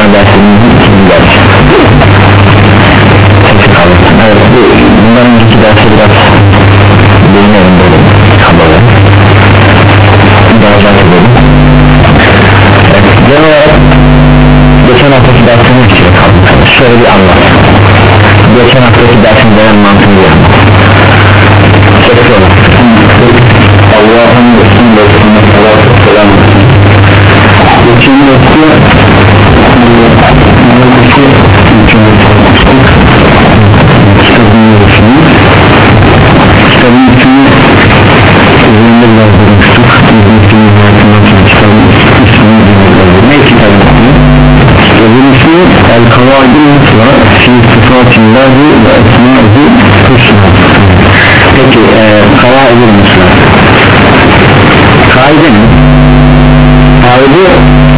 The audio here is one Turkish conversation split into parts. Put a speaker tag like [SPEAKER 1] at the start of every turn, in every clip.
[SPEAKER 1] Musa dersinin ikinci dersi Evet bu bundan önceki dersi biraz Değinelim böyle kabalı Birazdan edelim Evet Geçen haftaki dersimiz için kaldı Şöyle bir anlat Geçen haftaki dersin genel mantığını Sesli olun Allah'ın Resulü Resulüne salatu selam Geçen hafta Sıfatillahi ve Esma'ı Hüsnü Peki e, Kavaidin Mutla Kaide mi? Kaide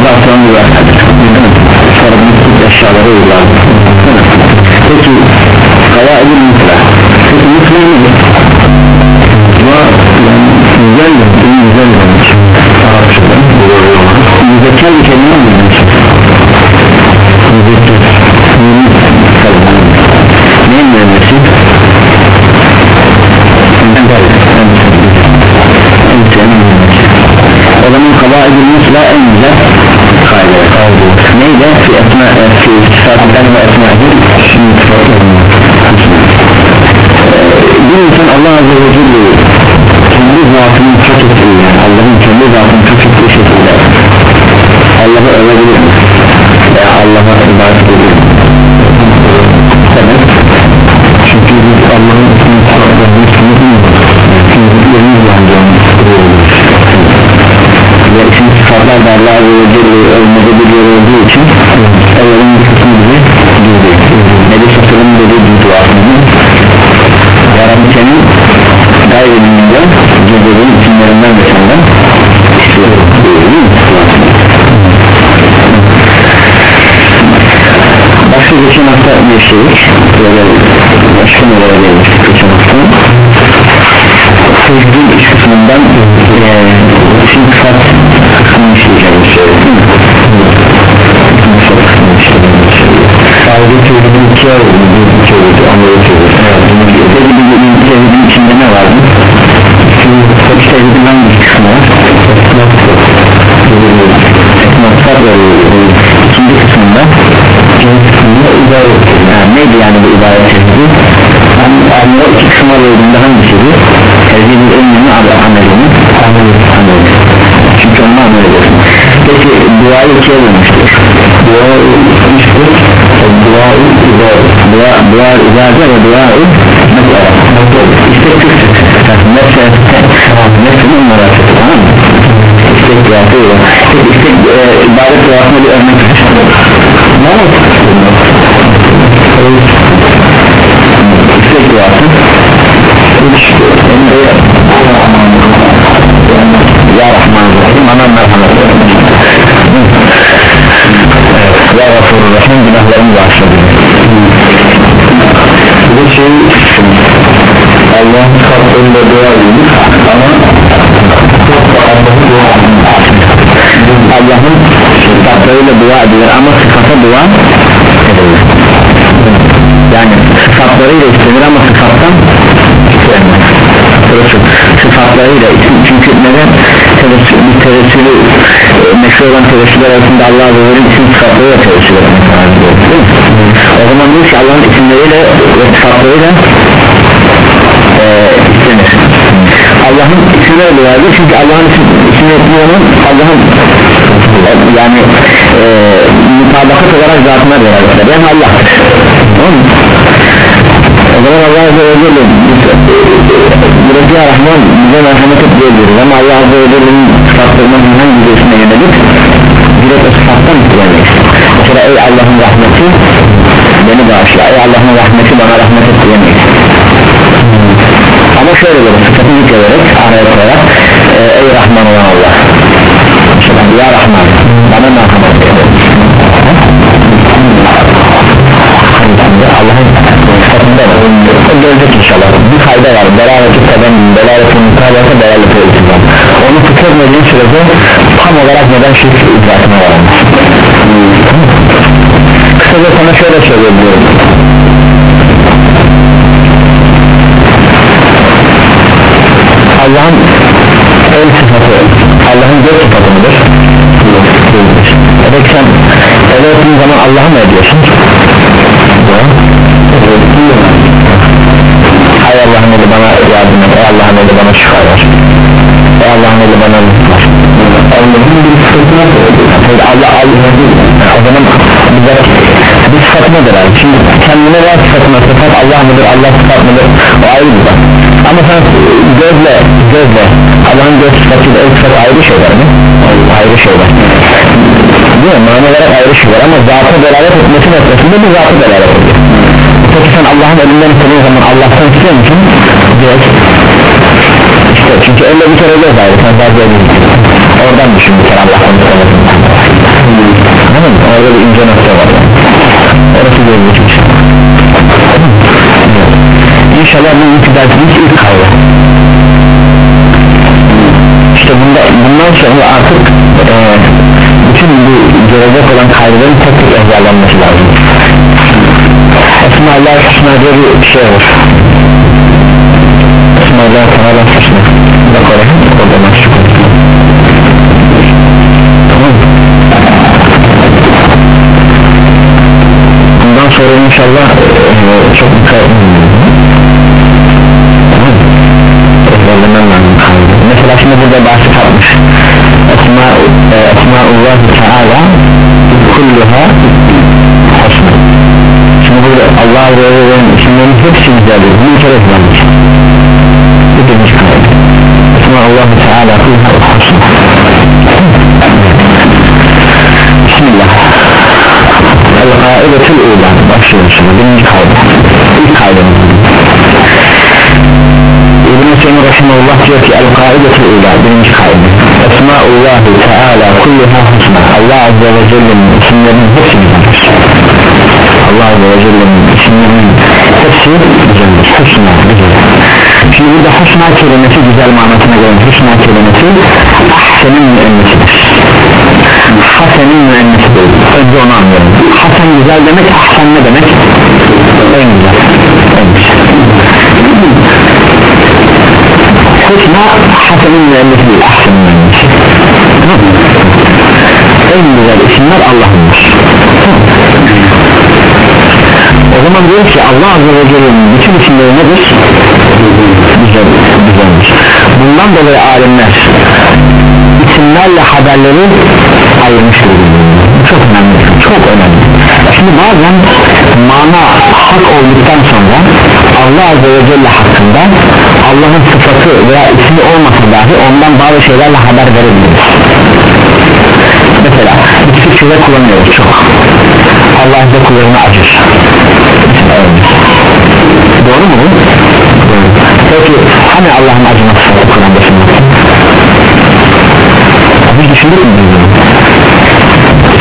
[SPEAKER 1] Eşyada atılan uyarsadır Sonra tutup eşyalara uyuyor Peki Kaya edin mutla Peki mutla nedir? Güzel mi? Güzel demek Arapçada Müzekker bir kelime mi demek? Müzekker Neyin mühendisi? O zaman kaba edilmişle en güzel kaide Neydi? Fi esma fi sıfatından ve esma'dır Bir insan Allah Azze ve Celle kendi zatını çok ettiği Allah'ın kendi zatını çok ettiği şekilde. Allah'ı övebilir mi? Veya Allah'a ibadet edebilir çünkü biz Allah'ın ismini bilmiyoruz. Çünkü yerimiz bence ve isim sıfatlar da Allah Azze ve Celle ölmede bir yer olduğu için Allah'ın bir kısmı bize girdi Nebi Sasır'ın dediği bir duasını Ya Rabbi senin gayriliğinden girdiğin isimlerinden ve senden istiyorum Başka geçen hafta bir şey böyle başka nelere gelmiştik geçen hafta. Secdin iç kısmından e, isim Sadece tevhidin iki oldu bir tevhid anlayı tevhid duayı ikiye bölmüştür dua işte dua dua dua ibadet ve dua istek istek nefse nefsenin müraseti tamam mı? istek duası peki istek e, ibadet duasına bir örnek ne oldu? istek duası Ya Rahman Rahim aman merhamet Ya Gafur Rahim günahlarımı bağışladı Bu şey Allah'ın katlarında dua edilir ama Allah'ın sıfatlarıyla dua edilir ama sıfata dua edilir yani sıfatlarıyla istenir ama sıfattan istenmez sıfatlarıyla çünkü neden? Tevessülü kişi olan tevessüller arasında Allah Azze ve isim sıfatları tevessül etmek o zaman diyor ki Allah'ın isimleriyle ve sıfatlarıyla e, istenir. Allah'ın ismi öyle vardır. Çünkü Allah'ın ismi etmiyorun Allah'ın yani e, mutabakat olarak zatına beraber yani Allah'tır. Tamam mı? Zaman Allah Azze ve Celle burası Rahman bize merhamet et diyebiliriz ama Allah Azze ve Celle'nin sıfatlarından hangi birisine yönelik? Direkt o sıfattan etkilemeyiz mesela ey Allah'ın rahmeti beni bağışla. Ey Allah'ın rahmeti bana rahmet et diyemeyiz ama şöyle olur sıfatı yüklenerek araya koyarak e, ey Rahman olan Allah. Ya Rahman bana merhamet et Allah'ın sıfatında o gelecek inşallah. Bir fayda var. Belalet-i teben belalet-i mutabata belalet-i iltizam onu tüketmediği sürece tam olarak neden şirk idrakına varamaz kısaca sana şöyle söyleyebilirim. Allah'ın el sıfatı Allah'ın göz sıfatı mıdır? Peki sen el öptüğün zaman Allah'a mı ediyorsun? Hay Allah'ın eli bana yardım et. Ey Allah'ın eli bana şifa ver. Ey Allah'ın eli bana rızık ver Allah'ın bir sıfatına Allah Allah o zaman bize bir sıfatı nedir abi? Şimdi kendine ver sıfatına sıfat Allah mıdır Allah sıfat mıdır? O ayrı bir bak ama sen gözle gözle Allah'ın göz sıfatıyla el sıfatı ayrı şeyler mi? ayrı şeyler değil mi? mana olarak ayrı şeyler ama zatı delalet etmesi noktasında bir zatı delalet ediyor. Peki sen Allah'ın elinden istediğin zaman Allah'tan istiyor musun? göz işte çünkü elle bir kere göz ayrı sen fazla oradan düşün bir kere Allah'tan istemesin. Anladın mı? orada bir ince nokta var. Orası gözlük inşallah İnşallah bu ilk dersimiz ilk kavga. İşte bunda, bundan sonra artık e, bütün bu gelecek olan kaydelerin tek tek ezberlenmesi lazım. Esma Allah Hüsna diye bir şey var. Esma Allah Teala Hüsna Bak oraya orada maşuk Tamam. Bundan sonra inşallah e, çok dikkat ezberlemem lazım. Mesela şimdi burada bahsi kalmış Esma, e, Esmaullah Teala kulluha husna şimdi burada Allah Azze ve Celle'nin isimlerinin hepsi güzeldir bunu kere ezberlemiş bu birinci kaydı Esmaullah Teala kulluha husna Bismillah. El-Kaidetül Ula. Başlıyoruz şimdi. Birinci kaydı. İlk kaydımız İbn-i Hüseyin Rahimullah diyor ki El-Kaidetül Ula. Birinci kaydı Esmaullahi Teala kulluha husna. Allah Azze ve Celle'nin isimlerinin hepsi güzeldir Allah Azze ve Celle'nin isimlerinin hepsi güzeldir. Husna güzel. Şimdi burada husna kelimesi güzel manasına gelen husna kelimesi ahsenin müennesidir. Hasenin müennesidir. Önce onu anlayalım hasen güzel demek ahsen ne demek? En güzel. En güzel. Husna hasenin müennesi değil ahsenin en güzel isimler Allah'ındır. O zaman diyor ki Allah Azze ve Celle'nin bütün isimleri nedir? Güzel, güzeldir bundan dolayı alimler isimlerle haberleri ayırmıştır. Çok önemli çok önemli. Şimdi bazen mana hak olduktan sonra Allah Azze ve Celle hakkında Allah'ın sıfatı veya ismi olmasa dahi ondan bazı şeylerle haber verebiliriz bir Türkçe'de kullanıyoruz çok? Allah da kullarına acır. Doğru mu? Bu? peki hani Allah'ın acıması Kur'an'da hiç düşündük mü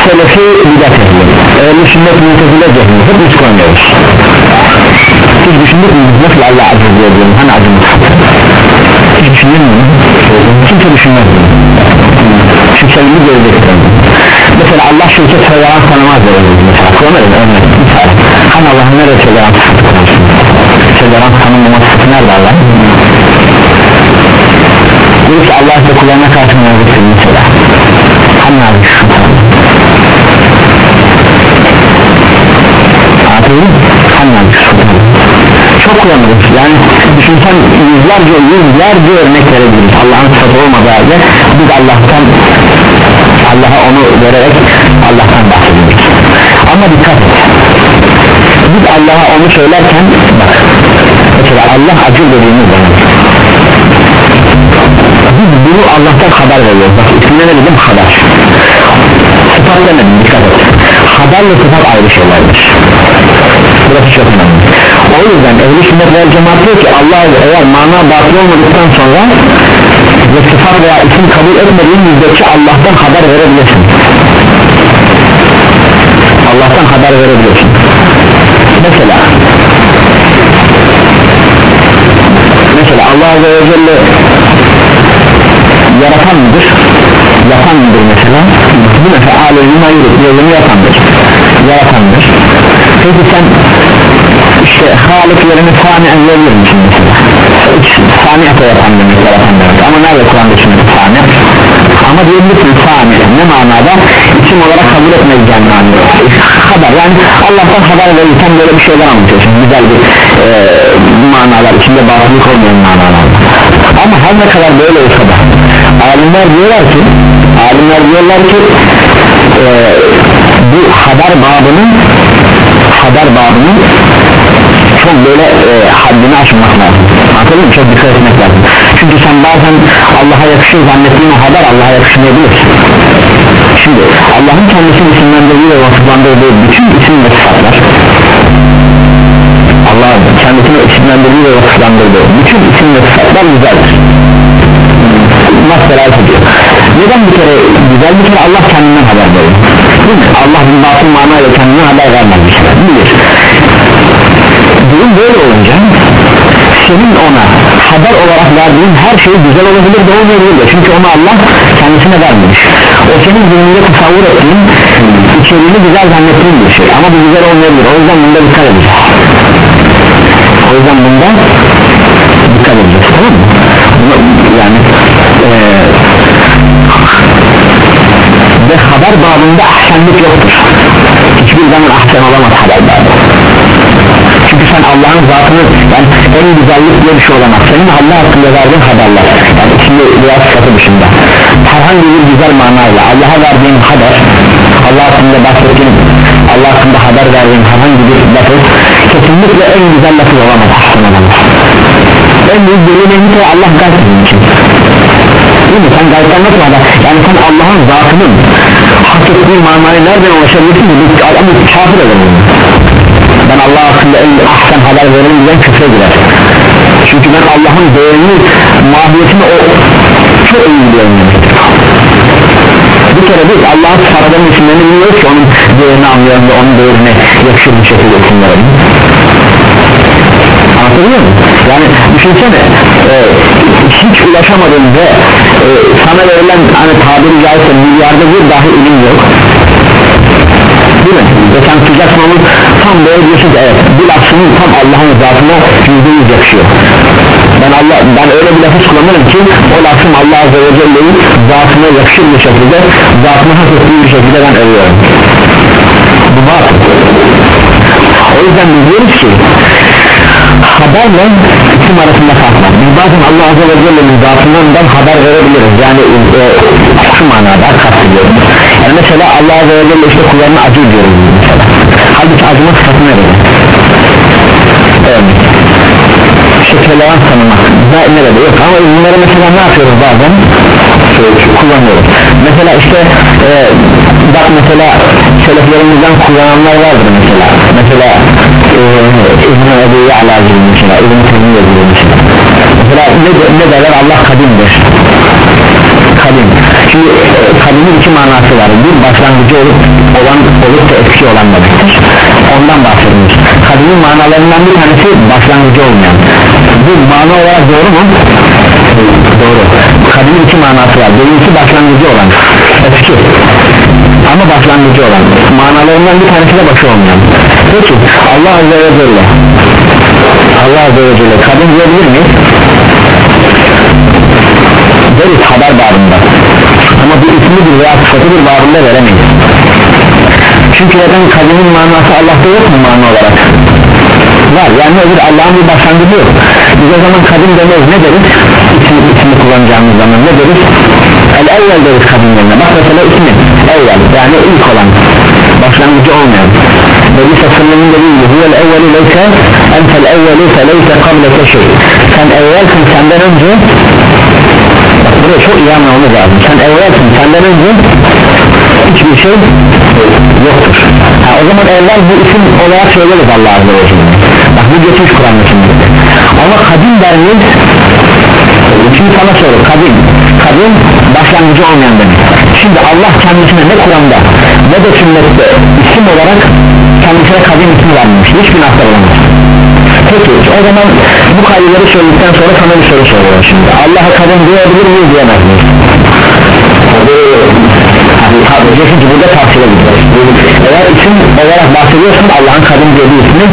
[SPEAKER 1] Selefi bidat ehli. Ehli sünnet mutezile cehli hep biz kullanıyoruz. Hiç düşündük mü nasıl Allah aziz diyor diyorum? Hani acımız Hiç düşündün mü? Kimse düşünmez? Şu kelimeyi görecektir Mesela Allah şirket yalan tanımaz diyor mesela kullanırız örnek mesela Hani Allah'ın neresi yalan tanımaz Yalan tanımlaması nerede Allah? Diyor ki Allah ise kullarına karşı mevzuttur mesela. Hannabi Anlatabiliyor Hannabi çok kullanılır yani düşünsen yüzlerce yüzlerce örnek verebiliriz Allah'ın sıfatı olmadığı halde biz Allah'tan Allah'a onu vererek Allah'tan bahsediyoruz. Ama dikkat et. Biz Allah'a onu söylerken bak mesela Allah acı dediğimiz zaman biz bunu Allah'tan haber veriyoruz. Bak ismine ne dedim? Haber. Sıfat demedim dikkat et. Haberle sıfat ayrı şeylerdir. Burası çok önemli. O yüzden ehli sünnet ve cemaat diyor ki Allah eğer mana batıl olmadıktan sonra ve sıfat veya isim kabul etmediğin müddetçe Allah'tan haber verebilirsin Allah'tan haber verebilirsin mesela mesela Allah Azze ve Celle yaratan mıdır? yapan mıdır mesela? bu mesela alemi mayuruk yolunu yapandır yaratandır peki sen işte Halık yerine saniyen verir misin mesela sani ata yapan demek yaratan demek ama nerede Kur'an'da şimdi sani ama diyebilirsin sani ne manada? İsim olarak kabul etmeyeceğin manada haber yani Allah'tan haber verirsen böyle bir şeyler anlatıyorsun. Güzel bir e, manalar içinde batılık olmayan manalar. Ama her ne kadar böyle olsa da alimler diyorlar ki alimler diyorlar ki e, bu haber babının haber babının çok böyle e, haddini aşmak lazım. Anladın mı? çok dikkat etmek lazım. Çünkü sen bazen Allah'a yakışır zannettiğin haber Allah'a yakışmayabilir. Şimdi Allah'ın kendisini isimlendirdiği ve vasıflandırdığı bütün isim ve sıfatlar Allah'ın kendisini isimlendirdiği ve vasıflandırdığı bütün isim ve sıfatlar güzeldir. Mesela ediyor neden bir kere güzel? Bir kere Allah kendinden haber veriyor? Allah batıl manayla kendine haber kere bilir durum böyle olunca senin ona haber olarak verdiğin her şey güzel olabilir de olmayabilir çünkü onu Allah kendisine vermemiş. O senin zihninde tasavvur ettiğin içeriğini güzel zannettiğin bir şey. Ama bu güzel olmayabilir. O yüzden bunda dikkat edeceğiz. O yüzden bunda dikkat edeceğiz. Tamam mı? yani ee, ve haber babında ahsenlik yoktur. Hiçbir zaman ahsen olamaz haber babı çünkü sen Allah'ın zatını yani en güzellik diye bir şey olamaz. Senin Allah hakkında verdiğin haberler. Yani içinde biraz sıfatı dışında herhangi bir güzel manayla Allah'a verdiğin haber Allah hakkında bahsettiğin Allah hakkında haber verdiğin herhangi bir lafız kesinlikle en güzel lafız olamaz. Ahsen olamaz. En büyük delil neyse Allah gayet için. Değil mi? Sen gayetten nasıl haber yani sen Allah'ın zatının hak ettiği manayı nereden ulaşabilirsin adam kafir olur ben Allah hakkında en ahsen haber veririm diyen küfre girer çünkü ben Allah'ın değerini mahiyetini o çok iyi biliyorum bir kere biz Allah'ın sıfatlarının isimlerini biliyoruz ki onun değerini anlayalım ve onun değerine yakışır bir şekilde isimlerini anlatabiliyor muyum? yani düşünsene e, hiç ulaşamadın ve e, sana verilen hani tabiri caizse milyarda bir dahi ilim yok? Ve sen onu tam böyle diyorsun ki evet. Bu lafının tam Allah'ın zatına yüzde yüz yakışıyor. Ben Allah ben öyle bir lafız kullanırım ki o lafım Allah Azze ve Celle'yi zatına yakışır bir şekilde zatına hak ettiği bir şekilde ben övüyorum. Bu var. O yüzden biz diyoruz ki haberle isim arasında fark var. Biz bazen Allah Azze ve Celle'nin zatından haber verebiliriz. Yani e, şu manada kastediyorum yani mesela Allah Azze ve Celle işte kullarına acı diyoruz mesela halbuki acıma sıfatı ne dedi evet. İşte tolerans tanımak. Ne dedi yok ama bunları mesela ne yapıyoruz bazen? Kullanıyoruz. Mesela işte e, bak mesela seleflerimizden kullananlar vardır mesela. Mesela e, İbn-i Ebu Ya'la gibi mesela. İbn-i Temiye gibi mesela. Mesela ne, ne derler? Allah kadimdir. Kadim e, kadimin iki manası var. Bir başlangıcı olup olan olup da eski olan demektir ondan bahsediyoruz kadimin manalarından bir tanesi başlangıcı olmayan. Bu mana olarak doğru mu? doğru. Kadimin iki manası var. Birincisi başlangıcı olan. Eski. Ama başlangıcı olan. Manalarından bir tanesi de başı olmayan. Peki Allah Azze ve Celle. Allah Azze ve Celle kadim diyebilir miyiz? deriz haber babında ama bu ismidir veya sıfatıdır babında veremeyiz. Çünkü neden? Kadimin manası Allah'ta yok mu mana olarak? Var. Yani nedir Allah'ın bir başlangıcı yok. Biz o zaman kadim demeyiz ne deriz? İsim, ismi kullanacağımız zaman ne deriz? El evvel deriz kadim yerine bak mesela ismi. Evvel yani ilk olan. Başlangıcı olmayan. Nebi Sallallahu dediği gibi huvel evveli leyse entel evveli feleyse kableke şey sen evvelsin senden önce buraya çok iyi anlamamız lazım. Sen evvelsin senden önce hiçbir şey yoktur. Ha, o zaman evvel bu isim olarak söyleriz Allah Azze ve Celle bak bu geçmiş Kur'an'ın içinde ama kadim der miyiz şimdi sana soru kadim kadim başlangıcı olmayan demek. Şimdi Allah kendisine ne Kur'an'da ne de sünnette isim olarak kendisine kadim isim vermiş hiç günahlar olamaz peki o zaman bu kayıları söyledikten sonra sana bir soru soruyorum şimdi. Allah'a kadim diyebilir miyiz diyemez miyiz? Diyeceksin ki burada tavsiye edeceğiz. Eğer isim olarak bahsediyorsan Allah'ın kadim diye bir ismi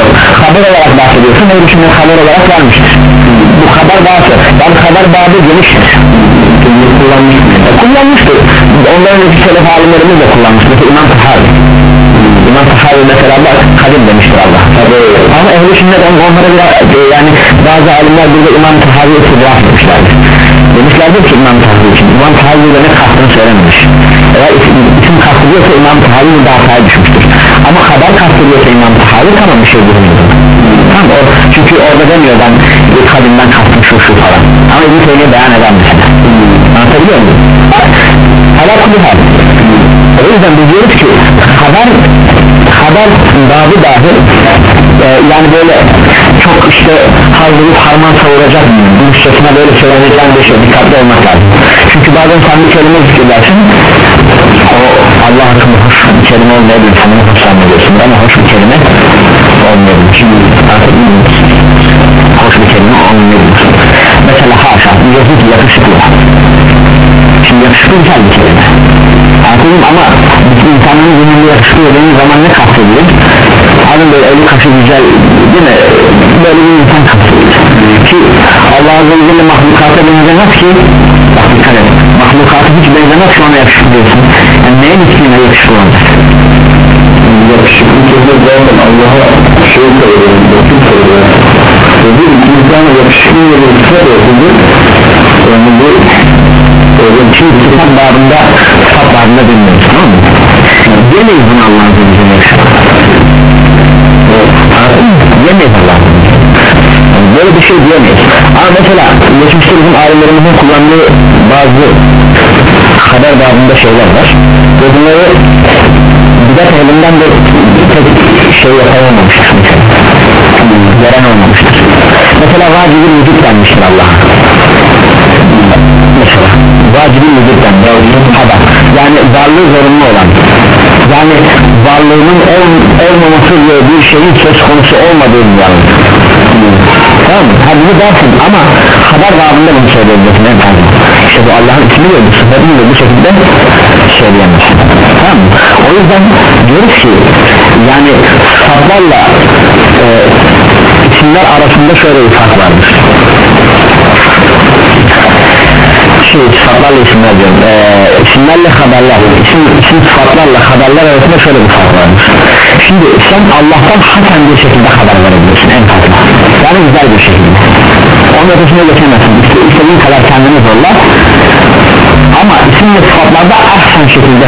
[SPEAKER 1] yok. Haber olarak bahsediyorsan o için haber olarak vermiştir Bu haber bazı. Yani haber bazı geniştir Kullanmıştır. Kullanmıştır. Ondan önceki selef alimlerimiz de kullanmış Mesela İmam Tahavi İmam Tahavi mesela bak kadim demiştir Allah. Ama ehli sünnet onlara biraz e, yani bazı alimler burada İmam Tahavi'ye istidrak etmişlerdir. Demişlerdir ki İmam Tahavi için İmam Tahavi ne kastını söylememiş. Eğer isim, isim kastediyorsa İmam Tahavi de hataya düşmüştür. Ama haber kastediyorsa İmam Tahavi tamam bir şey bilmiyorum tamam o, çünkü orada demiyor ben bir kadından kastım şu şu falan. Ama bir şeyini beyan eden mesela anlatabiliyor muyum? hala kulü hal o yüzden biz diyoruz ki haber haber babı dahi e, yani böyle çok işte hazırlık harman savuracak müştekine böyle söylenecek bir şey dikkatli olmak lazım. Çünkü bazen sen bir kelime zikredersin o Allah hakkında hoş bir kelime olmayabilir sen onu hoşlanmıyorsun ama hoş bir kelime olmayabilir. Şimdi hoş bir kelime olmayabilir. Mesela haşa ki yakışıklı. Şimdi yakışıklı güzel bir kelime Anladım ama bütün insanların gününde yakışıklı dediğin zaman ne kastedilir? Adam böyle eli kaşı güzel değil mi? Böyle bir insan kastedilir Ki Allah Azze ve Celle mahlukata benzemez ki Bak dikkat et Mahlukata hiç benzemez ki ona yakışıklı diyorsun Yani neyin ismine yakışıklı olacak?
[SPEAKER 2] yakışıklı sözler zaten Allah'a şey koyuyor, yakın. Dedi ki insana yakışıklı bir sıfat oldu. Yani bu
[SPEAKER 1] Öyle çünkü sıfat babında sıfat babında bilmiyoruz tamam mı? Diyemeyiz bunu Allah'ın Azze ve Celle Diyemeyiz Allah'ın böyle bir şey diyemeyiz. Ama mesela geçmişte bizim alimlerimizin kullandığı bazı haber babında şeyler var. Ve bunları bidat elinden de pek şey yapamamıştır veren olmamıştır. Mesela vacibi vücut denmiştir Allah'a. Mesela vacibi denmiştir haber yani varlığı zorunlu olan. Yani varlığının ol, olmaması diye bir şeyin söz konusu olmadığı bir varlık. Tamam mı? Ha bunu dersin ama haber babında bunu söyleyebilirsin en fazla işte bu Allah'ın ismi de bu sıfatını da bu şekilde söyleyemezsin. Tamam mı? o yüzden diyoruz ki yani sıfatlarla e, isimler arasında şöyle bir fark vardır şey sıfatlarla isimler diyorum. Ee, isimlerle haberler isim, isim sıfatlarla haberler arasında şöyle bir fark vardır şimdi sen Allah'tan hasen bir şekilde haber verebilirsin en fazla. Yani güzel bir şekilde. Onun ötesine geçemezsin. İşte, istediğin kadar kendini zorla. Ama isim ve sıfatlarda ahsen şekilde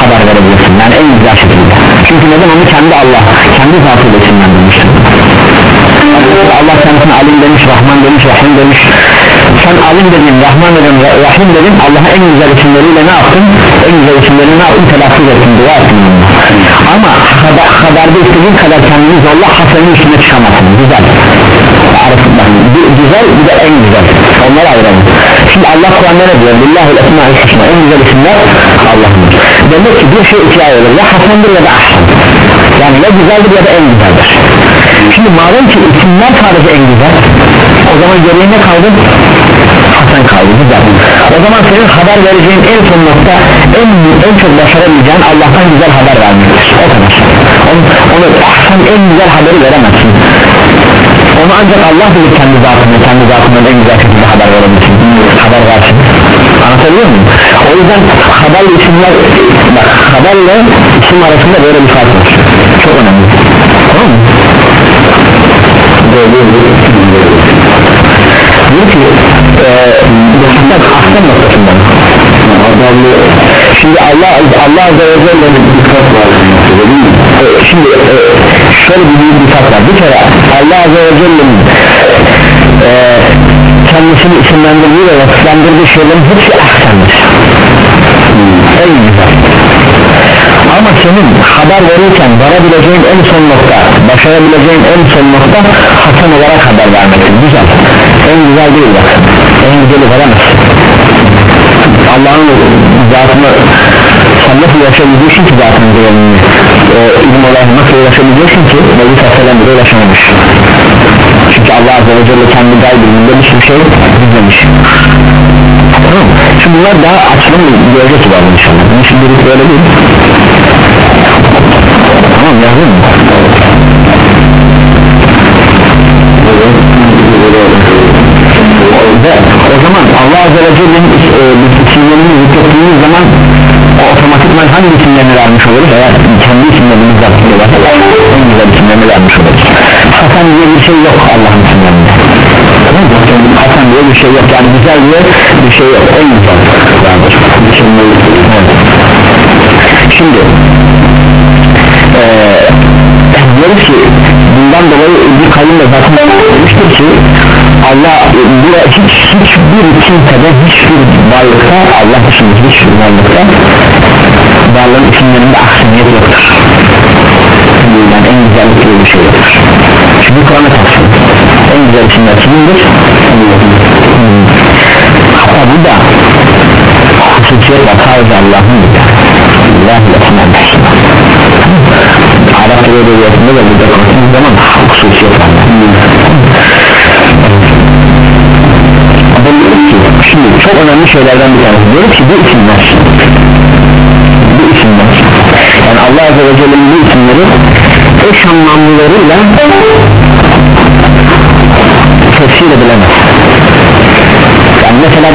[SPEAKER 1] haber verebilirsin yani en güzel şekilde. Çünkü neden? Onu kendi Allah kendi zatıyla isimlendirmiştir Allah kendisine alim demiş, Rahman demiş, Rahim demiş sen alim dedin, Rahman dedin, Rahim dedin. Allah'a en güzel isimleriyle ne yaptın? en güzel isimlerini ne yaptın? telaffuz ettin, dua ettin ama haber, haberde istediğin kadar kendini zorla hasenin üstüne çıkamazsın. Güzel. Arasında bir, güzel bir de en güzel. Onları ayıralım. Şimdi Allah Kur'an'da ne diyor? Billahul Esma'il Hüsna en güzel isimler Allah'ın. Demek ki bir şey iki ayrılır. Ya hasendir ya da ahsen yani ya güzeldir ya da en güzeldir. Şimdi madem ki isimler sadece en güzel o zaman geriye ne kaldı? Hasen kaldı güzel. O zaman senin haber vereceğin en son nokta en, en çok başarabileceğin Allah'tan güzel haber vermektir. O kadar onu, onu ahsen en güzel haberi veremezsin. Onu ancak Allah bilir kendi zatını kendi zatından en güzel şekilde haber verebilsin. Haber versin. Anlatabiliyor muyum? O yüzden haberle isimler bak haberle isim arasında böyle bir fark var. Çok önemli. Tamam mı diyor ki e, Muhammed ahsen noktasından şimdi Allah Allah Azze ve Celle'nin bir kat var e, şimdi e, şöyle bir büyük bir kat var bir kere Allah Azze ve Celle'nin e, kendisini isimlendirdiği ve vasıflandırdığı şeylerin hepsi ahsendir en güzel ama senin haber verirken varabileceğin en son nokta başarabileceğin en son nokta hasan olarak haber vermektir güzel. En güzel değil bak. En güzeli veremezsin Allah'ın zatını sen nasıl ulaşabileceksin ki zatının güvenliğini ilim olarak nasıl ulaşabileceksin ki Nebi Sallam bile ulaşamamış? Çünkü Allah Azze ve Celle kendi gaybinde bir şey gizlemiş tamam? Şimdi bunlar daha açılım göreceğiz var inşallah bunun için bir böyle değil tamam yazdın mı? ve o zaman Allah Azze ve Celle'nin e, isimlerini zaman o otomatikman hangi isimlerini vermiş oluruz eğer kendi isimlerini zikrettiğimiz en güzel isimlerini vermiş oluruz Hasan diye bir şey yok Allah'ın isimlerinde Hasan diye bir şey yok. Yani güzel diye bir şey yok. En güzel. Evet. şimdi eee diyoruz ki bundan dolayı bir da zaten demiştir ki Allah bir, hiç, hiçbir kimsede hiçbir varlıkta Allah dışında hiçbir varlıkta varlığın isimlerinde ahseniyet yoktur. Yani en güzellikli bir şey yoktur. Çünkü Kur'an'a tavsiye en güzel isimler kimindir? Hmm. hatta bu da hususiyet var sadece Allah'ın Allah'ın Allah'ın Arap Edebiyatı'nda da burada konuştuğumuz zaman hususiyet var şimdi çok önemli şeylerden bir tanesi diyor ki bu isimler bu isimler yani Allah Azze ve Celle'nin bu isimleri eş anlamlılarıyla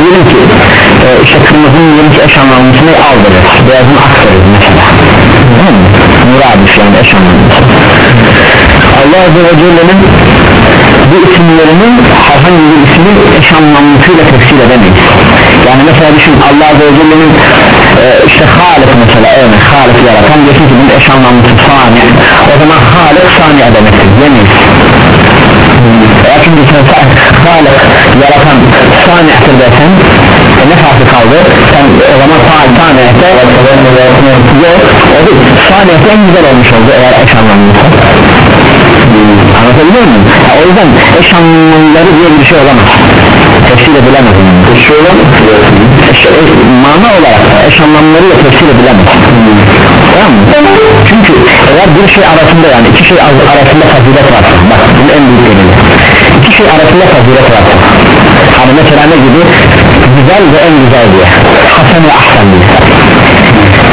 [SPEAKER 1] diyelim ki e, işte kırmızının diyelim ki eş anlamlısını al deriz beyazın ak mesela. Tamam mı? muradif yani eş Allah Azze ve Celle'nin bu isimlerinin herhangi bir ismi eş anlamlısıyla tefsir edemeyiz. Yani mesela düşün Allah Azze ve Celle'nin e, işte Halik mesela örnek Halik yaratan diyorsun ki bunun eş anlamlısı sani o zaman Halik sani demektir demeyiz çünkü sen Halik yaratan sani'tir desen e ne farkı kaldı? Sen o zaman faal sani'te yok. O değil sani'te en güzel olmuş oldu eğer eş anlamlıysa. Anlatabiliyor muyum? O yüzden eş anlamları diye bir şey olamaz tefsir edilemez. Şey olamaz eş, mana olarak eş anlamlarıyla tefsir edilemez. Tamam mı? çünkü eğer bir şey arasında yani iki şey arasında fazilet varsa bak bunun en büyük delili iki şey arasında fazilet varsa hani mesela ne gibi? Güzel ve en güzel diye. Hasen ve ahsen diye.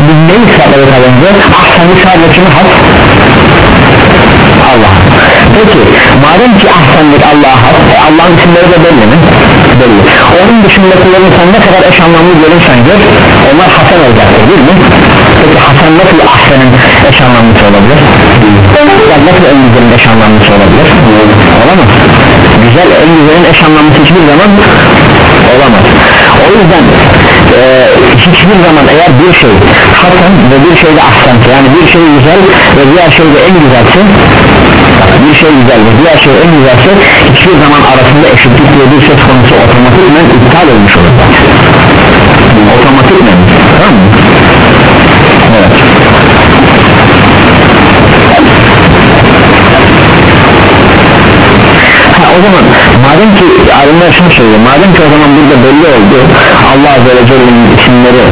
[SPEAKER 1] Biz neyi sakladık az önce ahseni sadece has. Allah peki madem ki ahsenlik Allah'a e Allah'ın isimleri de belli mi? Belli onun dışındakilerin sen ne kadar eş anlamlı görürsen gör onlar hasen olacaktır değil mi? peki hasen nasıl ahsenin eş anlamlısı olabilir? yani nasıl en güzelin eş anlamlısı olabilir? olamaz güzel en güzelin eş anlamlısı hiçbir zaman olamaz o yüzden e, hiçbir zaman eğer bir şey hasen ve bir şey de ahsense yani bir şey güzel ve diğer şey de en güzelse bir şey güzel ve diğer şey en güzelse hiçbir zaman arasında eşitlik diye bir söz konusu otomatikmen iptal olmuş olur otomatikmen tamam mı? evet o zaman madem ki alimler şunu söylüyor madem ki o zaman burada belli oldu Allah Azze ve Celle'nin isimleri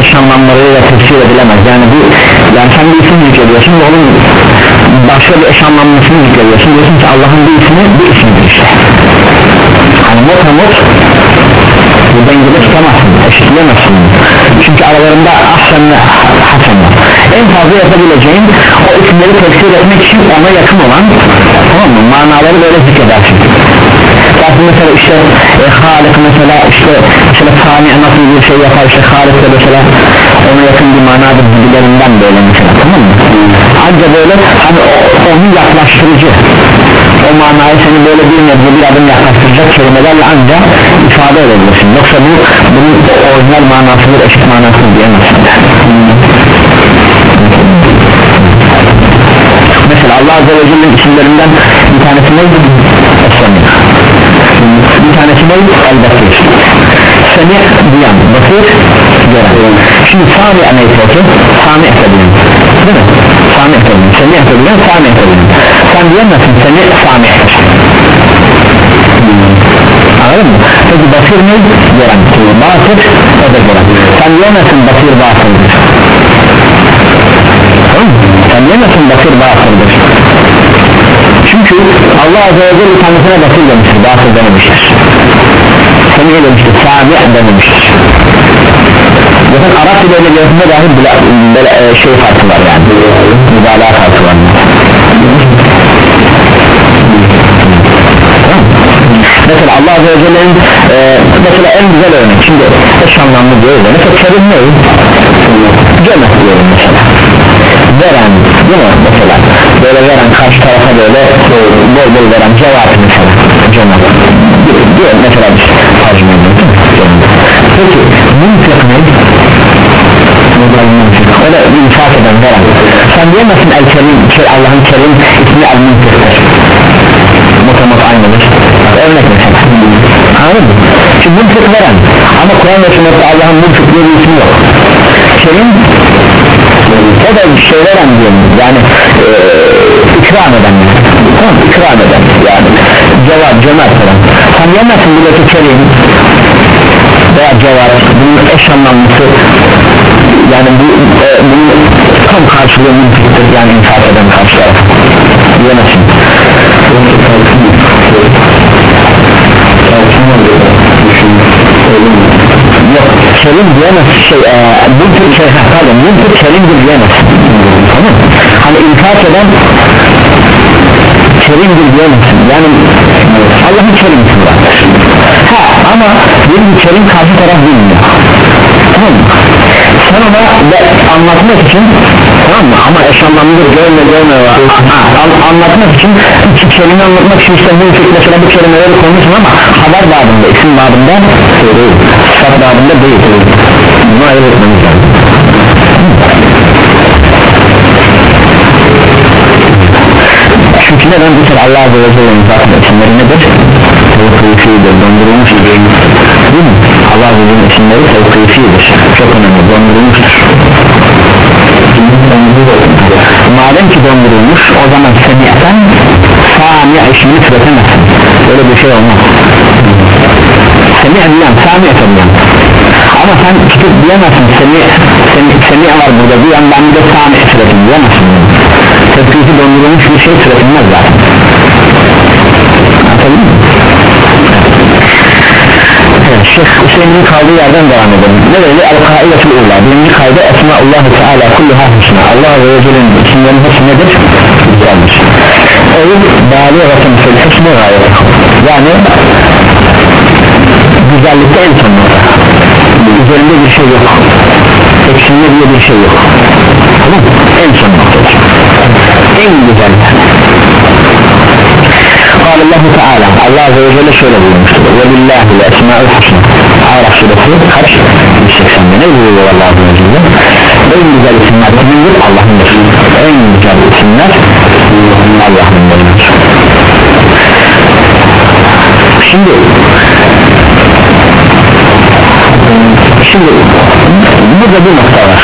[SPEAKER 1] eş anlamlarıyla tefsir edilemez. Yani bu yani sen bir isim yüklediyorsun ve onun başka bir eş anlamlısını yüklediyorsun diyorsun ki Allah'ın bir ismi bir isimdir işte. Hani not not bu dengede tutamazsın eşitleyemezsin. Çünkü aralarında ahsen ve hasen var en fazla yapabileceğin o isimleri tefsir etmek için ona yakın olan tamam mı? Manaları böyle zikredersin. Zaten mesela işte e, Halik mesela işte mesela Sami nasıl bir şey yapar işte Halik de mesela ona yakın bir manadır gibilerinden böyle mesela tamam mı? Ancak böyle hani o, onu yaklaştırıcı. O manayı seni böyle bir nebze bir adım yaklaştıracak kelimelerle ancak ifade edebilirsin. Yoksa bu bunun orijinal manasıdır eşit manasıdır diyemezsin Allah Azze ve Celle'nin isimlerinden bir tanesi neydi? Es-Sami bir tanesi ne? El-Basir Semi duyan, basir gören şimdi Sami olsun Sami etebilen değil mi? Sami etebilen, Semi etebilen, Sami etebilen sen diyemezsin Semi Sami etebilen anladın mı? peki basir ne? gören basir o da gören sen diyemezsin basir basirdir? Sen diyemezsin basir basirdir çünkü Allah Azze ve Celle kendisine basir demiştir basir dememiştir. Seni demiştir? Sami dememiştir. Zaten Arap dili edebiyatında dahi bile, bile, şey farkı var yani. Mübalağa farkı var. Mesela Allah Azze ve Celle'nin e, mesela en güzel örnek şimdi eş anlamlı diyoruz mesela kerim ne? Cennet diyorum mesela veren değil mi? Mesela böyle veren karşı tarafa böyle bol bol veren cevap mesela cennet diyor mesela biz tercüme ediyoruz peki münfik ne? o da infak eden veren sen diyemezsin el kerim şey Allah'ın kerim ismi el münfiktir motomot aynıdır. Örnek mesela anladın mı? şimdi münfik veren ama Kur'an ve sünnette Allah'ın münfik diye bir ismi yok. Kerim o da veren diyelim yani e, ikram eden. Tamam ikram eden. Yani cevap cömert falan sen diyemezsin buradaki kerim veya cevap bunun eş anlamlısı. Yani bu e, bunun tam karşılığı mümkündür. Yani infak eden karşı taraf diyemezsin yok kerim diyemez. Şey e, bu tür şey ha, pardon bu tür kerimdir diyemez. Tamam. Hani infak eden kerimdir diyemezsin yani Allah'ın kerimisi var. Ha ama benim kerim karşı taraf bilmiyor. Tamam mı? Sen ona anlatmak için tamam mı? Ama eş anlamlıdır görme görme var. An, anlatmak için iki kelime anlatmak için işte bu mesela bu kelimeleri konuşun ama haber babında isim babında değil. Sıfat babında değil. Bunu ayırt çünkü neden bu tür Allah Azze ve Celle'nin zaten isimleri nedir? Tevkifidir, dondurulmuştur değil mi? Allah Celle'nin isimleri tevkifidir çok önemli, dondurulmuştur. Madem ki dondurulmuş o zaman semi'ten sami'a işini türetemezsin. Öyle bir şey olmaz. Semi'a bilen, sami'a bilen ama sen tutup diyemezsin semi, semi, semi'a var burada diyen ben de sami'a türetim diyemezsin. Tevkifi dondurulmuş bir şey türetilmez zaten. Anladın mı? Şeyh Hüseyin'in kaldığı yerden devam edelim ne dedi? El-Kaidetul Ula birinci kaydı Esma'ullahu Teala kulluha husna Allah ve Resulü'nün isimlerin hepsi nedir? Güzeldir Eyüp bâliğatın fil husnu gayet yani güzellikte en son nokta üzerinde bir şey yok eksilme diye bir şey yok tamam en son nokta en güzel قال الله تعالى Allah Azze ve Celle şöyle buyurmuştur ve billahi le esma'ul husna Araf suresi kaç? 180'de ne buyuruyor Allah Azze ve en güzel isimler kimindir? Allah'ındır en güzel isimler Allah'ındır şimdi şimdi burada bir nokta var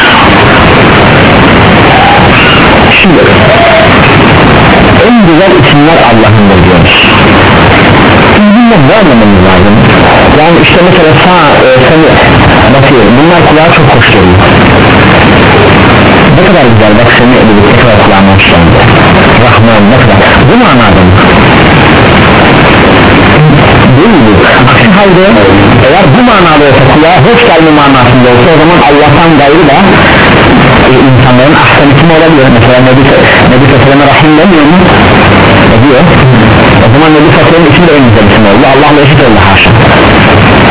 [SPEAKER 1] şimdi en güzel isimler Allah'ındır diyoruz bunlar ne anlamamız lazım yani işte mesela sağ e, seni bakıyor bunlar kulağa çok hoş geliyor ne kadar güzel bak seni edilip ne kadar kulağına hoş geldi Rahman ne kadar bu manada mı? değil mi? aksi halde eğer bu manada olsa kulağa hoş gelme manasında olsa o zaman Allah'tan gayrı da e, insanların ahsen kim olabilir mesela Nebi, Fesselam'a rahim demiyor mu? Ediyor o zaman Nebi Fatih'in ismi de en güzel isim oldu. Allah'la eşit oldu haşa.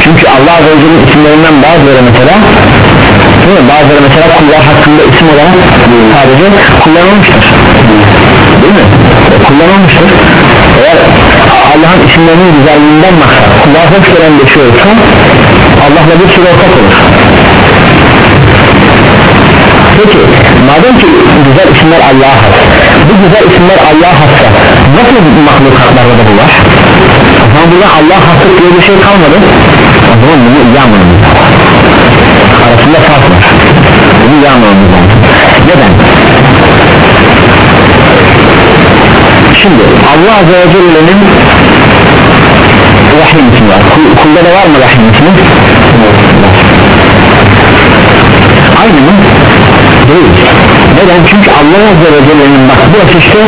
[SPEAKER 1] Çünkü Allah Azze ve Celle'nin isimlerinden bazıları mesela değil mi? bazıları mesela kullar hakkında isim olarak sadece kullanılmıştır. Değil mi? E, kullanılmıştır. Eğer Allah'ın isimlerinin güzelliğinden maksat kulağa hoş gelen bir şey olsa Allah'la bir sürü ortak olur. Peki madem ki güzel isimler Allah'a has bu güzel isimler Allah'a hassa nasıl mahlukatlarda da bu var? O zaman burada Allah haslık diye bir şey kalmadı. O zaman bunu iyi anlamamız arasında fark var bunu iyi anlamamız lazım neden? Şimdi Allah Azze ve Celle'nin Rahim ismi var. Kul, kulda da var mı Rahim ismi? aynı mı? Değil. Neden? çünkü Allah Azze ve Celle'nin bak burası işte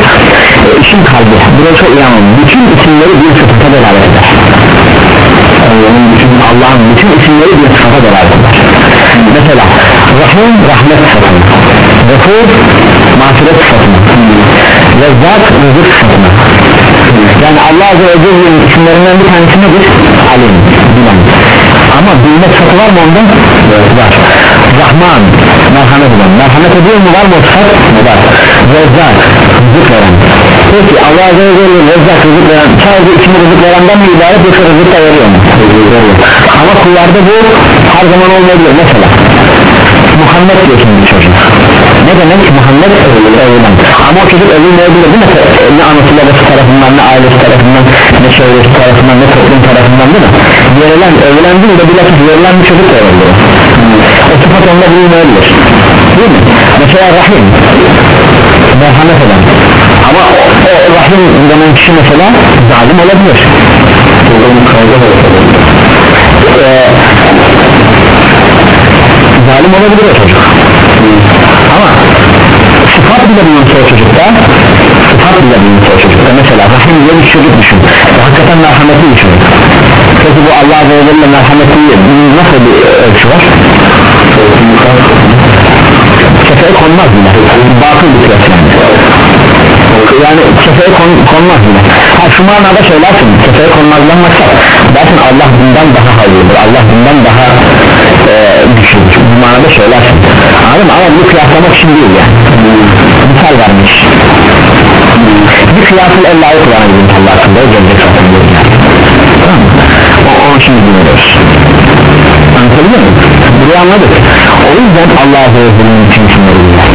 [SPEAKER 1] e, işin kalbi. Burası anlamı bütün isimleri bir sıfata beraber eder. Allah'ın bütün Allah'ın bütün isimleri bir sıfata beraber eder. Mesela Rahim rahmet sıfatına. Gafur mağfiret sıfatına. Rezzak rızık sıfatına yani Allah Azze ve Celle'nin isimlerinden bir tanesi nedir? Alim, bilen ama bilme sıfatı var mı ondan? var Rahman, merhamet eden merhamet ediyor mu var mı o sıfat? var Rezzak, rızık veren peki Allah Azze ve Celle Rezzak, rızık veren sadece ismi rızık verenden mi ibaret yoksa rızık da veriyor mu? veriyor ama kullarda bu her zaman olmayabilir mesela Muhammed diyorsun bir çocuk ne demek? Muhammed övülen ama o çocuk övülmeyebilir değil mi? Ne anası babası tarafından ne ailesi tarafından ne çevresi tarafından ne toplum tarafından değil mi? Verilen övülen değil de bilakis verilen bir çocuk da olabilir. O sıfat onda bulunmayabilir. Değil mi? Mesela rahim. Merhamet eden. Ama o, o rahim denen kişi mesela zalim olabilir. Ee, zalim olabilir o çocuk. Ama sıfat bile bulunsa o çocukta sıfat bile bulunsa o çocukta. Mesela rahim diye bir çocuk düşün. Hakikaten merhametli bir çocuk peki bu Allah Azze ve Celle merhametli nasıl bir ölçü var? Kefeye konmaz bile. Batıl bir kıyas yani. Yani kefeye kon, konmaz bile. Ha şu manada söylersin. Kefeye konmazdan maksat dersin Allah bundan daha hayırlıdır. Allah bundan daha e, bu manada söylersin anladın mı? Ama bu kıyaslamak için değil yani misal vermiş. Bir kıyasıl el layık kullanabilirim Allah hakkında o gelecek zaten tamam mı? Onun için dinliyoruz. Anlatabiliyor muyum? burayı anladık. O yüzden Allah Azze ve Celle'nin bütün isimleri bilirler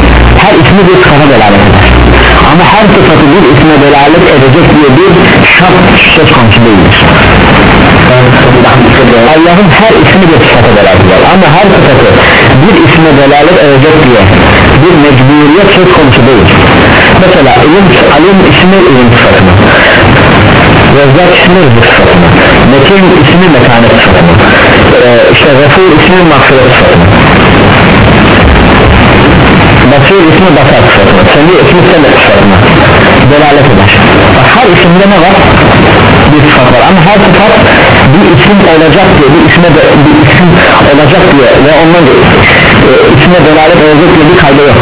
[SPEAKER 1] her ismi bir sıfata delalet eder. Ama her sıfatı bir isme delalet edecek diye bir şart söz konusu değildir Allah'ın her ismi bir sıfata delalet ama her sıfatı bir isme delalet edecek diye bir mecburiyet söz konusu değil. Mesela ilim, alim ismi ilim sıfatına Rezzak ismi rızık sıfatına Metin ismi mekanet sıfatına ee, işte Resul ismi mağfiret sıfatına Basir ismi basar sıfatına Semih ismi semet sıfatına Delalet eder. Her isimde ne var? Bir sıfat var. Ama her sıfat bir isim olacak diye bir isme de, bir isim olacak diye ve ondan e, isme delalet olacak diye bir kayda yok.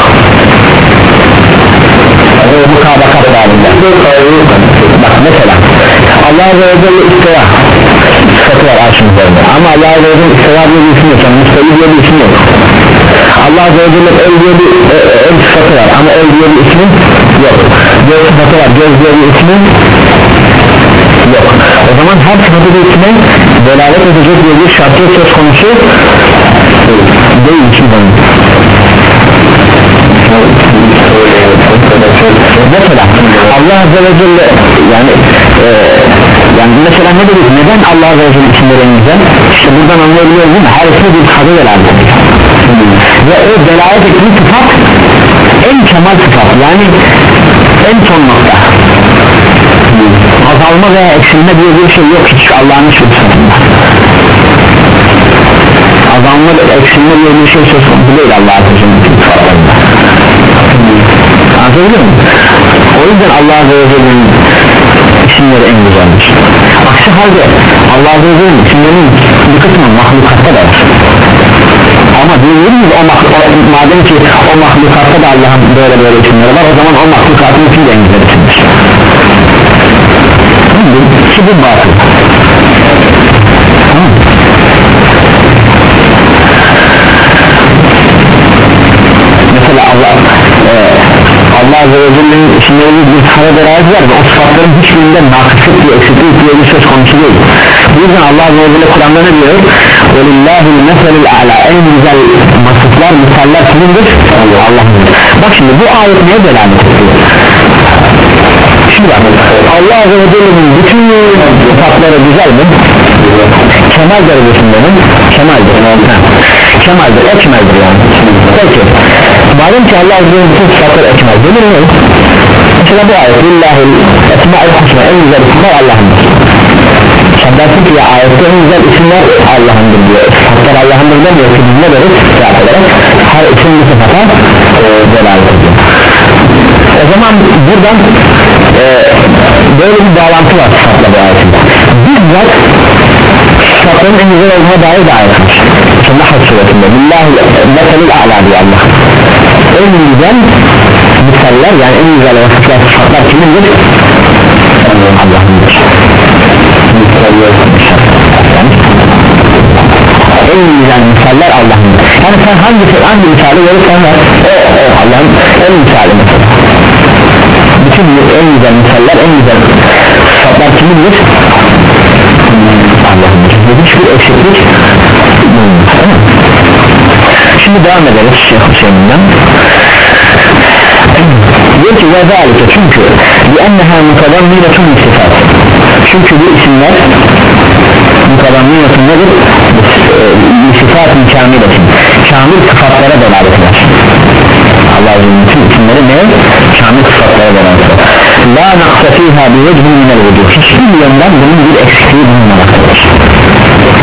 [SPEAKER 1] Bu kabakat bağında bak mesela Allah Azze ve Celle istiva sıfatı var arşın üzerinde ama Allah Azze ve Celle istiva diye bir isim yok. Yani müsteli diye bir isim yok. Allah Azze ve Celle el diye bir e, e, el sıfatı var. Ama el diye bir ismi yok. Göz sıfatı var. Göz diye bir ismi yok. O zaman her sıfatı isme delalet edecek diye bir şartı söz konusu değil. Ki mesela Allah Azze ve Celle yani e, yani mesela ne dedik? Neden Allah Azze ve Celle isimleri en güzel işte buradan anlayabiliyoruz değil mi? Her ismi bir sıfatı delalet ve o delalet ettiği sıfat en kemal sıfat yani en son nokta azalma veya eksilme diye bir şey yok hiç Allah'ın hiçbir sıfatında azalma ve eksilme diye bir şey söz konusu değil Allah'ın sıfatlarında anlatabiliyor o yüzden Allah Azze ve Celle'nin isimleri en güzeldir. Aksi halde Allah Azze ve Celle'nin isimlerinin bir kısmı mahlukatta da var. Ama diyebiliriz o, o madem ki o mahlukatta da Allah'ın böyle böyle isimleri var o zaman o mahlukatın için de en güzel isimdir haramdır ki bu batıl tamam. mesela Allah e, Allah Azze ve Celle'nin isimleri bir sıfata ayet var ve o sıfatların hiçbirinde nakıslık diye eksiklik diye bir söz konusu değil bu yüzden Allah Azze ve Celle Kur'an'da ne diyor وَلِلَّهِ الْمَثَلِ الْعَلَى en güzel vasıflar misaller kimindir? Allah'ın bak şimdi bu ayet neye delalet ediyor? Şimdi bak Allah Azze ve Celle'nin bütün sıfatları güzel mi? Kemal derecesinde mi? Kemaldir ha. Kemaldir, ekmeldir yani Peki Madem ki Allah Azze ve Celle'nin bütün sıfatları ekmel Denir mi? Mesela bu ayet Lillahi esma'il husna en güzel isimler Allah'ındır Sen dersin ki ya ayette en güzel isimler Allah'ındır diyor Sıfatlar Allah'ındır demiyor ki biz ne deriz? Her isim bir sıfata e, ediyor o zaman buradan e, böyle bir bağlantı var sıfatla bu ayetin bizzat sıfatların en güzel olduğuna dair de Şimdi Nahl suresinde. Billahi meselil a'la diyor Allah. En güzel misaller yani en güzel vasıflar sıfatlar kimindir? Allah'ındır en güzel misaller Allah'ındır yani sen hangi, hangi misali verirsen ver. O, o Allah'ın en misali mesela bütün en güzel misaller en güzel sıfatlar kimindir? Allah'ındır hiçbir eksiklik şimdi devam ederiz Şeyh Hüseyin'den diyor ki ve zalike çünkü lienneha mutadamminetun sifat çünkü bu isimler mutadamminetun nedir? sıfatın kamiletin kamil sıfatlara delalet eder Allah Azze bütün isimleri ne? kamil la naksa fiha bi vecbin minel vucuh hiçbir yönden bunun bir eksikliği bulunmamaktadır.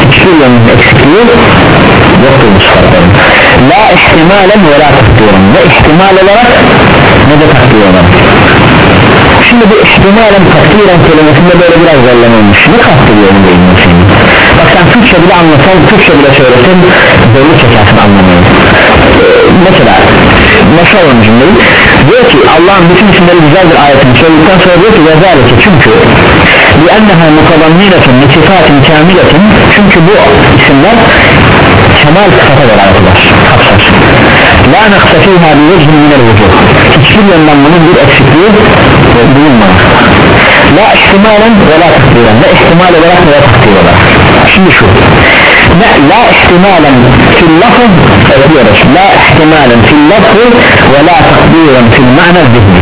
[SPEAKER 1] Hiçbir yönün eksikliği yoktur bu sıfatların la ihtimalen ve la takdiren. Ne ihtimal olarak ne de takdir olarak. Şimdi bu ihtimalen takdiren kelimesinde böyle biraz zorlanılmış ne bunu bilmiyorsun bak sen Türkçe bile anlasan Türkçe bile söylesen belli çekersin anlamayı. ee, mesela nasıl olan cümleyi diyor ki Allah'ın bütün isimleri güzeldir ayetini söyledikten sonra diyor ki vezalike çünkü لأنها متضمنة لصفات كاملة çünkü bu isimler kemal sıfata delalet eder kapsar la naksa fiha bi vechin minel vucuh hiçbir yönden bunun bir eksikliği bulunmaz la ihtimalen ve la takdiren ne ihtimal olarak ne takdir olarak şimdi şu ne, la ihtimalen fil lafız diyoruz la ihtimalen fil lafız ve la takdiren fil ma'na zihni.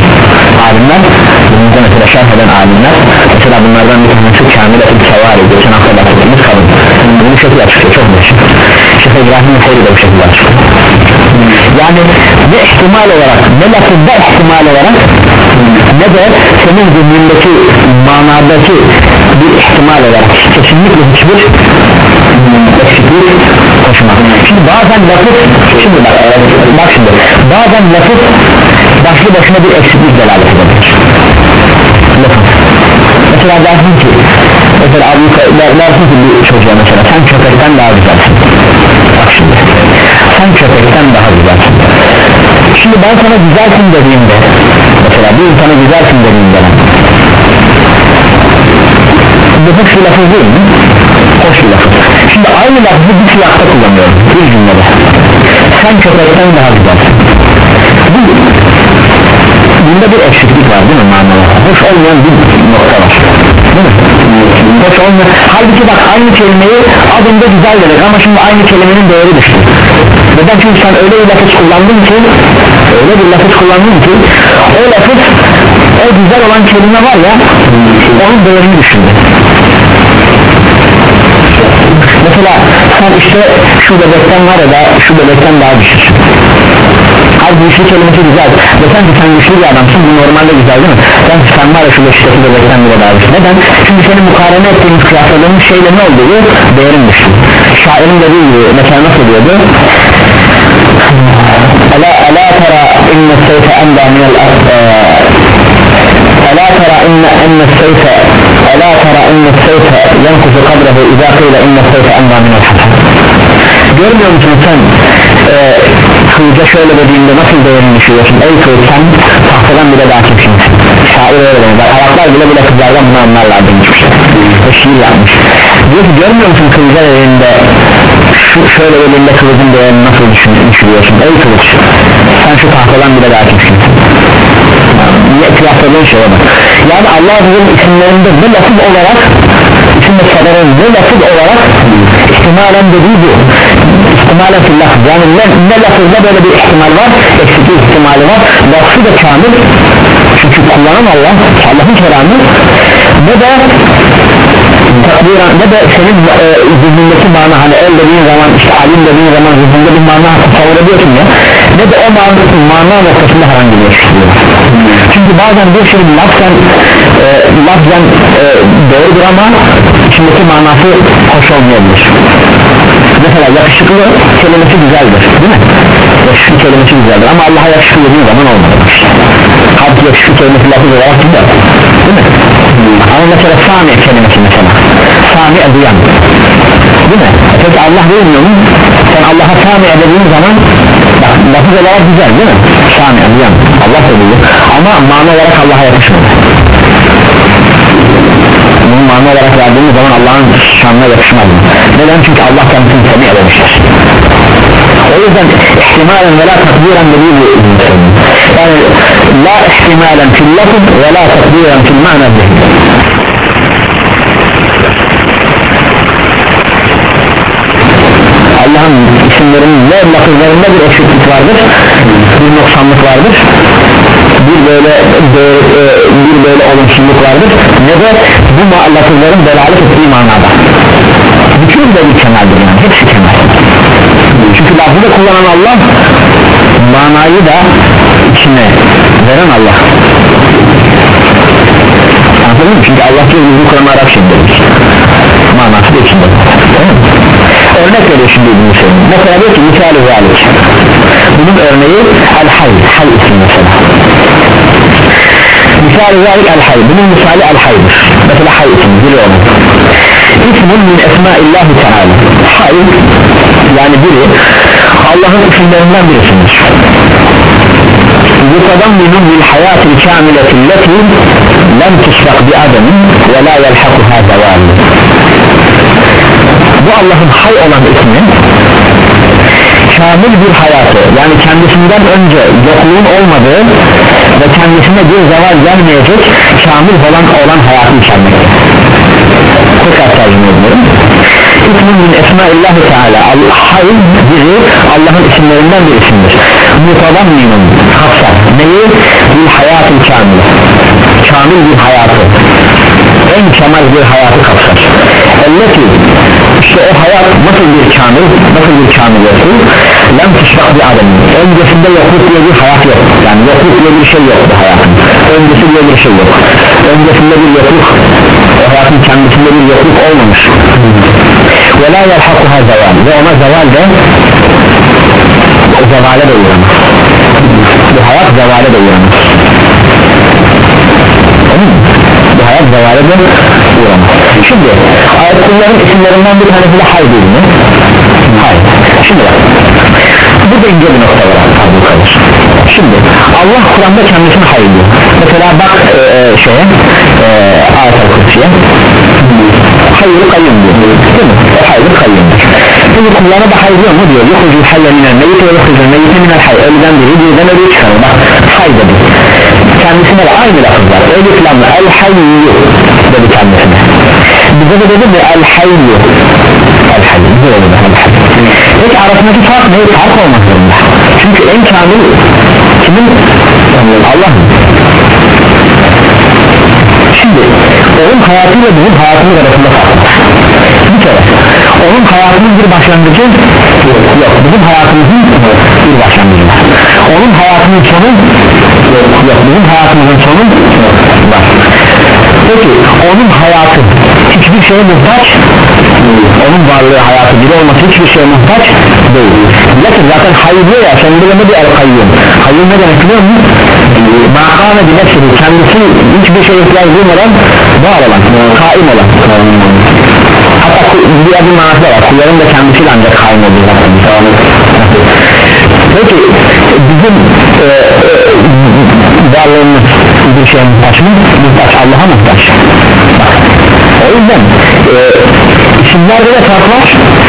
[SPEAKER 1] Alimler bununca mesela şerh eden alimler mesela bunlardan bir tanesi kamiletin sevari geçen hafta bahsettiğimiz kadın. Bunu şekil açıklıyor çok meşhur Şeyh İbrahim Feyri de bu şekilde açıklıyor yani ne ihtimal olarak ne lafızda ihtimal olarak ne de senin zihnindeki manadaki bir ihtimal olarak kesinlikle hiçbir eksiklik taşımaz şimdi bazen lafız şimdi bak, bak şimdi. Bazen lafız başlı başına bir eksiklik delalet edebilir lafız. Mesela dersin ki mesela abi dersin ki bir çocuğa mesela sen köpekten daha güzelsin. Bak şimdi. Sen köpekten daha güzelsin. Şimdi ben sana güzelsin dediğimde mesela bir insana güzelsin dediğimde bu hoş bir lafız değil mi? hoş bir lafız aynı lafızı bir siyahta kullanıyorum. Bir cümlede. Sen köpekten daha güzelsin bu bunda bir eksiklik var değil mi? Manada. Hoş olmayan bir nokta var. Değil mi? hoş olmayan. Halbuki bak aynı kelimeyi adında güzel dedik ama şimdi aynı kelimenin değeri düştü. Neden? Çünkü sen öyle bir lafız kullandın ki öyle bir lafız kullandın ki o lafız o güzel olan kelime var ya onun değerini düşündü mesela sen işte şu bebekten var ya da şu bebekten daha düşürsün Halbuki güçlü kelimesi güzel Desen ki sen güçlü bir adamsın bu normalde güzel değil mi? Sen sen var ya şu beşteki bebekten bile daha güçlü Neden? Çünkü senin mukarene ettiğiniz kıyasladığınız şeyle ne oluyor? Değerin düştü Şairin dediği gibi mesela nasıl diyordu? Ela, ela tera inne seyfe enda minel Ela tera inne enne seyfe Ela tera inne seyfe Yankuzu kadrehu izâ kıyle inne seyfe enda minel hasan Görmüyor musun sen? E, Kılıca şöyle dediğinde nasıl değerini Ey kılıç sen tahtadan bile daha kimsin? Şair öyle demiş. Araplar bile bile kızlardan bunu anlarlar demiş. Şiir yapmış. Diyor ki görmüyor musun kılıçlar elinde şu şöyle elinde kılıcın değerini nasıl düşürüyorsun ey kılıç sen şu tahtadan bile daha kimsin? Niye kıyasladığın şeye bak yani Allah'ın isimlerinde ne lafız olarak isim ve sadarın ne lafız olarak ihtimalen dediği bu. İhtimalen fil lafız yani ne, ne lafızda böyle bir ihtimal var eksiklik ihtimali var. Lafzı da kamil. Çünkü kullanan Allah Allah'ın kelamı. Ne de takdiren ne de senin e, zihnindeki mana hani el dediğin zaman işte alim dediğin zaman zihninde bir mana tasavvur ediyorsun ya ne de o mana, mana noktasında herhangi bir var çünkü bazen bir şey lafzen e, lafzen e, doğrudur ama içindeki manası hoş olmayabilir mesela yakışıklı kelimesi güzeldir değil mi? yakışıklı kelimesi güzeldir ama Allah'a yakışıklı dediğin zaman olmadı halbuki yakışıklı kelimesi lafız olarak değil mi? Ama mesela sami kelimesi mesela sami duyan değil mi? peki Allah duymuyor mu? sen Allah'a sami dediğin zaman bak lafız olarak güzel değil mi? sami duyan Allah da duyuyor ama mana olarak Allah'a yakışmadı bunu mana olarak verdiğimiz zaman Allah'ın şanına yakışmaz mı? neden? çünkü Allah kendisini semi edemiştir o yüzden ihtimalen ve la takdiren dediği bu yani la ihtimalen fil lafız ve la takdiren fil ma'na Allah'ın isimlerinin ne lafızlarında bir eksiklik vardır bir noksanlık vardır bir böyle e, bir böyle olumsuzluk vardır ne de bu lafızların delalet ettiği manada. Bütün de bir kemaldir yani hepsi kemal. Çünkü lafı da kullanan Allah manayı da içine veren Allah. Anladın mı? çünkü Allah diyor bu Kur'an Arap şimdidir manası da içinde. Örnek veriyor şimdi İbn-i mesela diyor ki misali zalik. Bunun örneği el hay ismi mesela. Misali zalik el hay bunun misali el haydır mesela hay ismi biri onun ismun min esmaillahi teala hay yani biri Allah'ın isimlerinden birisidir يتضمن للحياة الكاملة التي لم تسبق بعدم ولا يلحقها زوال bu Allah'ın hay olan ismi kamil bir hayatı yani kendisinden önce yokluğun olmadığı ve kendisine bir zeval gelmeyecek kamil olan olan hayatı içermekte tekrar tercüme ediyorum İsmin min esmaillahi teala hay biri Allah'ın isimlerinden bir isimdir mutadamminun kapsar neyi? bir hayatın kamil kamil bir hayatı. En kemal bir hayatı kapsar. Elleti işte o hayat nasıl bir kamil nasıl bir kamiliyeti lem tüşbak bir adam öncesinde yokluk diye bir hayat yok. Yani yokluk diye bir şey yok hayatın. Öncesi diye bir şey yok. Öncesinde bir yokluk o hayatın kendisinde bir yokluk olmamış. Ve la yelhakuha zeval. Ve ona zeval de zevale de uğramaz bu hayat zevale de uğramaz bu hayat zevale de uğramaz şimdi ayetlerin isimlerinden bir tanesi de hay değil mi? hay şimdi bak bu da ince bir nokta var şimdi Allah Kur'an'da kendisini hay diyor. Mesela bak e, e, şeye e, ayet-el kursiye hayır kayyum diyor. Değil mi? hayır kayyumdur şimdi يخرجكم لنا بحيث يوم مديو يخرج الحي من الميت ويخرج الميت من الحي. ألدان بريد يدن بريد كانوا حي دبي كان اسم العين الأخضر أولي كلام الحي. دبي كان اسم بزبا دبي الحي. الحي. الحي الحي. هيك عرفنا في فرق ما يتعرفه ومحضر الله شمك الان كامل كمين يعني الله şimdi onun hayatıyla bizim hayatımız arasında farklı bir kere onun hayatının bir başlangıcı yok, yok. bizim hayatımızın bir başlangıcı var. Onun hayatının sonu yok, yok. bizim hayatımızın sonu var. Peki onun hayatı hiçbir şeye muhtaç onun varlığı hayatı biri olması hiçbir şeye muhtaç değil. Lakin zaten hayır diyor ya sen bilemedi el kayyum? Kayyum ne demek biliyor musun? makame binefsihi kendisi hiçbir şeye ihtiyaç duymadan var olan kaim olan hatta bir adım manası var. Kulların da kendisiyle ancak kaim olduğu zaten. Peki bizim e, e, varlığımız bir şeye muhtaç mı? muhtaç. Allah'a muhtaç. Bak o yüzden e, isimlerde de fark var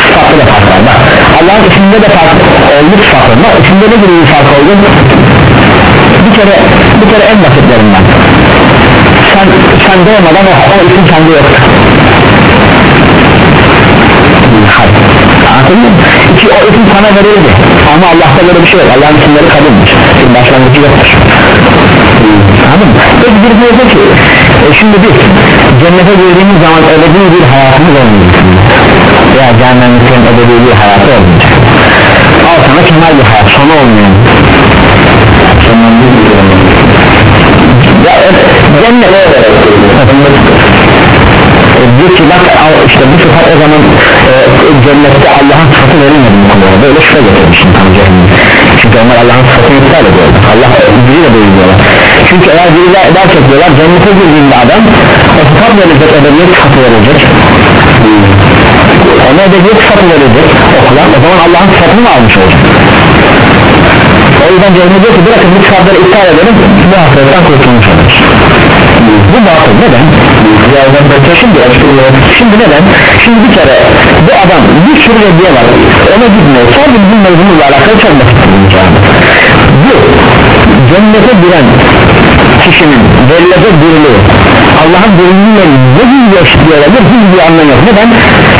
[SPEAKER 1] sıfatlı da fark var. Bak Allah'ın isimde de fark oldu sıfatlarında isimde ne gibi bir fark oldu? Bir kere bir kere en basitlerinden sen sen doğmadan o, o isim sende yok Hayır. Anladın mı? İki o isim sana verildi. Ama Allah'ta böyle bir şey yok. Allah'ın isimleri kabulmüş. Bir başlangıcı yoktur Anladın mı? Peki bir diyor ki e, şimdi biz cennete girdiğimiz zaman ebedi bir hayatımız olmayacak. Veya cehennemliklerin ebedi bir hayatı olmayacak. Al sana kemal bir hayat. Sonu olmuyor ya e, cennet e, diyor ki bak işte bu sıfat o zaman e, cennette Allah'ın sıfatı verilmedi bu konuda. Böyle şüphe getirmişim tam cehennem çünkü onlar Allah'ın sıfatını iptal ediyorlar. Allah biri de değiliyorlar çünkü eğer biri de derse diyorlar cennete girdiğinde adam o sıfat verecek ebediyet sıfatı verecek. Ona ebediyet sıfatı verecek okula o zaman Allah'ın sıfatını mı almış olacak? O yüzden Cehmi diyor ki bırakın bu sıfatları iptal edelim bu hasretten kurtulmuş oluruz bu batıl neden? şimdi, şimdi neden? şimdi bir kere bu adam bir sürü reddiye var ona gitmiyor sadece bizim mevzumuzla alakalı çok basit bu cennete giren kişinin verilecek diriliği Allah'ın dirililiğiyle ne gibi yaşıyor olabilir? Hiçbir bir anlamı yok. Neden?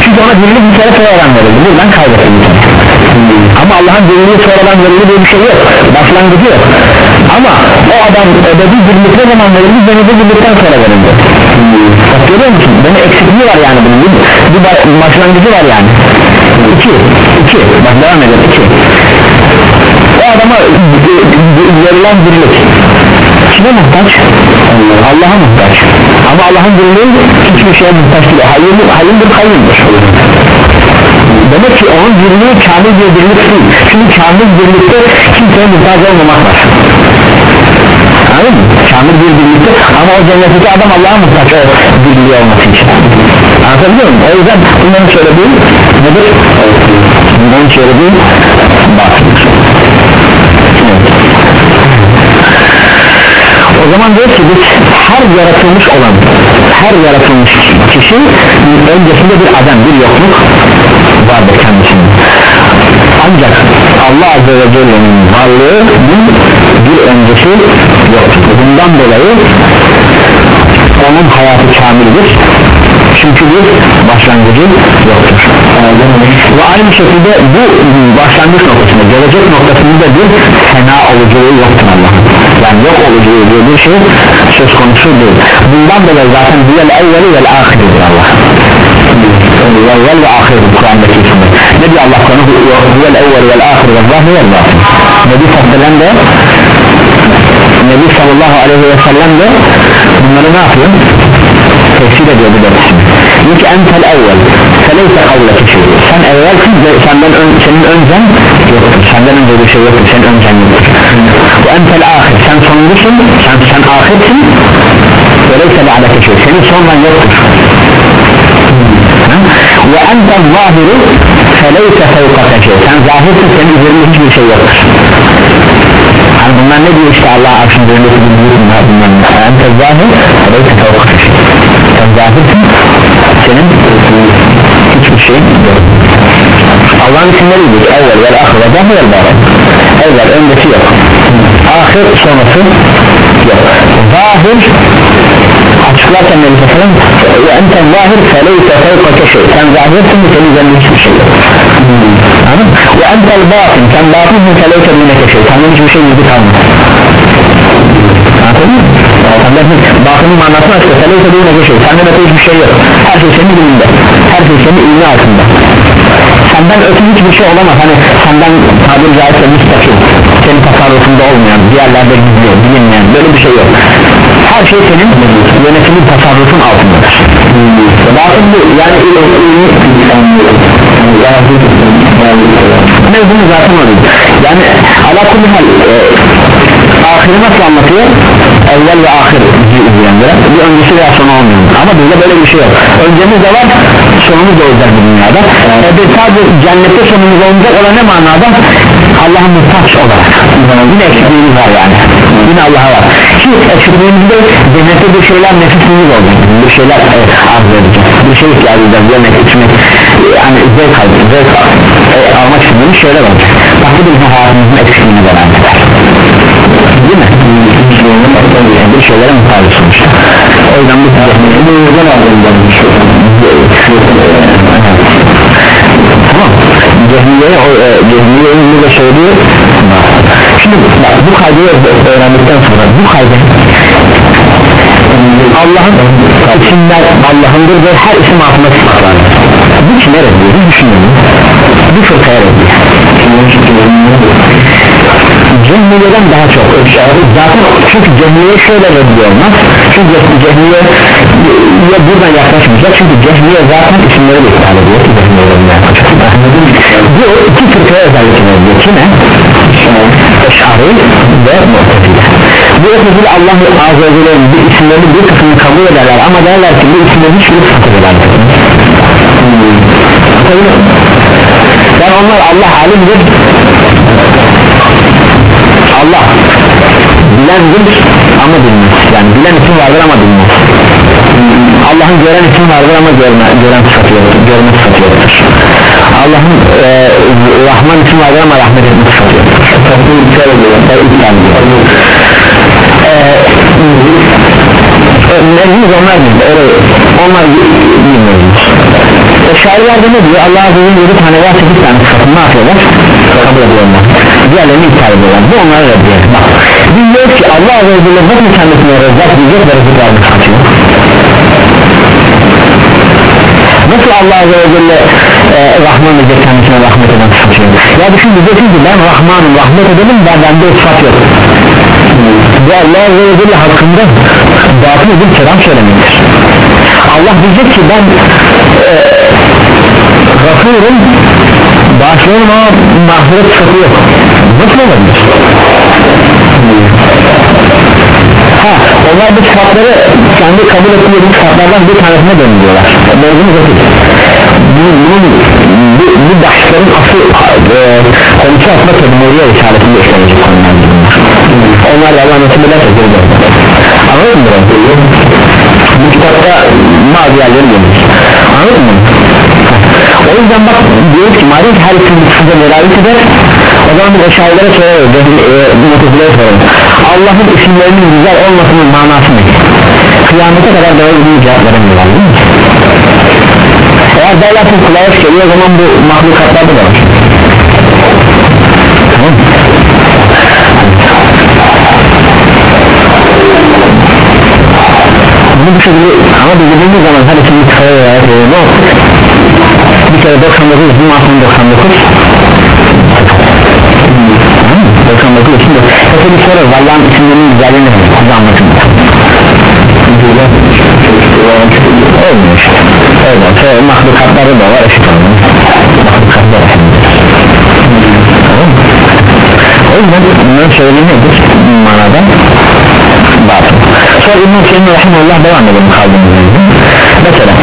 [SPEAKER 1] çünkü ona dirilik bir kere sonradan verildi. Buradan kaybetti bir kere ama Allah'ın dirililiği sonradan verildi diye bir şey yok. Başlangıcı yok ama o adam dirilik ne zaman verildi cennete girdikten sonra verildi bak görüyor musun? Beni eksikliği var yani bunun bir, başlangıcı var yani. İki, iki. Bak devam edelim. İki. O adama verilen birlik. Kime muhtaç? Allah'a muhtaç. Ama Allah'ın birliği hiçbir şeye muhtaç değil. Hayırdır, hayırdır hayırdır demek ki onun birliği kamil bir birlik değil. Çünkü kamil birlikte kimseye muhtaç olmamak var anladın mı? kamil bir birlikte ama o cennetteki adam Allah'a muhtaç o birliği olması için anlatabiliyor muyum? o yüzden bunların söylediği nedir? bunların söylediği batıldır o zaman diyor ki biz her yaratılmış olan her yaratılmış kişi öncesinde bir adam bir yokluk vardır kendisinin ancak Allah Azze ve Celle'nin varlığının bir öncesi yoktur bundan dolayı onun hayatı kamildir. Çünkü bir başlangıcı yoktur. Ve aynı şekilde bu başlangıç noktasında gelecek noktasında bir fena oluculuğu yoktur Allah'ın. Yani yok oluculuğu diye bir şey söz konusu değil. Bundan dolayı zaten diyel evveli vel ahiridir Allah isimler ne diyor Allah konu huvel evvel vel ahir ve zahir vel batin Nebi Sallallahu de Nebi sallallahu aleyhi ve sellem de bunları ne yapıyor tefsir ediyor bu dersini diyor ki entel evvel feleyse kavlaki şey sen evvelsin ve senden ön, senin öncen yoktur senden önce bir şey yoktur senin öncen yoktur bu entel ahir sen sonuncusun sen, sen ahirsin feleyse ba'daki şey senin sonran yoktur ve enten zahiru feleyse fevkaka şey. Sen zahirsin senin üzerinde hiçbir şey yoktur. Yani bunlar ne diyor işte Allah arşın üzerindeki büyük bunlar bunlar enten zahir feleyse fevkaka şey. Sen zahirsin senin hiçbir şey yok. Allah'ın isimleriydi evvel vel ahir ve zahir vel evvel öncesi yok. Ahir sonrası yok. Zahir açıklarken Nebi Sallam ve enten zahir feleyse fevkake şey. Sen zahirsin ve senin üzerinde hiçbir şey yok. Anladın ve entel batın sen batın feleyse mineke şey. Senden hiçbir şey yüzü kalmaz anladın mı? batının manasını açıkla feleyse mineke şey. Senden öte hiçbir şey yok. Her şey senin dilinde. Her şey senin ilmi altında. Senden öte hiçbir şey olamaz. Hani senden tabiri caizse müstakil senin tasarrufunda olmayan diğerlerde gizli bilinmeyen böyle bir şey yok her şey senin yönetimin tasarrufun altındadır batın bu yani mevzunu zaten öyle yani ala kulli hal e, ahiri nasıl anlatıyor? Evvel ve ahir izleyenlere. Bir öncesi veya sonu olmuyor. Ama bizde böyle bir şey yok. Öncemiz de var sonumuz da olacak bu dünyada. E, de sadece cennette sonumuz olacak olan ne manada Allah'a muhtaç olarak. Yine eksikliğimiz var yani. Yine Allah'a var iki eksikliğimizde cennette bir şeyler nefisimiz olacak bir şeyler e, arzu edeceğiz bir şey ihtiyacı edeceğiz yemek içmek yani zevk almak zevk al, e, almak istediğimiz şeyler olacak. Farklı bir hayatımızın eksikliğine beraber değil mi? Bir şeylere muhtaç sonuçta o yüzden bu
[SPEAKER 2] Bu yüzden aldığımdan bir şey
[SPEAKER 1] tamam. Cehmiye'ye o e, Cehmiye'nin burada söylüyor şimdi bak bu kaydı öğrendikten sonra bu kaydı Allah'ın isimler Allah'ındır ve her isim altında sıfatlar bu kime reddiyor bir düşünün bu fırkaya reddiyor Cehmiye'den daha çok zaten çünkü Cehmiye şöyle reddiyor olmaz. Çünkü Cehmiye ya buradan yaklaşmayacak. Çünkü Cehmiye zaten isimleri de iptal ediyor. Ki Cehmiye'den yaklaşmayacak bu iki fırkaya özellikle reddiyor kime? Eşari ve Mu'tezile bu Mu'tezile Allah Azze ve Celle'nin bir isimlerin bir kısmını kabul ederler ama derler ki bu isimlerin hiçbiri sıfat ederler. Yani onlar Allah alimdir. Allah bilendir ama bilmez. Yani bilen isim vardır ama bilmez. Allah'ın gören isim vardır ama görme, gören sıfatı yoktur görme Allah'ın e, Rahman isim vardır ama rahmet etme sıfatı yoktur sıfatı iptal ediyor iptal ediyor Mecnun onlar değil öyle onlar bilmiyoruz Eşariler de ne diyor Allah Azze ve Celle 7 tane veya 8 tane sıfatını ne yapıyorlar kabul ediyorlar diğerlerini iptal ediyorlar bu onlara reddiyor bak biz ki Allah Azze ve Celle nasıl kendisine rezzak diyecek ve rızık vermek Nasıl Allah Azze e, Rahman diyecek kendisine rahmet eden satıyor Ya düşün diyeceksin ki ben Rahmanım rahmet edelim ben bende sıfat yok. Bu Allah ve Celle hakkında batıl bir kelam söylemektir. Allah diyecek ki ben e, Gafurum bağışlıyorum ama mağfiret sıfatı yok. Nasıl olabilir? Ha, onlar bu sıfatları kendi kabul ettiği sıfatlardan bir tanesine dönüyorlar o değil bunun, bu, bu başların asıl e, konusu aslında Tedmuriye Risalesi'nde işlenecek konular onlar nasip ederse geri anladın mı? bu kitapta bazı yerleri gelir anladın mı? o yüzden bak diyor ki madem her isim size velayet eder o zaman biz eşyalara sorarız mutuzlara sorarız Allah'ın isimlerinin güzel olmasının manası ne? kıyamete kadar böyle bir cevap veremiyorlar değil mi? Eğer derlerse kulağa geliyor. O zaman bu mahlukatlarda da var. Tamam. Bunu bu şekilde ama biz dediğimiz zaman her isim bir kafaya veya ne olur bir kere 99 bir mahkum 99 99 için de. Peki bir soru Allah'ın isimlerinin güzelliğini size anlatın olmuyor işte öyle sonra mahlukatları da var eşit olmuyor mahlukatlar o yüzden bunların söylediği nedir manada batıl sonra İbn-i Seyyid Rahimullah devam edelim kaldığımız yerden mesela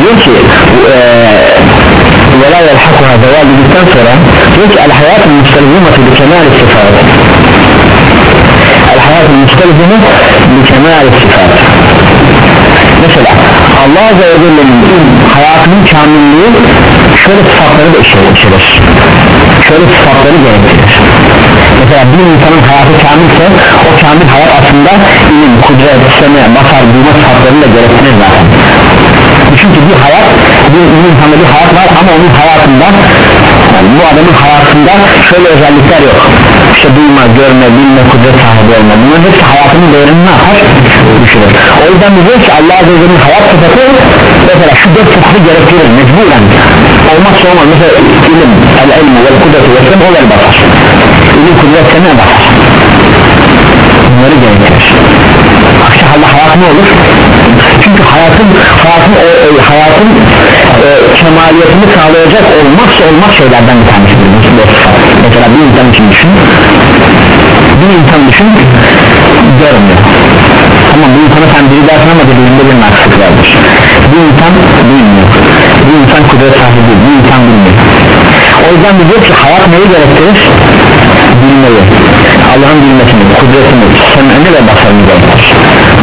[SPEAKER 1] diyor ki ولا يلحقها زوال dedikten sonra diyor ki el-hayat müstelzimati bi kemal istifat el-hayat müstelzimi bi kemal istifat mesela Allah Azze ve Celle'nin hayatının kamilliği şöyle sıfatları da içerir şöyle sıfatları gerektirir. Mesela bir insanın hayatı kamilse o kamil hayat aslında ilim, kudret, seme, basar, duyma sıfatlarını da gerektirir zaten çünkü bir hayat bir, insanda bir hayat var ama onun hayatında bu adamın hayatında şöyle özellikler yok. İşte duyma, görme, bilme, kudret sahibi olma. Bunların hepsi hayatının değerini ne yapar? düşürür o yüzden diyor ki Allah Azze ve Celle'nin hayat sıfatı mesela şu dört sıfatı gerektirir mecburen. Olmazsa olmaz. Mesela ilim, el ilmi, vel kudreti ve sen o vel basar ilim, kudret, sene basar bunları gerektirir aksi halde hayat ne olur? çünkü hayatın hayatın, e, e, hayatın e, kemaliyetini sağlayacak olmazsa olmaz şeylerden bir tanesidir mesela bir insan için düşün. Bir insan düşün. Görmüyor. Tamam bu insana sen biri dersin ama dediğinde bir naksızlık vardır. Bir insan bilmiyor. Bir insan kudret sahibi değil. Bir insan bilmiyor. O yüzden diyor ki hayat neyi gerektirir bilmeyi Allah'ın bilmesini, kudretini, sem'ini ve basarını gerektir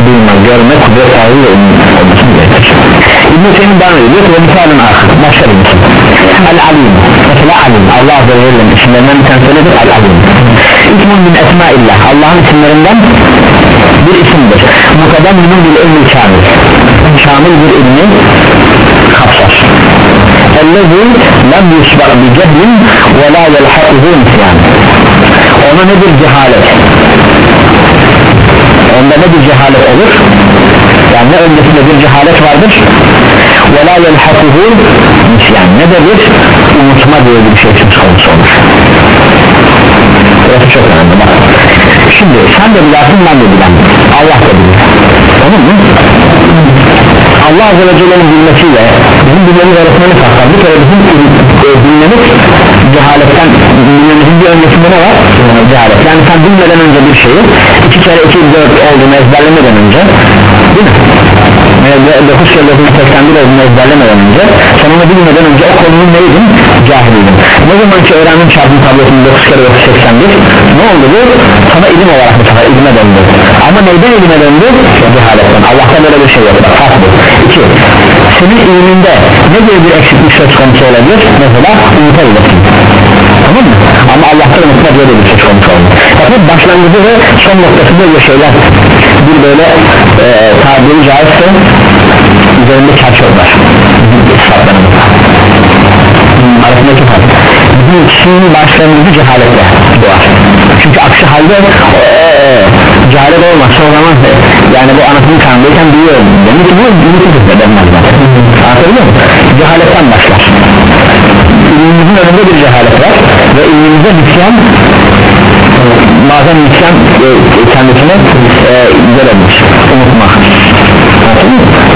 [SPEAKER 1] duymak, görmek, kudret sahibi ve olmasını gerektir İbn-i Hüseyin bana diyor ki ve misalın ahir başka bir misal El-Alim mesela Alim. Allah Azze ve Celle'nin isimlerinden bir tanesi nedir? El-Alim İsmun min esmaillah. Allah'ın isimlerinden bir isimdir. Mutadamminun bil ilmi kamil. Kamil bir ilmi kapsar. Ellezi lem yusbar bi cehlin ve la yelhakuhu nisyan ona nedir cehalet? Onda ne bir cehalet olur? Yani ne öncesinde bir cehalet vardır? ve la yelhakuhu nisyan ne de bir unutma diye bir şey söz konusu olur. Burası çok önemli bak. Şimdi sen de bilersin ben de bilen Allah da bilir. Tamam mı? Allah Azze ve Celle'nin bilmesiyle bizim bilmemiz arasında ne fark var? Bir kere bizim e, bilmemiz cehaletten bilmemizin bir öncesinde ne var? Cehalet yani sen bilmeden önce bir şeyi iki kere iki dört olduğunu ezberlemeden önce değil mi? Ve 9 kere 9 81 olduğunu ezberlemeden önce sen onu bilmeden önce o konunun neydin? Cahiliydin ne zaman ki öğrendin çarpım tabletini 9 kere 9 81 ne oldu bu? sana ilim olarak bu sefer ilime döndü ama neyden ilime döndü? cehaletten Allah'ta böyle bir şey yok bak fark bu 2 senin iliminde ne gibi bir eksiklik söz konusu olabilir? mesela unutabilirsin tamam mı? ama Allah'ta unutma böyle bir söz konusu oldu fakat başlangıcı ve son noktası böyle şeyler bir böyle e, tabiri caizse üzerinde çarşaf var arasındaki fark bizim ikisinin başlangıcı cehaletle doğar çünkü aksi halde ee, cehalet olmazsa o zaman yani bu anasının karnındayken biliyor demek ki bu da denmez anlatabiliyor muyum? cehaletten başlar ilmimizin önünde bir cehalet var ve ilmimize nisyan bazen nisyan e, kendisine e, görebilir unutma.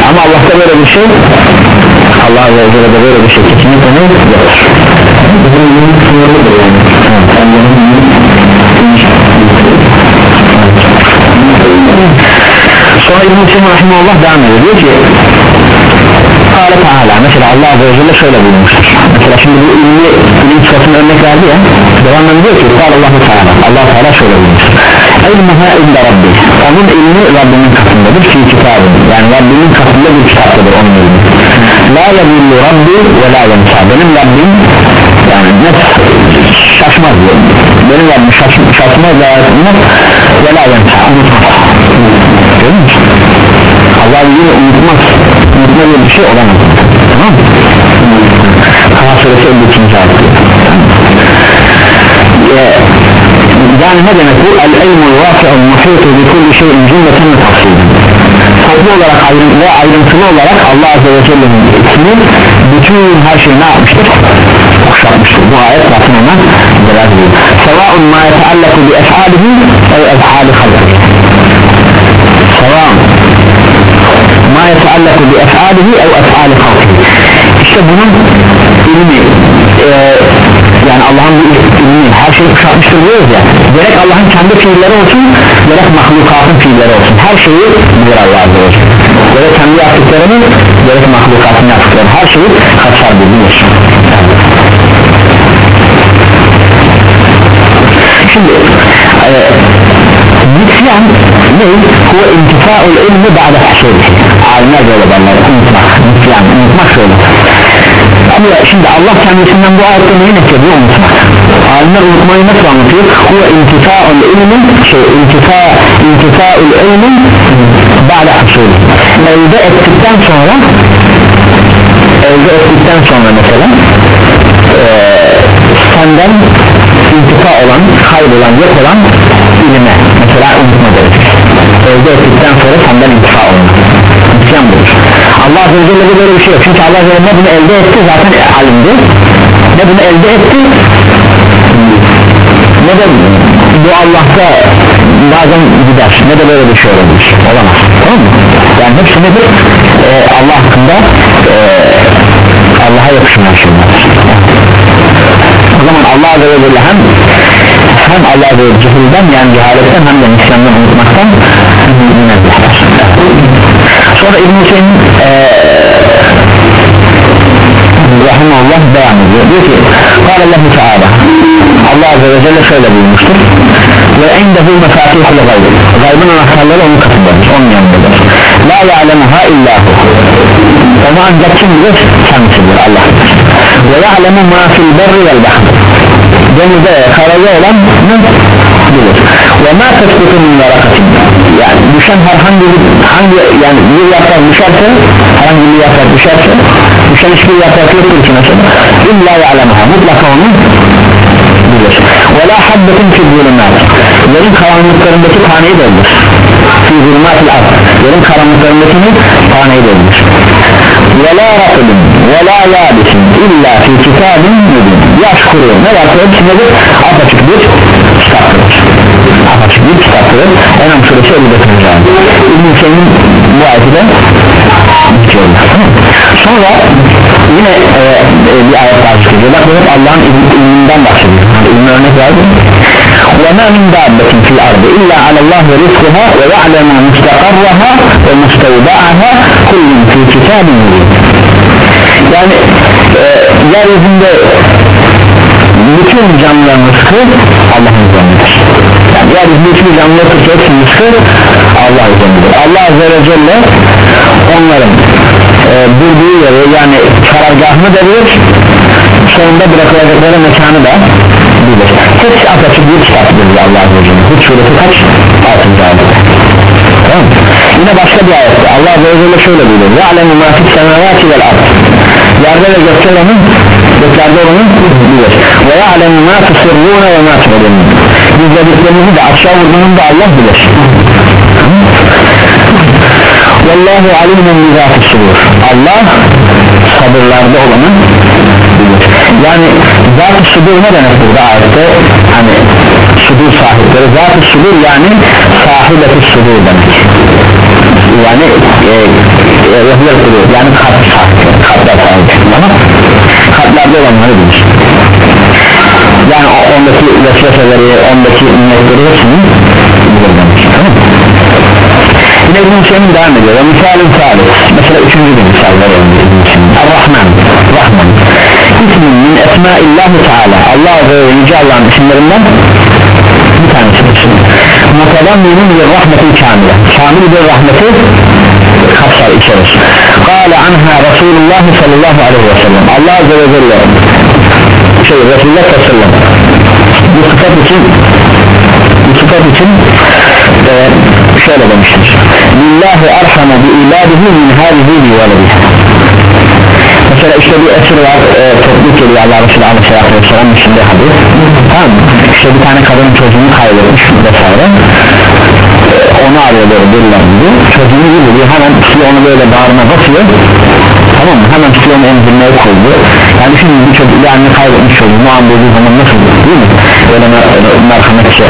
[SPEAKER 1] Ama Allah'ta böyle bir şey Allah Azze ve Celle'de böyle bir şey kesinlikle ne yoktur sonra İbn-i Rahimullah devam ediyor. Diyor ki Kâle Teala. Mesela Allah Azze ve Celle şöyle buyurmuştur. Mesela şimdi bu ilmi ilim sıfatını örnek verdi ya devamlı diyor ki Kâle Allah Teala. Allah Teala şöyle buyurmuştur. İlmiha illa Rabbi onun ilmi Rabbimin katındadır fi kitabın. Yani Rabbimin katında bir kitaptadır onun ilmi. La yadillu Rabbi ve la yensa benim Rabbim yani ne şaşmaz diyor. Benim Rabbim şaş, şaşmaz ve la unutmaz görüyor musun? Allah unutmaz unutma diye bir şey olamaz tamam mı? Kaha suresi 53. ayet yani ne demek bu? El-ilmul vâfi'ul muhitu bi kulli şeyin cümleten ve toplu olarak ayrıntılı ve ayrıntılı olarak Allah Azze ve Celle'nin ismi bütün her şeyi ne yapmıştır? kuşatmıştır bu ayet zaten ona delal ediyor sevâun ma yeteallaku bi ef'alihi ev ef'ali halkihi sevâun bi ef'alihi ev ef'ali halkihi işte bunun ilmi e, yani Allah'ın ilmi her şeyi kuşatmıştır diyoruz ya. Gerek Allah'ın kendi fiilleri olsun gerek mahlukatın fiilleri olsun. Her şeyi bilir Allah gerek kendi yaptıklarını gerek mahlukatın yaptıklarını. Her şeyi kapsar bilir şimdi e, nisyan ne? huve intifa'ul ilmi ba'da husuluhi alimler böyle derler. Unutmak nisyan unutmak şöyle. Şimdi Allah kendisinden bu ayette neyi neklediyor unutmak. Alimler unutmayı nasıl anlatıyor? Huve intifa'ul ilmi şey intifa intifa'ul ilmi ba'da husuluhi elde ettikten sonra elde ettikten sonra mesela e, senden intifa olan, kaybolan, yok olan ilime mesela unutma deriz elde ettikten sonra senden intifa olan isyan budur Allah Azze ve Celle'de böyle bir şey yok. Çünkü Allah Azze ve Celle bunu elde etti zaten alimdi. Ne bunu elde etti? Ne de bu Allah'ta bazen gider. Ne de böyle bir şey olabilir. Olamaz. Tamam mı? yani hepsi nedir? Ee, Allah hakkında e, Allah'a yakışmayan şeyler. O zaman Allah Azze ve Celle hem hem Allah ve Celle'den yani cehaletten hem de nisyandan unutmaktan münezzehler sonra İbn-i Hüseyin ee, Rahimullah devam ediyor. Diyor ki Allahu Teala Allah Azze ve Celle şöyle buyurmuştur. Ve endehu mefatihul gayb. Gaybın anahtarları onun katındadır onun yanındadır. La ya'lemuha illahu onu ancak kim bilir? Kendisidir Allah ve ya'lemu ma fil berri vel bahr denizde karada olan ne bilir. Ve ma tesbitu min yarakatin yani düşen herhangi bir hangi yani bir yaprak düşerse herhangi bir yaprak düşerse düşen hiçbir yaprak yoktur ki mesela. İlla ya'lemuha mutlaka onu bilir ve la habbetin fi zulümat yerin karanlıklarındaki taneyi de bilir fi zulümatil ard yerin karanlıklarındakini taneyi de bilir ve la rakibin ve la yabisin illa fi kitabin mübin yaş kuruyor. Ne varsa hepsi nedir? Apaçık bir apaçık bir kitaptır Enam suresi 59. ayet İbn-i Hüseyin'in bu ayeti de bitiyorlar sonra yine e, e, bir ayet daha çıkıyor bak bu hep Allah'ın ilminden bahsediyor yani ilmi örnek verdi وَمَا مِنْ دَابَّةٍ فِي الْأَرْضِ إِلَّا عَلَى اللّٰهِ رِزْقُهَا وَيَعْلَمُ مُسْتَقَرَّهَا وَمُسْتَوْدَعَهَا كُلٌّ فِي كِتَابٍ مُبِينٍ yani e, yeryüzünde bütün canlıların rızkı Allah'ın üzerindedir yani yeryüzünde hiçbir canlı yoktur ki hepsinin rızkı Allah Allah Azze ve Celle onların e, durduğu yeri yani karargahını da bilir sonunda bırakılacakları mekanı da bilir hepsi apaçık bir kitaptır Allah Azze ve Celle. Hud suresi kaç? 6. ayette tamam. Yine başka bir ayette Allah Azze ve Celle şöyle buyuruyor. Ma fis semavati vel ard. Yerde ve gökte olanın göklerde olanın bilir ve ma tusirruna ve ma tu'lun gizlediklerinizi de aşağı vurduğunu da Allah bilir. Vallahu alimun bizatı sudur. Allah sabırlarda olanı yani zat-ı sudur ne demek burada ayette? Hani sudur sahipleri. Zat-ı sudur yani sahibeti sudur demek. Yani e, e, yani kalp sahibi kalpler sahibi ama kalplerde olanları bilir yani ondaki vesveseleri ondaki niyetleri hepsini tamam? Yine İbn-i Hüseyin devam ediyor. Misalin salih. Mesela üçüncü bir misal verelim. Ar-Rahman. Rahman. İsmin min esmaillahi teala. Allah Azze ve Yüce Allah'ın isimlerinden bir tanesidir. Mutalamminin bir rahmetin kamile. Kamil bir rahmeti kapsar içerir. Kale anha Resulullah sallallahu aleyhi ve sellem. Allah Azze ve Celle şey Resulullah sallallahu bu sıfat için bu sıfat için e, şöyle demiştir. Lillahi arhamu bi ibadihi min hadihi bi veledihi mesela işte bir esir var e, topluluk geliyor Allah Resulü aleyhissalatü vesselam içinde hadis. Tamam işte bir tane kadın çocuğunu kaybetmiş vesaire. E, onu arıyor böyle deliler çocuğunu buluyor hemen tutuyor onu böyle bağrına basıyor tamam mı? Hemen tutuyor onu emzirmeye koydu. Yani şimdi bir çocuk bir anne kaybetmiş çocuğu o an dediği zaman nasıl değil mi? Böyle merhametçe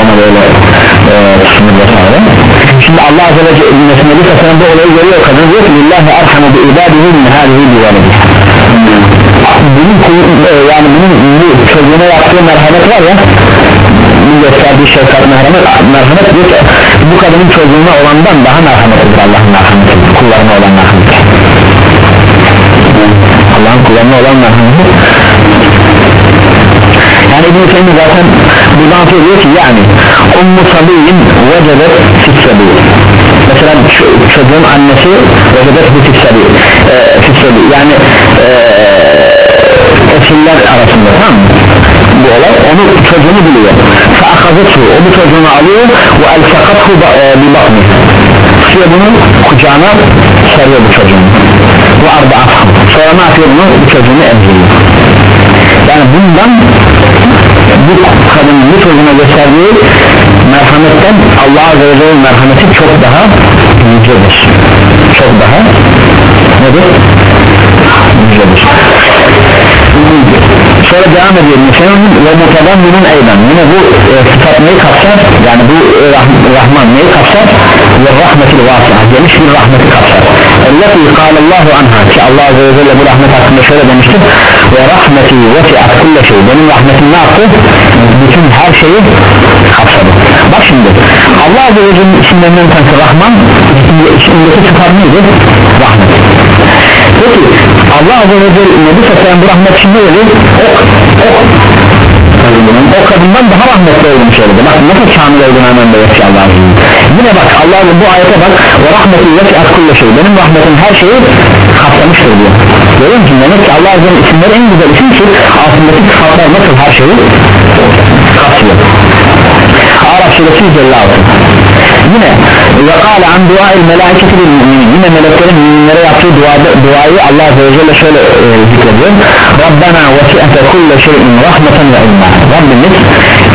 [SPEAKER 1] ona böyle e, tutunur vesaire şimdi Allah Azze ve Celle'nin bir tasarım bu olayı görüyor. Kadın diyor ki lillahi arhamu bi ibadihi min hadihi bi bunun e, yani bunun bu çocuğuna yaptığı merhamet var ya bu gösterdiği şefkat merhamet, merhamet diyor ki bu kadının çocuğuna olandan daha merhametlidir Allah'ın merhameti kullarına olan merhameti Allah'ın kullarına olan merhameti yani İbn-i Teymi zaten buradan söylüyor ki yani Ummu Sabi'in vecebet fissabi mesela çocuğun annesi vecebet fissabi e, fissabi yani e, esirler arasında tamam mı? bu olay onu çocuğunu biliyor. Faakazathu o bu çocuğunu alıyor. Ve elsakathu bir bakmıyor tutuyor bunu kucağına sarıyor bu çocuğunu arda afham sonra ne yapıyor bunu? Bu çocuğunu emziriyor. Yani bundan bu kadının bu çocuğuna gösterdiği merhametten Allah Azze merhameti çok daha yücedir. Çok daha nedir? yücedir sonra devam ediyor. Müslüman ve mutadamminin eyden yine bu e, sıfat neyi kapsar? Yani bu e, rah Rahman neyi kapsar? Ve rahmetil vasiha geniş bir rahmeti kapsar. Elleti kâlallahu anha ki Allah Azze ve Celle bu rahmet hakkında şöyle demiştir. Ve rahmeti vesiat kulle şey benim rahmetim ne yaptı? Bütün her şeyi kapsadı. Bak şimdi Allah Azze ve Celle'nin isimlerinden tanesi Rahman içindeki sıfat neydi? Rahmet peki Allah Azze ve Celle Nebi Sassan bu rahmet şimdi dedi? Ok kadından, o kadından daha rahmetli olduğunu söyledi bak nasıl kamil olduğunu hemen belirtiyor Allah'ın yine bak Allah bu ayete bak ve rahmetin yeti'at kulle şey. Benim rahmetim her şeyi kapsamıştır diyor. Görüyor musun demek ki Allah Azze'nin isimleri en güzel isim ki altındaki sıfatlar nasıl her şeyi kapsıyor Araf suresi 156 yine ve kâle an dua'il melâiketi bil müminin. Yine meleklerin müminlere yaptığı duada, duayı Allah Azze ve Celle şöyle e, zikrediyor. Rabbena vesi'ete kulle şeyin rahmeten ve ilma Rabbimiz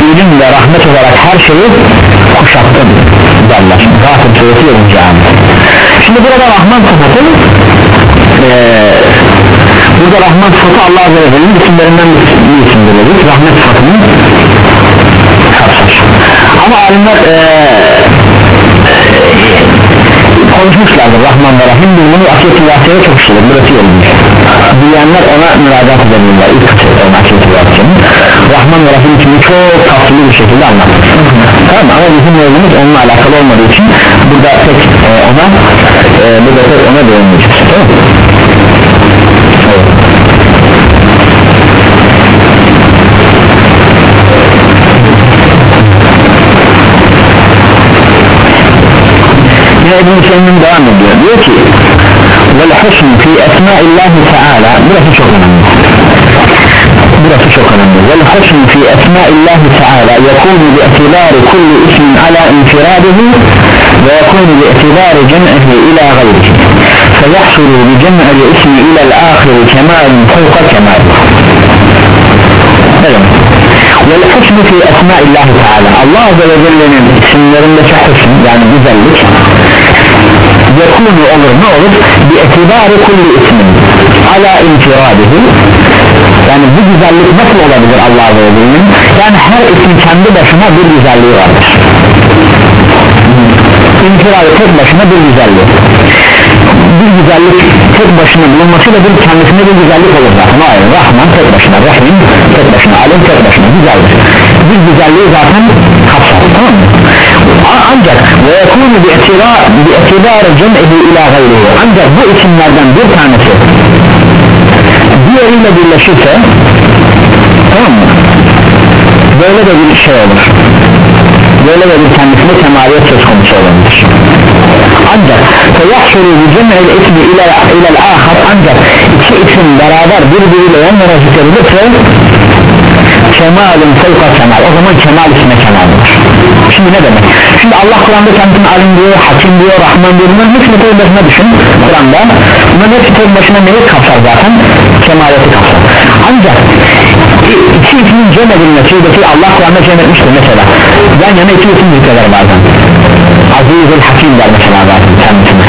[SPEAKER 1] ilim ve rahmet olarak her şeyi kuşattı derler. Gafir suresi 7. ayet. Şimdi burada Rahman sıfatı e, burada Rahman sıfatı Allah Azze ve Celle'nin isimlerinden bir isimdir dedik rahmet sıfatının kapsar ama alimler e, konuşmuşlardır Rahman ve Rahim bunu akiyet-i vasiyeye çok işledir burası yolmuş diyenler ona müracaat edebilirler ilk kısımda akiyet-i vasiyenin Rahman ve Rahim için çok kapsılı bir şekilde anlatır tamam ama bizim yolumuz onunla alakalı olmadığı için burada pek e, ona e, burada pek ona değinmeyeceğiz. Tamam yine İbn-i Hüseyin'in devam ediyor diyor ki vel husn fi esmaillahi teala burası çok önemli burası çok önemli vel husn fi esmaillahi teala yakunu bi etibari kulli ismin ala infiradihi ve yakunu bi etibari cem'ihi ila gayrihi فيحصل بجمع الاسم إلى الآخر كمال فوق كمال. والحسن في أسماء الله تعالى Allah Azze ve Celle'nin isimlerindeki husn yani güzellik yakunu olur ne olur? Bi etibari kulli ismin. Ala infiradihi yani bu güzellik nasıl olabilir Allah Azze yani her isim kendi başına bir güzelliği vardır. İnfiradi tek başına bir güzellik bir güzellik tek başına bulunmasıyla bir kendisine bir güzellik olur zaten. Ayrı. Rahman tek başına Rahim tek başına Alim tek başına güzeldir. Bir güzelliği zaten kapsar tamam mı ancak ve yakunu bi etibar cem'ihi ila gayrihi. Ancak bu isimlerden bir tanesi. Diğeriyle birleşirse tamam mı? Böyle de bir şey olur. Böyle de bir kendisine kemaliyet söz konusu olabilir. Ancak teyahşuru cem'il ismi ile ilel ahar ancak iki isim beraber birbiriyle yan yana zikredilirse kemalin fevka kemal. O zaman kemal isme kemal olur şimdi ne demek? Şimdi Allah Kur'an'da kendini alim diyor hakim diyor rahman diyor bunların hepsini tek başına düşün. Kur'an'da bunların hepsi tek başına neyi kapsar zaten? Kemaliyeti kapsar. Ancak iki ismin cem edilmesi Allah Kur'an'da cem etmiştir mesela. Yan yana iki isim zikreder bazen Azizül Hakim der mesela zaten kendisine.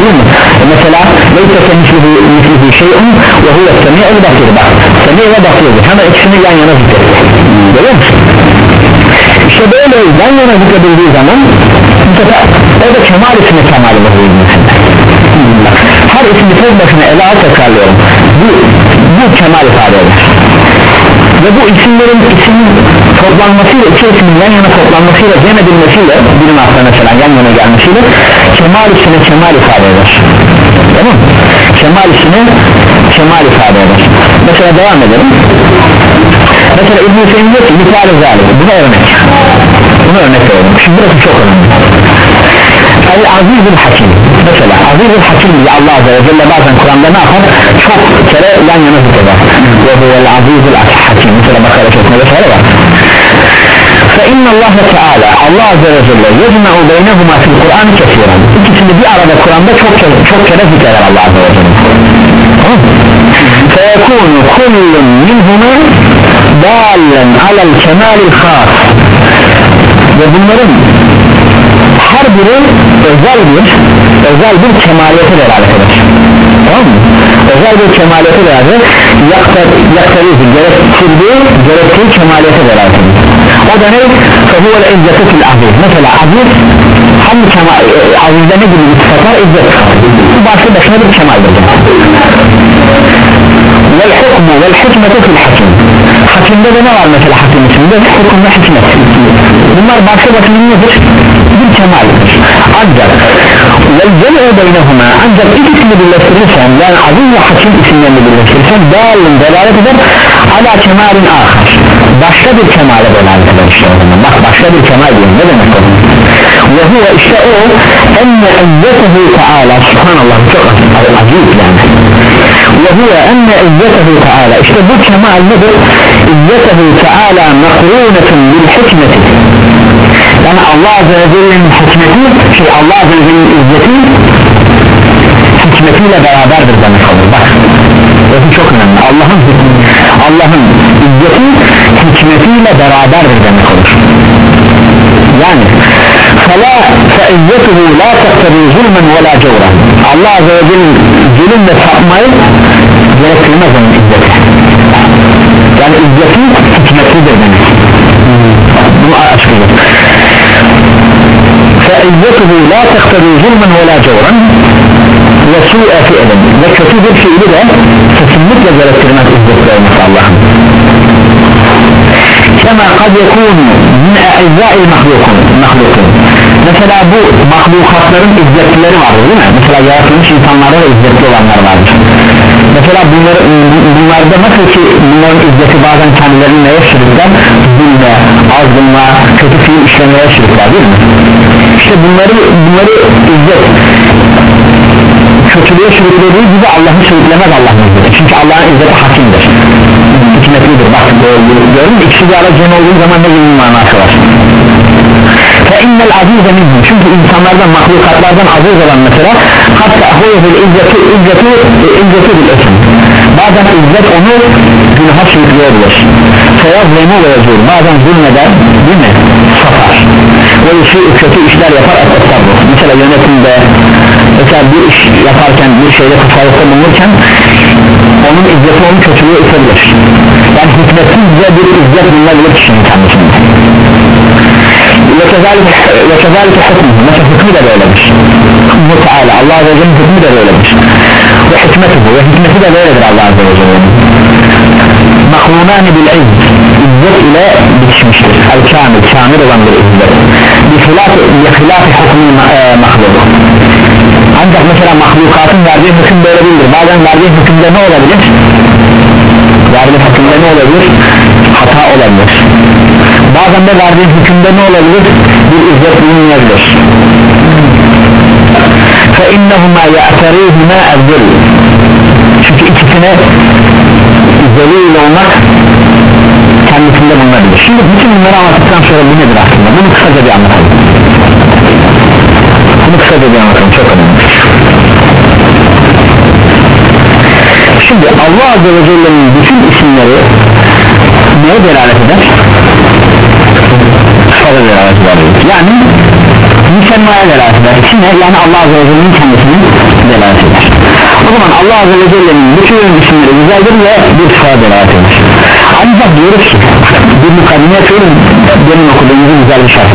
[SPEAKER 1] Değil mi? E mesela leyse kemislihi mislihi şeyun ve huve semi'ul basir. Bak semi ve hemen ikisini yan yana zikredir görüyor musun? İşte böyle yan yana zikredildiği zaman bu sefer o da kemal ismi kemal her ismi tek başına ele al tekrarlıyorum. Bu, bu kemal ifade eder. Ve bu isimlerin isim toplanmasıyla iki ismin yan yana toplanmasıyla cem edilmesiyle birim hafta mesela yan yana gelmesiyle kemal ismine kemal ifade eder. Tamam kemal ismine kemal ifade eder. Mesela devam edelim mesela İbn-i Hüseyin diyor ki misali zalim buna örnek buna örnek verelim şimdi burası çok önemli El Azizül Hakim mesela Azizül Hakim diye Allah Azze ve Celle bazen Kur'an'da ne yapar çok kere yan yana zikreder ve bu El Azizül Hakim mesela Bakara çokuna vesaire var فإن الله تعالى Allah Azze ve Celle يجمع بينهما في القرآن كثيرا ikisini bir arada Kur'an'da çok kere, çok kere zikreder Allah Azze ve Celle فيكون كل منهما dalen alel kemalil has ve bunların her biri özel bir özel bir kemaliyete de arkadaş. Tamam mı? özel bir kemaliyete de yaktarızı gerektirdiği gerektiği kemaliyete de arkadaş. O da ne? fehuvel izzeti fil aziz. Mesela aziz hangi kemal e, azizde ne gibi bir sıfatlar? İzzet. Bu başlı başına bir kemaldir. Vel hikmeti fil hakim hakimde de ne var mesela hakim içinde hukum ve hikmet bunlar başlı başına nedir? bir kemaldir ancak vel cem'e beynehuma ancak ikisini birleştirirsen yani aziz ve hakim isimlerini birleştirirsen dalın delalet eder ala kemalin ahar başka bir kemale delalet işte o zaman bak başka bir kemal diyor ne demek o ve huve işte o enne izzetehu teala subhanallah çok acayip yani ve huve enne izzetehu teala işte bu kemal nedir? izzetehu teala mekrunetun bil hikmeti yani Allah Azze ve Celle'nin hikmeti şey Allah Azze ve Celle'nin izzeti hikmetiyle beraberdir demek olur. Bak bu çok önemli. Allah'ın Allah'ın izzeti hikmetiyle beraberdir demek olur. Yani فلا فإذته لا تقتضي ظلما ولا جورا. الله عز وجل ظلم تحقمه ويكلمه من إذته يعني إذته تتمكي ده فإذته لا تقتضي ظلما ولا جورا. وسوء فعلا لك تجد في إذته تتمت لجل كلمات إذته إن شاء الله. كما قد يكون من أعزاء المخلوقين mesela bu mahlukatların izzetlileri vardır değil mi? mesela yaratılmış insanlarda da izzetli olanlar vardır. Mesela bunlar, bunlarda nasıl ki bunların izzeti bazen kendilerini neye sürükler? Zulme, azgınlığa, kötü fiil işlemeye sürükler değil mi? işte bunları, bunları izzet kötülüğe sürüklediği gibi Allah'ı sürüklemez Allah'ın izzeti. Çünkü Allah'ın izzeti hakimdir. Hikmetlidir. Bak gördün mü ikisi bir ara cem olduğu zaman ne gibi manası var fe innel azize minhum çünkü insanlardan mahlukatlardan aziz olan mesela hatta huyuhul izzeti izzeti izzeti bil esim bazen izzet onu günaha sürükleyebilir feyaz lemu ve bazen zulmeder değil mi? sapar ve işi kötü işler yapar atlatlardır mesela yönetimde mesela bir iş yaparken bir şeyde kısalıkta bulunurken onun izzeti onu kötülüğe itebilir. Yani hikmetsizce bir izzet bulunabilir kişinin kendisinde ve kezalik ve kezalik hükmü. Mesela hükmü de böyledir. Hükmü Teala Allah Azze ve Celle'nin hükmü de böyledir. Ve hikmeti bu. Ve hikmeti de böyledir Allah Azze ve Celle'nin. Maklunani bil izz. İzzet ile bitişmiştir. El kamil kamil olan bir izzet. Bir hilaf bir hilaf hükmü mahluk ancak mesela mahlukatın verdiği hüküm böyle değildir. Bazen verdiği hükümde ne olabilir? Verdiği hükümde ne olabilir? Hata olabilir bazen de verdiği hükümde ne olabilir bir izzet bulunmayabilir فَاِنَّهُمَا يَأْتَرِيهُمَا اَذْدِرِ çünkü ikisine zelil olmak kendisinde bulunabilir şimdi bütün bunları anlattıktan sonra bu nedir aslında bunu kısaca bir anlatalım bunu kısaca bir anlatalım çok önemli şimdi Allah Azze ve Celle'nin bütün isimleri neye delalet eder? Sıfata delalet eder yani mükemmele delalet eder kime? yani Allah Azze ve Celle'nin kendisini delalet eder o zaman Allah Azze ve Celle'nin bütün isimleri güzeldir ve bir sıfata delalet eder ancak diyoruz ki bir mukaddime yapıyorum benim okuduğumuzu güzel bir şart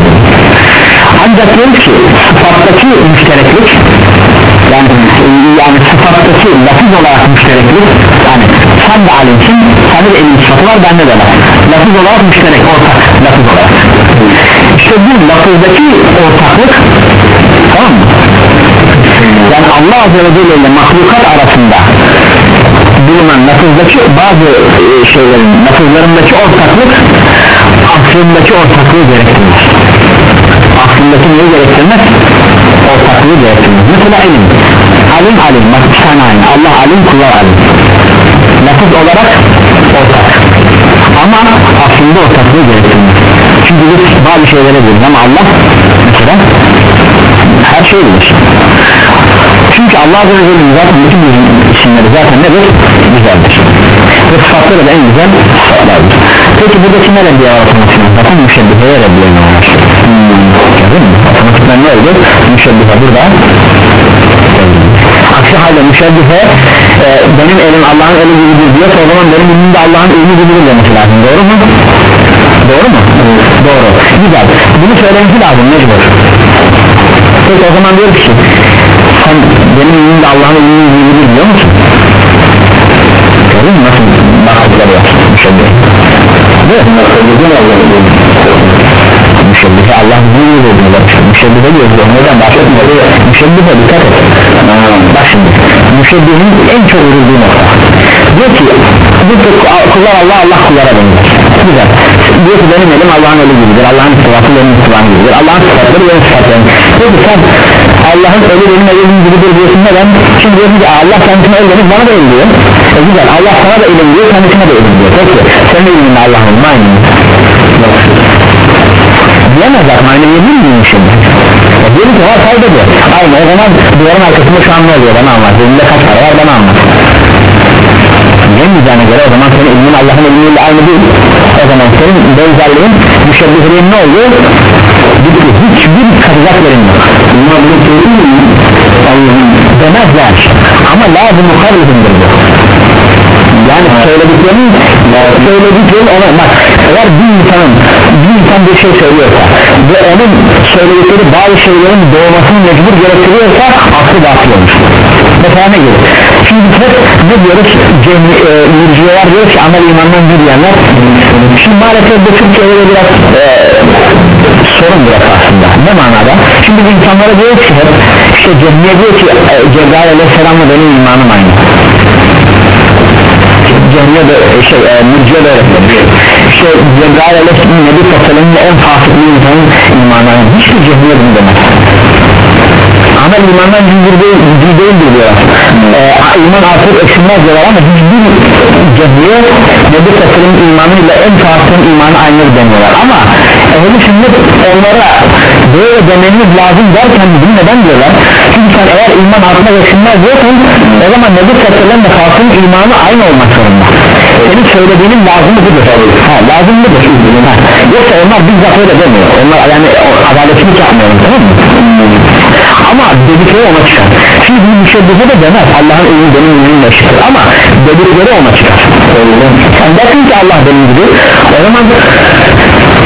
[SPEAKER 1] ancak diyoruz ki sıfattaki müştereklik yani, yani sıfattaki lafız olarak müştereklik yani sen de alimsin senin elin sıfatı var bende de var. Lafız olarak müşterek ortak lafız olarak işte bu lafızdaki ortaklık tamam mı? Yani Allah Azze ve Celle ile mahlukat arasında bulunan lafızdaki bazı e, şeylerin lafızlarındaki ortaklık aslındaki ortaklığı gerektirmez. Aslındaki neyi gerektirmez? Ortaklığı gerektirmez. Mesela ilim. Alim alim. Tane aynı. Allah alim kullar alim. Lafız olarak ortak. Ama aslında ortaklığı gerektirmez çünkü biz bazı şeylere biliriz ama Allah mesela her şeyi bilir çünkü Allah Azze ve Celle'nin zaten bütün isimleri zaten nedir? Güzeldir ve sıfatları da en güzel sıfatlardır peki buradaki ne reddiye var otomatikman? zaten müşebbiheye reddiye var? mü? otomatikman ne oldu? müşebbihe burada aksi halde müşebbihe benim elim Allah'ın eli gibidir diyorsa o zaman benim elim de Allah'ın eli gibidir demesi lazım doğru mu? Doğru mu? doğru. Güzel. Bunu söylemesi lazım mecbur. Peki o zaman diyor ki sen benim elimde Allah'ın gibidir diyor musun? gördün mü? Nasıl baktıkları var müşebbihe değil mi? müşebbihe Allah değil dediğinde müşebbihe diyor neden bahsetmiyor? Müşebbihe dikkat et. Bak şimdi. Müşebbihin en çok vurulduğu nokta diyor ki bu kullar Allah Allah kullara benzer. Güzel. Diyor ki benim elim Allah'ın eli gibidir. Allah'ın sıfatı benim sıfatım gibidir. Allah'ın sıfatları benim sıfatlarım peki sen Allah'ın eli benim elim gibidir diyorsun. Ben şimdi diyorsun ki Allah kendisine el demiş bana da el diyor. E güzel. Allah sana da elim diyor kendisine de elim diyor. Peki senin elinle Allah'ın mı aynı mı? diyemez zaten aynı yemin miyim şimdi? E diyor ki var fayda diyor. Aynı o zaman duvarın arkasında şu an ne oluyor? Bana anlat. Elinde kaç para var? Bana anlat diyemeyeceğine göre o zaman senin ilmin Allah'ın ilmiyle aynı değil. O zaman senin benzerliğin müşebbihliğin ne oluyor bitti. Hiçbir yerin yok bunlar bunu söylüyor mu Allah'ın demezler. Ama lazım mukarribindir bu. Yani söylediklerinin söylediklerini ona bak eğer bir insanın bir insan bir şey söylüyorsa ve onun söyledikleri bazı şeylerin doğmasını mecbur gerektiriyorsa aklı batıl olur mesela ne gibi. Şimdi hep ne diyoruz? Cemi, e, mürciyeler diyor ki amel imandan bir diyenler. Şimdi maalesef bu Türkiye'de de biraz e, sorun biraz aslında. Ne manada? Şimdi insanlara diyor ki hep işte cemiye diyor ki e, Cebrail aleyhisselamla benim imanım aynı. Cehmiye de şey e, mürciye de öğretmedi işte Cebrail aleyhisselam Nebi Tasarım'ın en fasıklı insanın imanı hiçbir cehmiye bunu demez amel imandan cüzdür değil, cüzdür değildir diyorlar ee, iman artık eksilmez diyorlar ama hiçbir cehmiye Nebi Tasarım'ın imanıyla en fasıkın imanı aynı demiyorlar. Ama ehli sünnet onlara böyle demeniz lazım derken bunu neden diyorlar? Çünkü sen eğer iman artmaz eksilmez diyorsan o zaman Nebi Tasarım'ın fasıkın imanı aynı olmak zorunda. Senin söylediğinin lazımı budur. Ha, lazım budur. Ha. yoksa onlar bizzat öyle demiyor. Onlar yani adaletini yapmıyorlar tamam mı ama dedikleri ona çıkar. Şimdi bir müşebbise de demez. Allah'ın ürünü benim ürünümle eşittir ama dedikleri ona çıkar. Sen dersin ki Allah benim gibi. O zaman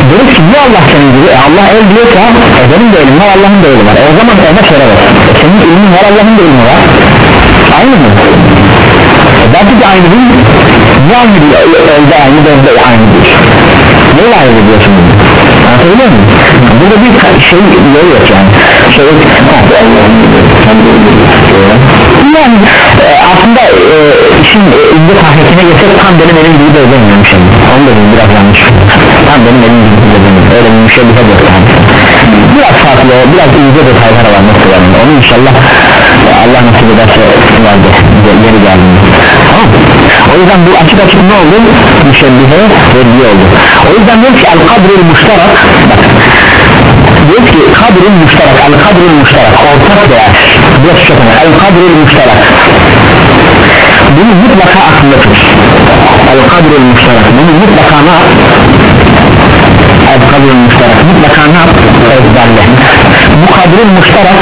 [SPEAKER 1] deriz ki bu Allah senin gibi. E Allah el diyorsa e benim de elim var Allah'ın da eli var. E o zaman ona sorarız e senin ilmin var Allah'ın da ilmi var. Aynı mı? E belki de aynı değil. Bu aynı değil. Elde aynı bende aynı değil neyle ayrı diyorsun bunu? anlatabiliyor muyum? burada bir şey yol yok yani. Şey yani e, aslında e, işin e, ince tahliyetine geçsek tam benim elim gibi de ödemiyorum şimdi onu da biraz yanlış. Tam benim elim gibi de ödemiyorum öyle bir şey bir yok yani. Biraz farklı biraz ince detaylar var nasıl yani onu inşallah Allah nasip ederse yeri geldiğinde tamam. O yüzden bu açık açık ne oldu? Müşebbihe verdiği oldu. O yüzden diyor ki el kadrul müşterak. Bak diyor ki kadrul müşterak el kadrul müşterak. Ortak değer burası çok önemli. El kadrul müşterak. Bunu mutlaka aklında tut. El kadrul müşterak. Bunu mutlaka ne yap? El kadrul müşterak. Mutlaka ne yap? Ezberle. Bu kadrul müşterak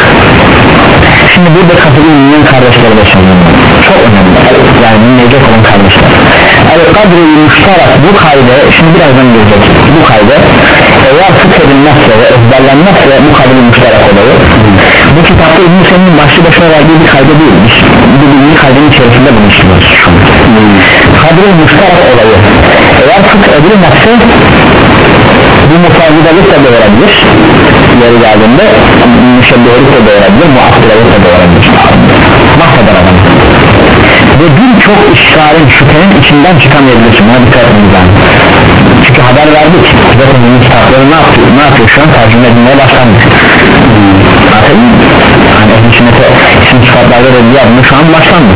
[SPEAKER 1] şimdi burada katılımının kardeşleri de çok önemli. Yani dinleyecek olan kardeşler. El kadrul müşterak bu kaydı şimdi birazdan görecek bu kaydı eğer fıkhedilmezse ve ezberlenmezse bu kadrul müşterak olayı bu kitapta İbn-i Senin başlı başına verdiği bir kaydı değil bu bilgi kaydının içerisinde an kadrul müşterak olayı eğer fıkh edilmezse bu mufazidalık da doğurabilir yeri geldiğinde müşebbihelik de doğurabilir muakkıdalık da doğurabilir mahveder adam. Ve birçok işgalin şüphenin içinden çıkamayabilirsin. Buna dikkat edin çünkü haber verdik. Zaten bunun kitapları ne yapıyor, ne yapıyor? Şu an tercüme edilmeye başlandı zaten hani ehl-i sünnete isim sıfatlarda da yazma şu an başlandı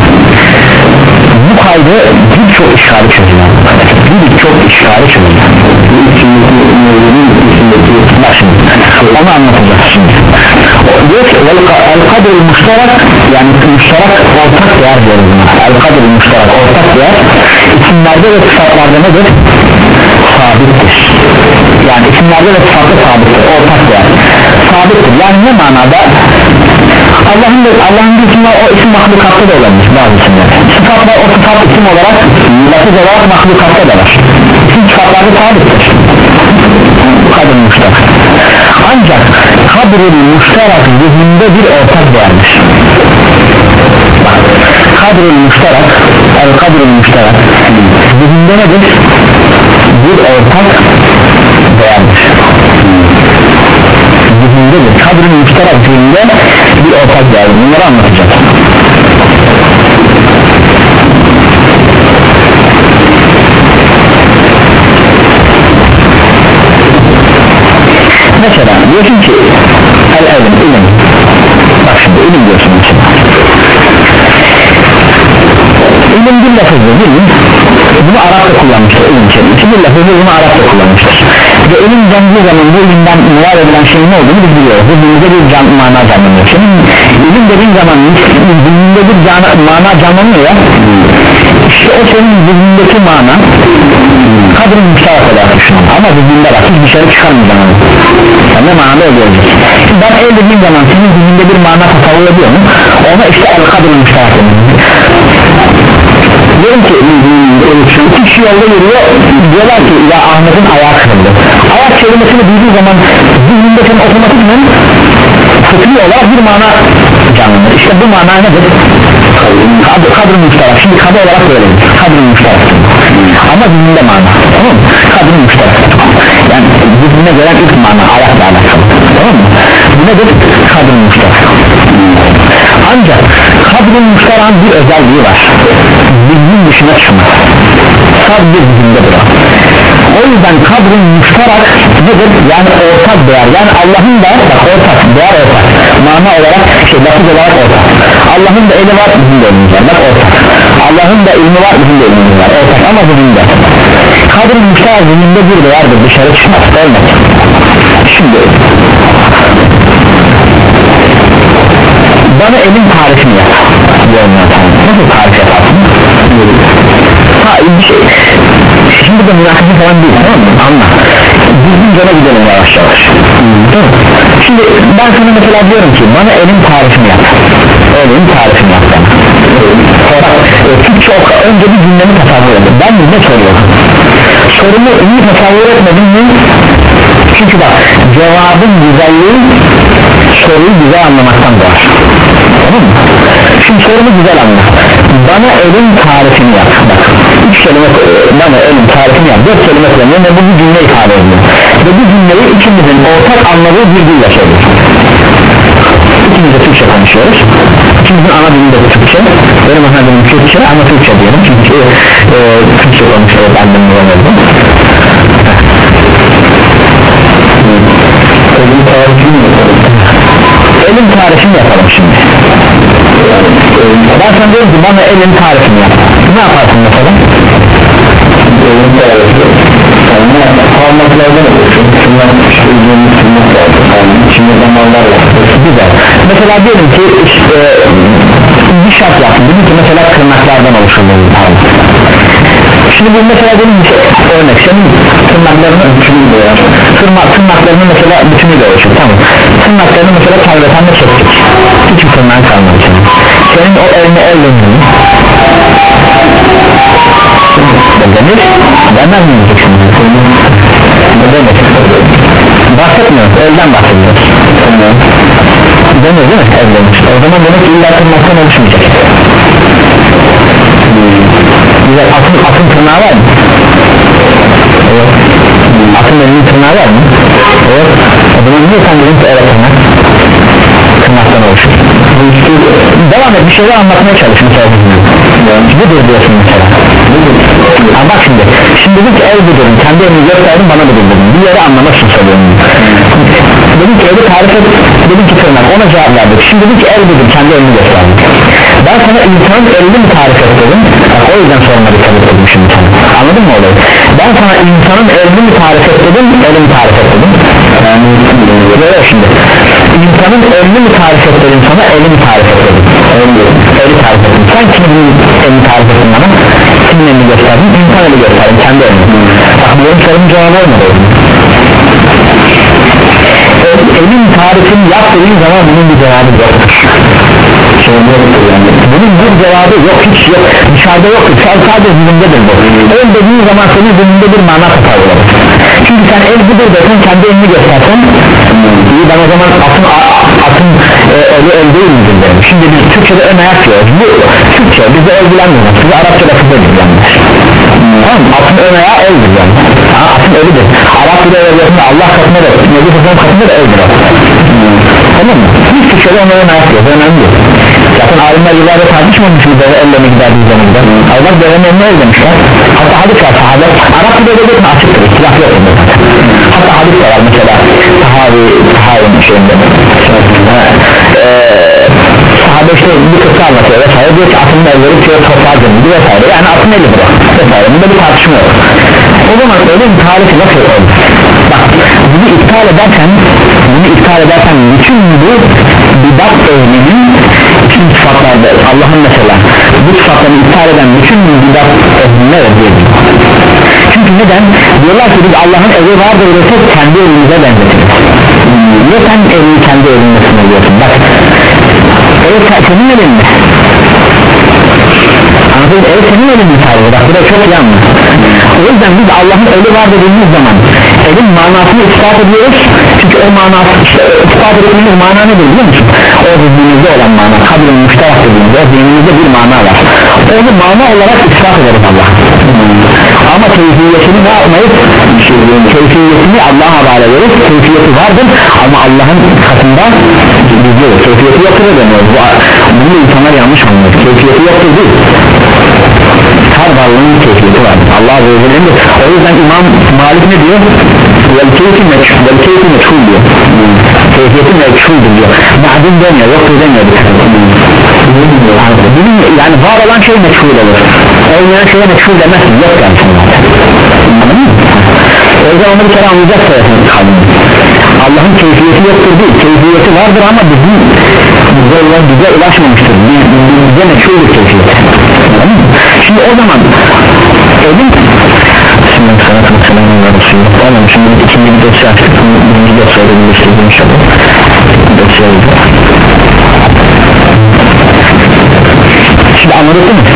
[SPEAKER 1] bu kaydı birçok işgali çözüyor. Birçok işgali içindeki bak şimdi onu anlatacağız şimdi. Diyor ki el kadr müşterak yani müşterak ortak değer buna. El kadr müşterak ortak değer. İsimlerde ve sıfatlarda nedir? sabittir. Yani isimlerde ve sıfatda sabittir ortak değer. Sabittir. Yani ne manada Allah'ın Allah'ın bir ismi o isim mahlukatta da olabilir bazı isimler. Sıfatlar o sıfat isim olarak lafız olarak mahlukatta da var. İsim sıfatlarda sabittir. Kadın müşterak ancak kadrül müşterak zihinde bir ortak değerdir kadrül müşterak el kadrül müşterak zihinde nedir? Bir ortak değerdir zihindedir kadrül müşterak zihinde bir ortak lazım bunları anlatacağız mesela diyorsun ki el elim ilim. Bak şimdi ilim diyorsun mesela ilim bir lafızdır değil mi? bunu Arapça kullanmıştır ilim kelimesi bir lafızı bunu Arapça kullanmıştır ve ilim dendiği zaman bu ilimden muvar edilen şeyin ne olduğunu biz biliyoruz. Bu dilde bir can, mana canlanıyor. Senin ilim dediğin zaman dilinde bir can, mana canlanıyor. Ya işte o senin dilindeki mana kadrin müşterak olarak düşün ama dilinde bak hiç dışarı çıkarmayacağım onu. Sen ne manada oluyor ben el dediğim zaman senin dilinde bir mana tasavvur ediyor mu? Ona işte el kadrin müşterak diyorum ki iki kişi yolda yürüyor. Diyorlar ki ya Ahmet'in ayağı kırıldı. Ayak kelimesini duyduğu zaman zihninde senin otomatikmen fıtri olarak bir mana canlanır işte bu mana nedir? kadr, kadr müşterak şimdi kadr olarak böyle kadr müşterak ama zihninde mana. Tamam kadr müşterak yani zihnine gelen ilk mana ayakla alakalı. Tamam mı? bu nedir? kadr müşterak ancak kadr-ı müşteran bir özelliği var. Zihnin dışına çıkmaz sadece zihinde durar o yüzden kadr-ı müşterak nedir? yani ortak değer. Yani Allah'ın da bak ortak değer ortak. Mana olarak şey lafız olarak ortak. Allah'ın da eli var bizim de elimiz var. Bak ortak. Allah'ın da ilmi var bizim de ilmimiz var. Ortak. Ama zihinde kadr-ı müşterak zihinde bir değerdir. Dışarı çıkmaz olmaz şimdi bana elin tarifini yap. Nasıl tarif yaparsın? Ha bir şey. Şimdi de münakaşa falan değil tamam mı? Anla. Düzgün cana gidelim yavaş yavaş. Hı. şimdi ben sana mesela diyorum ki bana elin tarifini yap. Elin tarifini yap bana. E, Türkçe oku. Önce bir cümlemi tasavvur edin. Ben ne soruyorum. Sorumu iyi tasavvur etmedim mi? Çünkü bak cevabın güzelliği soruyu güzel anlamaktan doğar tamam mı? şimdi sorumu güzel anla bana elin tarifini yap. Bak üç kelime e, bana elin tarifini yap. Dört kelime kullanıyor ve bu bir cümle ifade ediyor. Ve bu cümleyi ikimizin ortak anladığı bir dille söylüyor ikimiz de Türkçe konuşuyoruz. İkimizin ana dili de Türkçe. Benim ana dilim Türkçe ama Türkçe diyelim çünkü e, Türkçe konuşuyoruz annemle öğrendim elin tarifini elin tarifini yapalım şimdi. Ben sana diyorum ki bana elin tarifini yap. Ne yaparsın mesela? Elin tarifi parmaklardan oluşur şunlar işte üzerine sürmek lazım. Yani içinde damarlar var. Güzel. Mesela diyelim ki işte bir şart yaptım. Dedim ki mesela tırnaklardan oluşur parmak şimdi bu mesela benim şey, örnek senin tırnaklarının bütünü var Tırnak, tırnaklarının mesela bütünü de oluşur tamam. Tırnaklarını mesela kalbetenle çektik. Hiçbir tırnağın kalmadı senin. Senin o eline elle mi? denir demez mi diyeceksin ne demek bahsetmiyoruz elden bahsediyoruz denir değil mi? Elden. O zaman demek ki illa tırnaktan oluşmayacak güzel atın, atın tırnağı var mı? Evet. Atın elinin tırnağı var mı? Evet. O zaman niye sen dedin ki evet tırnak? Tırnaktan oluşur. Devam et bir şeyler anlatmaya çalış mesela yani. Budur diyorsun mesela. Ama bak şimdi. Şimdi dedik ki el budur. Kendi elini gösterdin bana budur dedim. Bir yere anlamak için söylüyorum. Dedim ki eli tarif et. Dedim ki tırnak. Ona cevap verdik. Şimdi dedik ki el budur. Kendi elini gösterdik. Ben sana insanın elini tarif et dedim. Bak, o yüzden dikkat ettim şimdi sana. Anladın mı olayı? Ben sana insanın elini tarif et dedim. Elini tarif et dedim. Yani böyle şimdi. İnsanın elini mi tarif et dedim sana elini tarif et dedim. Eli tarif ettim. Sen kimin elini tarif ettin bana? Kimin elini gösterdin? İnsan eli gösterdin. Kendi elini. Bak bu sorumun cevabı olmadı. Elin tarifini yap dediğin zaman bunun bir cevabı yoktur bunun bir cevabı yok hiç yok. Dışarıda yok sen sadece zihindedir bu. El dediğin zaman senin zihninde bir mana tasavvur olur. Çünkü sen el budur desen kendi elini göstersen iyi ben o zaman atın, atın e, eli el değil midir derim şimdi biz Türkçe'de ön ayak diyoruz. Bu Türkçe bize el bilenmiyor size Arapça lafızda bilenmiyor atın ön ayağı eldir yani. Ha, atın elidir. Arap bile öyle Allah katında da Nebi Hüseyin katında da eldir tamam mı? Biz Türkçe'de ona ön ayak diyoruz. Önemli. değil zaten alimler yıllarda tartışmamış mı deve elle mi gider bir zaman gider Allah devenin eline el demişler hatta hadis var sahabe Arap bile öyle mi açıktır ihtilaf yok hatta hadis var mesela sahabi, sahabe şeyinde. Ee, sahabe işte bir kısa anlatıyor vesaire. Diyor ki atın elleri diyor toprağa gömüldü vesaire. Yani atın eli bırak vesaire. Bunda bir tartışma yok. O zaman bir tarifi nasıl olur bak bunu iptal edersen bunu iptal edersen bütün bu bidat ehlinin bütün sıfatlarda Allah'ın mesela bu sıfatlarını iptal eden bütün bidat ehline ödüyedir çünkü neden? Diyorlar ki biz Allah'ın evi vardır desek kendi evimize benzetiriz. Niye sen evini kendi evinde sınırlıyorsun? Bak ev senin evin mi? Anladın ev senin evin mi sadece? Bak bu da çok yanlış. O yüzden biz Allah'ın evi var dediğimiz zaman evin manasını ispat ediyoruz. Çünkü o manası işte ispat ettiğimiz mana nedir biliyor musun? O zihnimizde olan mana. Kabulün müşterak dediğimiz o zihnimizde bir mana var. Onu mana olarak ispat ederiz Allah ama keyfiyetini ne yapmayız? Keyfiyetini Allah'a havale ederiz. Keyfiyeti vardır. Ama Allah'ın katında gizlidir keyfiyeti yoktur demiyoruz. Bu, bunu insanlar yanlış anlıyor. Keyfiyeti yoktur değil her varlığın keyfiyeti var. Allah Azze o yüzden İmam Malik ne diyor? Vel keyfi meçhul vel keyfi meçhul diyor. Keyfiyeti meçhuldür diyor. Ma'dum demiyor yoktur demiyor. Bizim yani var olan şey meçhul olur. Olmayan şeye meçhul demezsin yok yani. Anladın mı? o yüzden onu bir kere anlayacak Allah'ın keyfiyeti yoktur değil. Keyfiyeti vardır ama bizim bize, bize ulaşmamıştır. Bize meçhuldür keyfiyeti şimdi o zaman evin Tamam şimdi ikinci bir dosya açtık birinci dosyayı da birleştirdim inşallah dosyayı da şimdi anladık değil mi?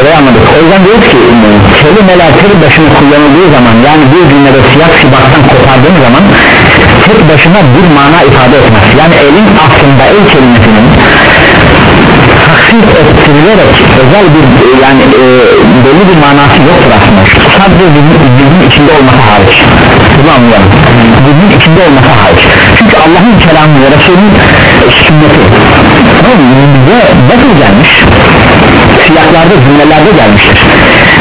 [SPEAKER 1] Olayı anladık o yüzden diyoruz ki kelimeler tek başına kullanıldığı zaman yani bir cümlede siyah sibaktan kopardığın zaman tek başına bir mana ifade etmez yani elin aslında el kelimesinin taksit ettirilerek özel bir yani e, belli bir manası yoktur aslında. Sadece zihnin içinde olması hariç. Bunu anlayalım. Zihnin içinde olması hariç. Çünkü Allah'ın kelamı ve Resul'ün sünneti. Tamam bize nasıl gelmiş? Siyahlarda cümlelerde gelmiştir.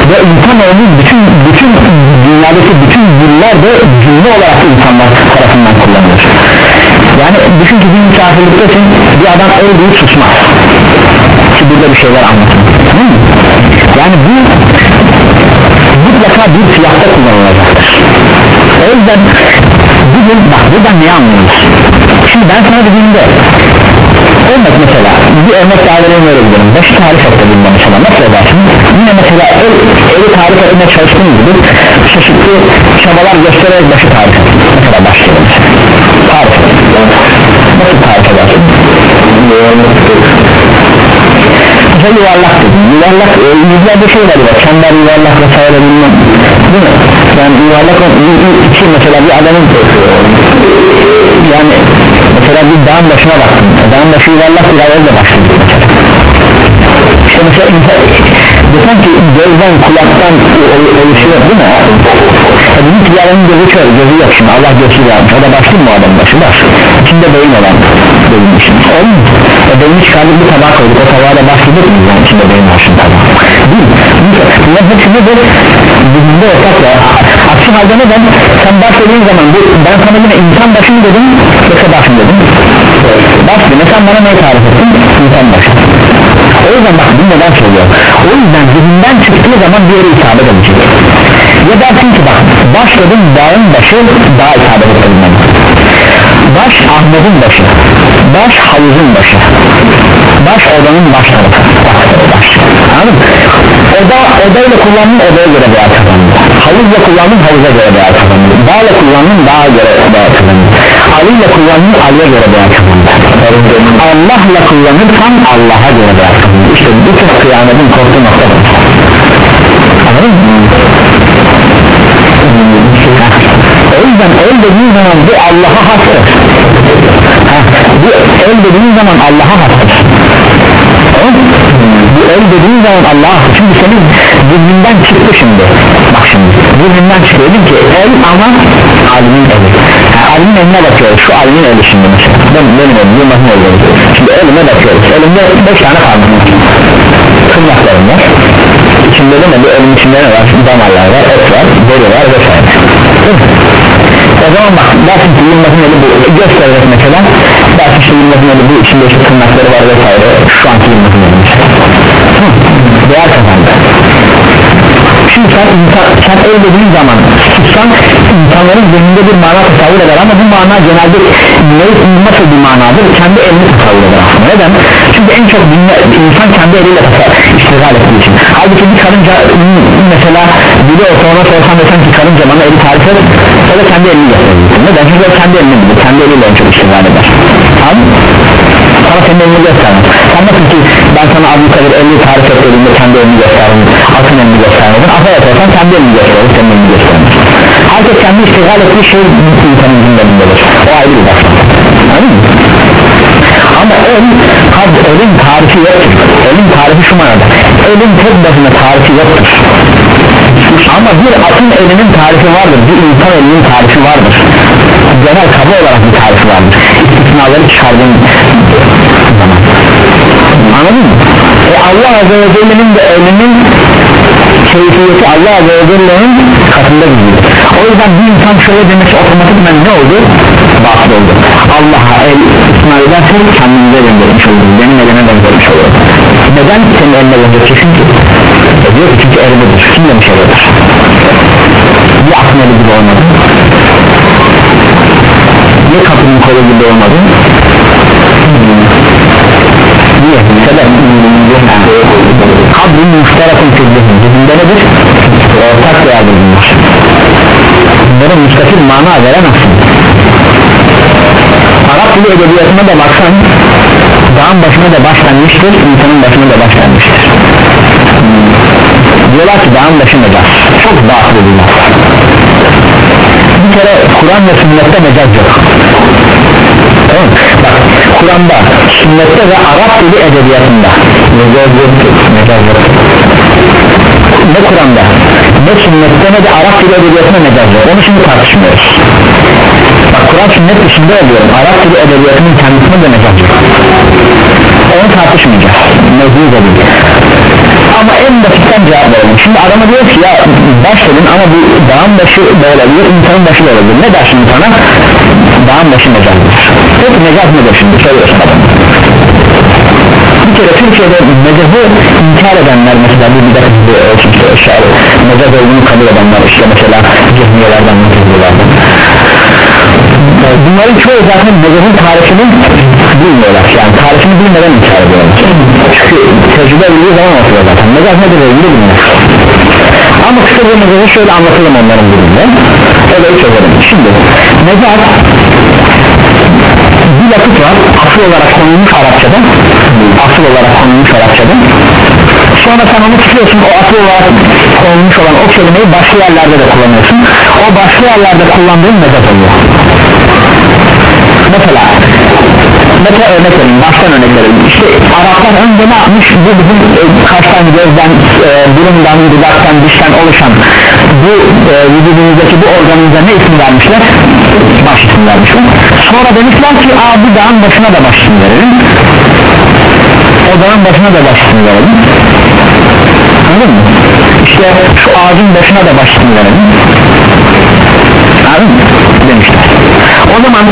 [SPEAKER 1] Ve insanoğlu bütün bütün dünyadaki bütün diller de cümle olarak insanlar tarafından kullanılır. Yani düşün ki bir misafirliktesin bir adam deyip susmaz burada bir şeyler anlatın. Yani bu mutlaka bir siyahta kullanılacaktır. O yüzden bugün bak buradan ne anlıyoruz? Şimdi ben sana dediğimde örnek mesela bir örnek öyle gidelim başı tarif ettim mesela nasıl edersin? Yine mesela el, eli tarif etmeye çalıştığım gibi çeşitli çabalar göstererek başı tarif et. Mesela başlayalım tarif et. Nasıl tarif edersin mesela yuvarlak. Dedim yuvarlak e, yüzlerde şeyler var çember yuvarlak vesaire bilmem. Değil mi? Yani yuvarlak içi mesela bir adamın yani mesela bir dağın başına baktım. Dağın başı yuvarlak bir ayazla başladı işte mesela insan desen ki gözden kulaktan oluşuyor değil mi? E bizim ticaretin gözü kör gözü yok şimdi Allah gözü vermiş o da başlı mı adam başı baş içinde beyin olan beyin olur mu? E beyni çıkardık bir tabak koyduk o tabağa da mı yani içinde beyin var şimdi tabak değil bunlar hepsi nedir? Bizimde ortak ya aksi halde neden? sen baş dediğin zaman bu, ben sana yine insan başı mı dedim yoksa baş mı dedim? baş mı? sen bana ne tarif ettin? insan başı o yüzden bak bunu neden söylüyorum o yüzden zihinden çıktığı zaman yere isabet edecek ya dersin ki bak başladım dağın başı dağ isabet ettirmem baş Ahmet'in başı baş havuzun başı baş odanın baş tarafı. Baş. Anladın mı? oda odayla kullandın odaya göre değer kazandı havuzla kullandın havuza göre değer kazandı dağla kullandın dağa göre değer kazandı Ali ile kullandın Ali'ye göre değer kazandı Allah'la kullanırsan Allah'a göre değer kazandı işte bu kıyametin korktuğu nokta anladın mı? O yüzden el dediğin zaman bu Allah'a hastır ha, bu el dediğin zaman Allah'a hastır bu el dediğin zaman Allah'a çünkü senin zihninden çıktı şimdi. Bak şimdi zihninden dedim ki el ama alimin eli. Yani alimin eline bakıyoruz şu alimin eli şimdi. Mesela ben, benim elim yılmasın oluyoruz şimdi elime bakıyoruz. Elimde 5 tane var tırnaklarım var içinde de ne bu elimin içinde ne var? Damarlar var et var deri var vesaire. O zaman bak dersin ki yılmazın eli bu. Gösterecek mesela. Dersin işte yılmazın eli bu. İçinde işte tırnakları var vesaire. Şu anki yılmazın eli mesela. Değer kazandı Şimdi sen, insan, sen öyle dediğin zaman tutsan insanların zihninde bir mana tasavvur eder ama bu mana genelde ne, nasıl bir manadır? Kendi elini tasavvur eder aslında. Neden? Çünkü en çok dinle, insan kendi eliyle iştigal ettiği için. Halbuki bir karınca mesela biri olsa ona sorsan desen ki karınca bana eli tarif et o da kendi elini göstereceksin. Neden? Çünkü o kendi elini bilir. Kendi eliyle en çok iştigal eder. Tamam? Sana senin elini göstermez. Sen ki ben sana Abu Kadir elini tarif et dediğimde kendi elini gösterdim. Atın elini göstermedin. Afa yaparsan kendi elini gösterir. Senin elini göstermez. Herkes kendi iştigal ettiği şey insanın gündeminde O ayrı bir mı? Ama el, kad, elin tarifi yoktur. Elin tarifi şu manada. Elin tek başına tarifi yoktur. Ama bir atın elinin tarifi vardır. Bir insan elinin tarifi vardır. Genel kaba olarak bir tarifi vardır. İstisnaları çıkardığın. Anladın mı? E Allah Azze ve Celle'nin de elinin keyfiyeti Allah Azze ve Celle'nin katında gidiyor. O yüzden bir insan şöyle demesi otomatikmen ne oldu? Batıl oldu. Allah'a el istisna edersen kendinize benzetmiş olur. Benim elime benzetmiş olur. Neden senin eline benzeteceksin ki? E diyor ki çünkü elidir. Kim demiş elidir? Bir aklın eli gibi olmadı. Niye kapının kolu gibi olmadı? Niye? Sebep Kabrin müşterakın fizihin Bizimde nedir? Ortak değerli bunlar Bunlara müstakil mana veremezsin Arap dili edebiyatına da baksan Dağın başına da başlanmıştır insanın başına da başlanmıştır Diyorlar ki dağın başı mecaz Çok dağıtlı bir laf kere Kur'an ve sünnette mecaz yok Tamam. Bak Kur'an'da, sünnette ve Arap dili edebiyatında mecaz yoktur, mecaz yoktur. Ne Kur'an'da, ne sünnette ne de Arap dili edebiyatında mecaz yok. Onu şimdi tartışmıyoruz. Bak Kur'an sünnet dışında oluyorum. Arap dili edebiyatının kendisinde de mecaz yok. Onu tartışmayacağız. Mevzu değil. Ama en basitten cevap verelim. Şimdi adama diyor ki ya baş dedin ama bu dağın başı da olabilir, insanın başı da olabilir. Ne der şimdi sana? Dağın başı mecazdır. Peki mecaz nedir şimdi? Soruyorsun adamı. Bir kere Türkiye'de mecazı inkar edenler mesela bu bir bir ölçüntü eşyarı mecaz olduğunu kabul edenler işte mesela cehmiyelerden mutezlilerden bunların çoğu zaten mecazın tarifini bilmiyorlar. Yani tarifini bilmeden inkar ediyorlar. Çünkü tecrübe bildiği zaman ortaya zaten. Mecaz nedir olduğunu bilmiyor. Ama kısaca mecazı şöyle anlatalım onların dilinde öyle çözelim şimdi mecaz bir yapıt var. Asıl olarak konulmuş Arapçada. Asıl olarak konulmuş Arapçada sonra sen onu tutuyorsun o asıl olarak konulmuş olan o kelimeyi başka yerlerde de kullanıyorsun. O başka yerlerde kullandığın mecaz oluyor. Mesela mesela örnek vereyim baştan örnek vereyim. İşte Araplar önce ne yapmış? Bu bizim e, kaştan gözden e, burundan dudaktan dişten oluşan bu e, vücudumuzdaki bu organımıza ne isim vermişler? Baş isim vermişler sonra demişler ki aa bu dağın başına da baş isim verelim o dağın başına da baş isim verelim. Anladın mı? İşte şu ağacın başına da baş isim verelim. Anladın mı? Demişler. O zaman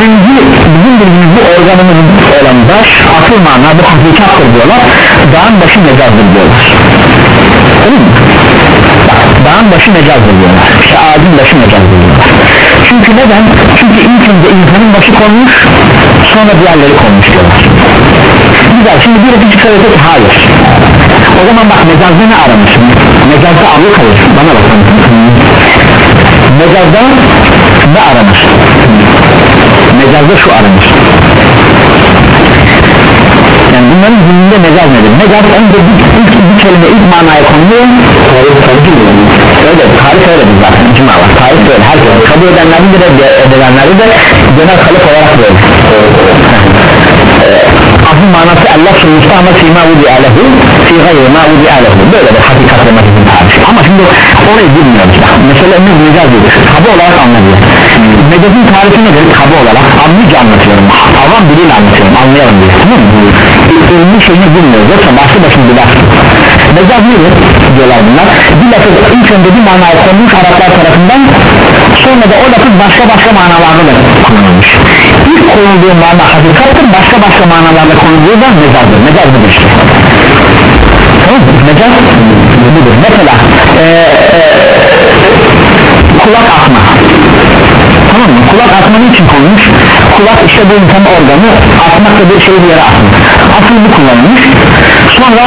[SPEAKER 1] birinci bizim bildiğimiz bu organımızın olan baş asıl mana bu hakikattır diyorlar. Dağın başı mecazdır diyorlar. Öyle mi? Dağın başı mecazdır diyorlar. İşte ağacın başı mecazdır diyorlar. Çünkü neden? çünkü ilk önce insanın başı konmuş sonra diğerleri konmuş diyorlar güzel şimdi bir öteki söylese ki hayır. O zaman bak mecazda ne aramışsın mecazda avlu kalır. Bana bakın mecazda ne aramış? Mecazda şu aramış. Yani bunların dilinde mecaz nedir? Mecaz önce bir, ilk bir kelime ilk manaya konuluyor. Öyle tarif öyledir zaten. İcma var. Tarif öyle herkes kabul edenlerin de edenleri de genel kalıp olarak böyle asıl manası Allah sunmuştu ama fîmâ vudi alehu fî gayri mâ vudi alehu böyle bir hakikat ve metodun tarifi ama şimdi orayı bilmiyoruz. Meselemiz mecaz değil kaba olarak anlatıyor mecazın tarifi nedir? Kaba olarak anlayıcı anlatıyorum. Avam diliyle anlatıyorum. Anlayalım diye. Tamam mı? İlmi şeyini bilmiyoruz. Yoksa başlı başına bir laf mecaz nedir? Diyorlar bunlar. Bir lafı ilk önce bir manaya konmuş Araplar tarafından sonra da o lafı başka başka manalarda da kullanılmış. İlk konulduğu mana hakikattır başka başka manalarda konulduğu da mezardır. Mezar budur işte. Tamam mı? mezar budur. Mesela ee, ee, kulak atma tamam mı? kulak atmanın için konmuş? Kulak işte bu insan organı atmak da bir şey bir yere atmak asıl bu kullanılmış. Sonra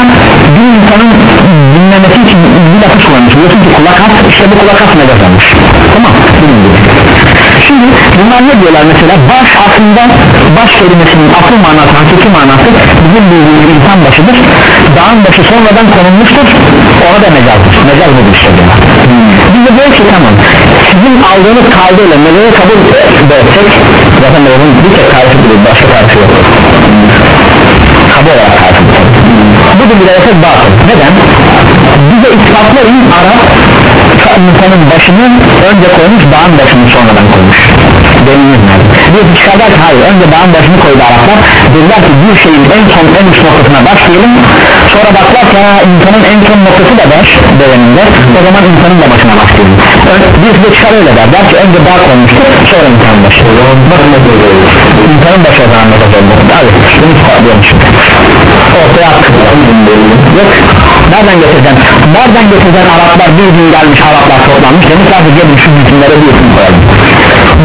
[SPEAKER 1] bir insanın dinlemesi için bir lafı kullanmış. Diyorsun ki kulak at işte bu kulak at mezar olmuş tamam. Bunun şimdi bunlar ne diyorlar mesela? Baş aslında baş kelimesinin asıl manası hakiki manası bizim bildiğimiz insan başıdır. Dağın başı sonradan konulmuştur. Ona da mezardır mezar budur işte diyorlar biz de diyor ki tamam sizin aldığınız kaydıyla meleğe kabul etsek zaten meleğin bir tek tarifi değil başka tarifi yok kabul olarak tarifi bu da etsek batıl neden? Bize ispatlayın Arap insanın başını önce koymuş dağın başını sonradan koymuş nerede bir çıkarlar ki hayır önce dağın başını koydu Araplar. Dediler ki bir şeyin en son en uç noktasına başlayalım. Sonra baklar ki insanın en son noktası da baş bedeninde o zaman insanın da başına başlayalım. Bir de çıkar öyle der. Der ki önce dağ koymuştur sonra insanın başı. İnsanın başı o zaman ne oldu abi bunu ispatlıyorum şimdi. Ortaya attık. Yok. Nereden getireceksin nereden getireceksin Araplar bir gün gelmiş Araplar toplanmış. Demişler ki gelin şu bütünlere bir isim koyalım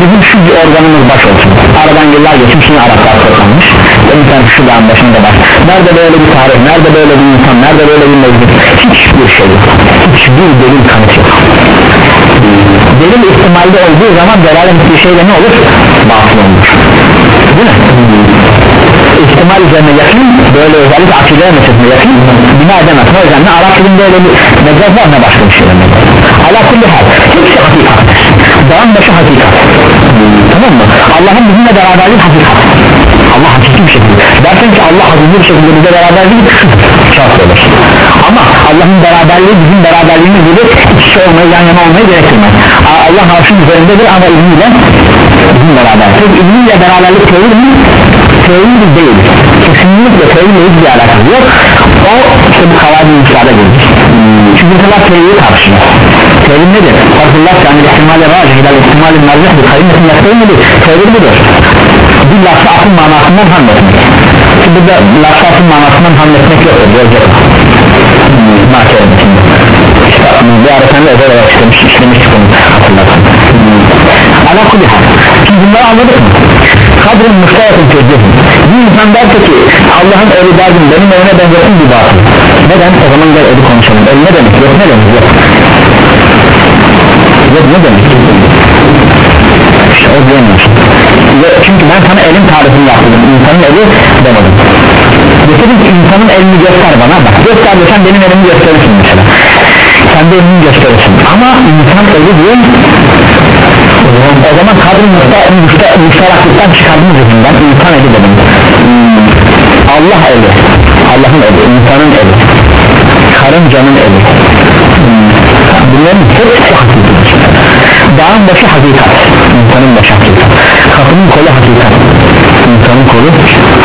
[SPEAKER 1] bizim şu organımız baş olsun. Aradan yıllar geçmiş yine Araplar toplanmış demişler ki şu dağın başında baş nerede böyle bir tarih nerede böyle bir insan nerede böyle bir mevcut hiçbir şey yok. Hiçbir delil kanıt yok. Delil ihtimalde olduğu zaman delalet bir şeyle ne olur? Batıl olur değil mi? İhtimal üzerine yakın böyle özellikle akide meselesine yakın bina edemez. O yüzden ne Arap dilinde öyle bir mecaz var ne başka bir şey ala kulli hal. Hepsi hakikat dağın başı hakikat tamam mı? Allah'ın bizimle beraberliği hakikat Allah hakiki bir şekilde dersen ki Allah hakiki bir şekilde bize beraberliği çok olur ama Allah'ın beraberliği bizim beraberliğimiz gibi iç içe olmayı yan yana olmayı gerektirmez. Allah arşın üzerindedir ama ilmiyle bizim beraber. Tek ilmiyle beraberlik tevhid mi? tevhid değil. Kesinlikle tevhidle hiçbir alakası yok o işte bu kavadi müsaade gelir çünkü bunlar tevhidi tartışıyor. Tevhid nedir? Fazlullah yani ihtimali racih ile ihtimali mercihdir kaymetin yaptığı nedir? tevhid budur. Bir lafı akıl manasından hamletmek ki burada lafı akıl manasından hamletmek yoktur görecek mahkemetin işte bir arasında özel olarak istemiş istemiştik onu hatırlarsın. Ala kulli hal. Şimdi bunları anladık mı? Kadrin müşterekın tezgahın bir insan derse ki Allah'ın ölü derdim benim evine benzetin bir batıl. Neden? o zaman gel ölü konuşalım. Ölü ne demek? yok ne demek? yok. Yok ne demek? işte o diyemiyorsun çünkü ben sana elin tarifini yaptım insanın eli demedim dedim ki insanın elini göster bana. Bak göster desen benim elimi gösterirsin mesela. Sen de elini gösterirsin. Ama insan eli diyor o zaman kadın müşteraklıktan çıkardığımız yüzünden insan eli dedim. Hmm. Allah eli. Allah'ın eli, insanın eli. Karıncanın eli. Hmm. bunların hepsi hakikatir dağın başı hakikat. İnsanın başı hakikat. Kapının kolu hakikat. İnsanın kolu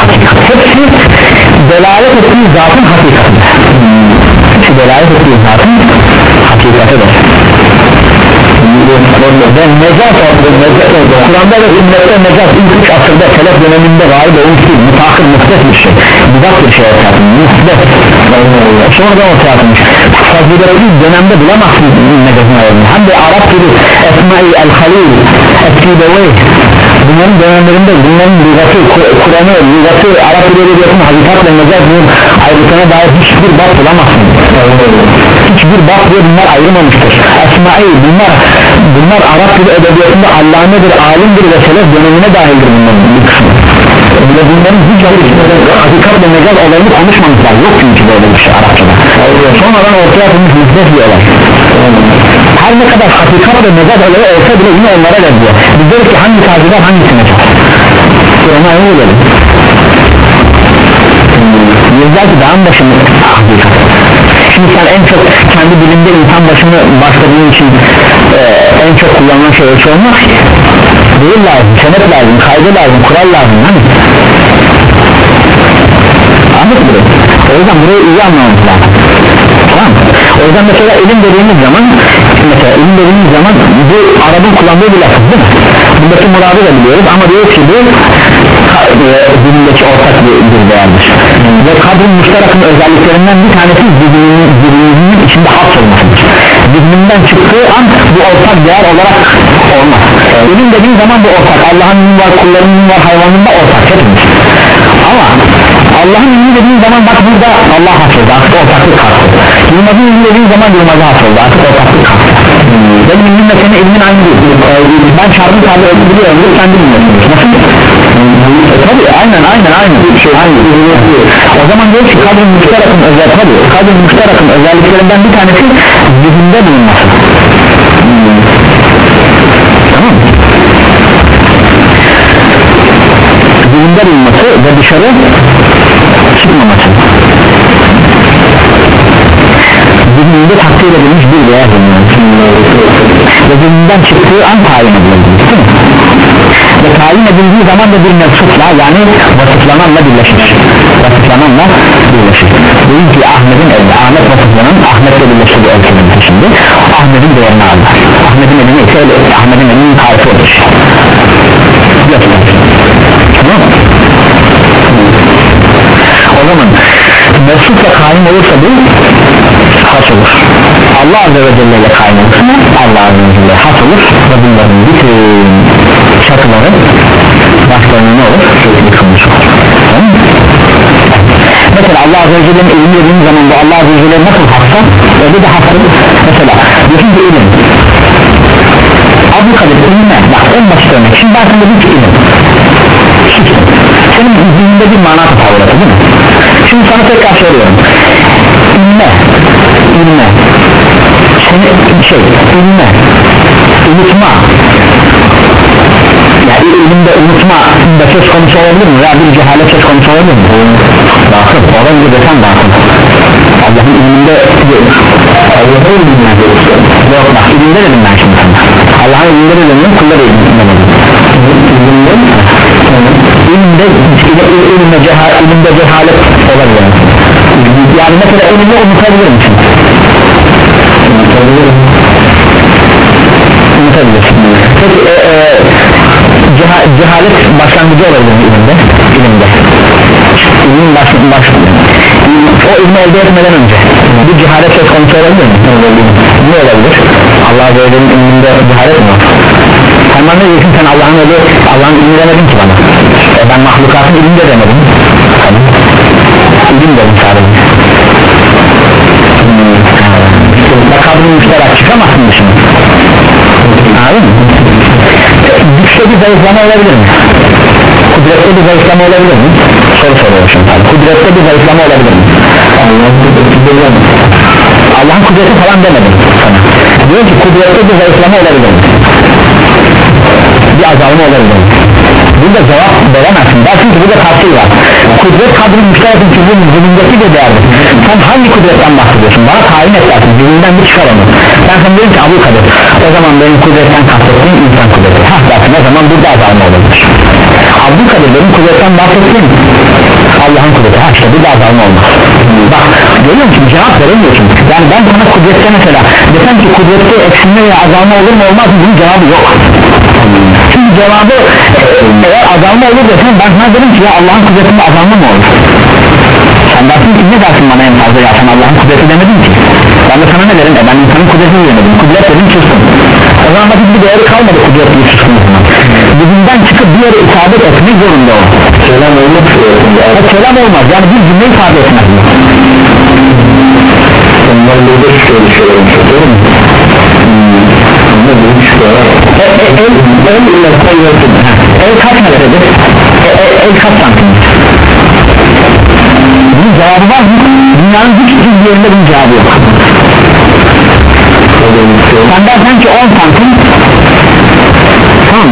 [SPEAKER 1] hakikat. Hepsi delalet ettiği zatın hakikatidir hepsi delalet ettiği zatın hakikatidir ve mecaz Kur'an'da ve sünnette mecaz ilk üç asırda selef döneminde var da olmuş değil mutakir muhtet bir şey. Bidat bir şey ortaya muhtet sonradan ortaya atmış. Faziletli dönemde bulamazsın mecazın ayarını. Hem de Arap gibi Esma-i El-Halil Es-Sibevey bunların dönemlerinde bunların lügatı Kur'an'ı lügatı Arap ile ediyorsun hakikat ve mecaz bunun ayrıtına dair hiçbir bak bulamazsın hiçbir bak diye bunlar ayrılmamıştır. Esma-i bunlar bunlar Arap dili edebiyatında allamedir, alimdir ve selef dönemine dahildir bunların bir kısmı. Ve bunların hiç hakikat ve mecaz olayını konuşmamışlar. Yok çünkü böyle bir şey Arapçada. Sonradan ortaya atılmış müzdet bir olay. Her ne kadar hakikat ve mecaz olayı olsa bile yine onlara benziyor. Biz diyoruz ki hangi taziler hangisi mecaz Kur'an'a öyle dedim Yüzler ki dağın başını hakikat şimdi en çok kendi dilinde insan başını başladığın için e, en çok kullanılan şey ölçü olmaz ki. Değil lazım, senet lazım, kaydı lazım, kural lazım hani anladın mı? o yüzden burayı iyi anlamamız lazım. Tamam o yüzden mesela ilim dediğimiz zaman mesela ilim dediğimiz zaman bu Arap'ın kullandığı bir lafız değil mi buradaki muradı da biliyoruz ama diyor ki bu dilindeki ortak bir, bir değerdir ve kadrin müşterakın özelliklerinden bir tanesi zihninin, içinde hapsolmasıdır zihninden çıktığı an bu ortak değer olarak olmaz. İlim dediğin zaman bu ortak Allah'ın var kullarının var hayvanın da ortak hepimiz. Ama Allah'ın ilmi dediğin zaman bak burada Allah hapsoldu artık ortaklık kalktı Yılmaz'ın ilmi dediğin zaman Yılmaz'a hapsoldu artık ortaklık kalktı benim ilmimle senin ilmin aynı değil ben çarpı tabi biliyorum. Sen bilmiyorsun? E, tabi aynen aynen aynen. Şey, aynen. o zaman diyor ki kadın müşterakın özel tabi kadın müşterakın özelliklerinden bir tanesi zihinde bulunması. Tamam. Mı? zihinde bulunması ve dışarı çıkmaması zihninde takdir edilmiş bir bulunması ve zihninden çıktığı an tayin edilebilir ve tayin edildiği zaman da bir mevsufla yani vasıflananla birleşir. Vasıflananla birleşir. Deyin ki Ahmet'in evde Ahmet vasıflanan Ahmet'le birleştirdi ölçümünde şimdi Ahmet'in değerini alır. Ahmet'in evi neyse Ahmet'in evinin tarifi olur tamam o zaman mevsufla kaim olursa bu has olur. Allah Azze ve Celle ile kaim olursa Allah Azze ve Celle has olur. Ve bunların bütün çatıları başlarına ne olur? yıkılmış olur. Tamam mesela Allah Azze ve Celle'nin ilmi dediğimiz zaman bu Allah Azze ve Celle nasıl hassa öyle de hassa mesela bütün bir ilim. Abu Kadir ilme bak en basit örnek. Şimdi ben sana dedim ki ilim senin zihninde bir mana tasavvur değil mi? Şimdi sana tekrar söylüyorum İlme İlme Seni şey İlme Unutma. Yani ilimde unutma da söz konusu olabilir mi? Veya bir cehalet söz konusu olabilir mi? Bakın olabilir desen bakın Allah'ın ilminde Allah'ın ilminde Yok bak ilimde dedim ben şimdi sana. Allah'ın ilminde dedim kulları ilminde dedim. İlimde ilimde ilimde, ceha, ilimde cehalet olabilir yani mesela ilmi unutabilir misin? unutabilirim unutabilirsin peki e, e, ceha, cehalet başlangıcı olabilir mi ilimde? ilimde ilim baş, baş, o ilmi elde etmeden önce bir cehalet söz konusu olabilir mi? ne olabilir? Allah Azze ve Celle'nin ilminde cehalet mi var? Bana ne diyorsun sen Allah'ın öyle Allah'ın ilmi demedin ki bana e ben mahlukatın ilimde demedim tamam ilim dedim sadece hmm. kabrin müşterak çıkamazsın dışına anladın mı? güçte bir zayıflama olabilir mi? kudrette bir zayıflama olabilir mi? soru soruyor şimdi kudrette bir zayıflama olabilir mi? Allah'ın kudreti falan demedim sana diyor ki kudrette bir zayıflama olabilir mi? Bir azalma olabilir. Mi? burada cevap veremezsin. Dersin ki burada tavsiye var. Kudret kadrin müşterekin çocuğun zulümdeki de değerdir. Sen hangi kudretten bahsediyorsun? Bana tayin et dersin. Zulümden bir çıkar onu. Ben sana dedim ki Abu Kadir o zaman benim kudretten kastettiğim insan kudreti. Ha dersin. O zaman burada azalma olabilir. Abu Kadir benim kudretten bahsettiğim Allah'ın kudreti. Ha işte burada azalma olmaz. Bak görüyor musun? Cevap veremiyorsun. Yani ben sana kudrette mesela desem ki kudrette eksilme veya azalma olur mu olmaz mı? Bunun cevabı yok. çünkü cevabı eğer azalma olur desen ben sana dedim ki ya Allah'ın kudretinde azalma mı olur? Sen dersin ki ne dersin bana en fazla? Ya sen Allah'ın kudreti demedin ki. Ben de sana ne derim? E ben insanın kudretini demedim kudret dedim suskun o zaman bakın bir değeri kalmadı kudret bir suskun bugünden çıkıp bir yere isabet etmek zorunda o. Selam olmak ya selam olmaz. Yani bir cümle ifade etmez. Onlar burada şöyle şeyler doğru mu? El, el, el ile koyuyorsun el kaç metredir? El, el kaç santimdir? Bunun cevabı var mı? Dünyanın hiçbir yerinde bunun cevabı yok Sen dersen ki 10 santim Tamam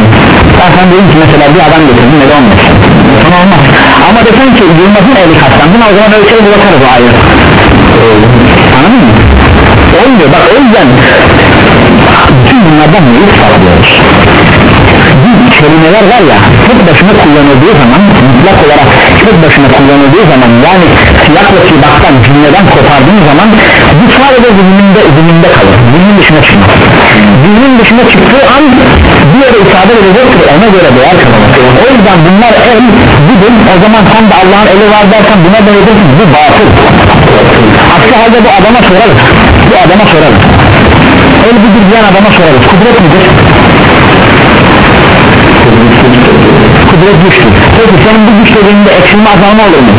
[SPEAKER 1] sana dedim ki mesela bir adam getirdim ne de 15 Sana olmaz Ama desen ki Yılmaz'ın eli kaç santim o zaman ölçeği bakarız o ayrı Anladın mı? Olmuyor bak o yüzden bunlardan neyi sağlıyoruz? Bir kelimeler var ya tek başına kullanıldığı zaman mutlak olarak tek başına kullanıldığı zaman yani siyak ve sibaktan cümleden kopardığın zaman bu sadece zihninde, zihninde kalır. Zihnin dışına çıkmaz. Zihnin dışına çıktığı an bir yere ifade edecektir ona göre değer kazanır. O yüzden bunlar el budur. O zaman sen de Allah'ın eli var dersen buna benzetirsin bu batıl. Aksi halde bu adama sorarız bu adama sorarız el budur diyen adama sorarız kudret midir kudret güçtür peki senin bu güç dediğinde eksilme azalma olur mu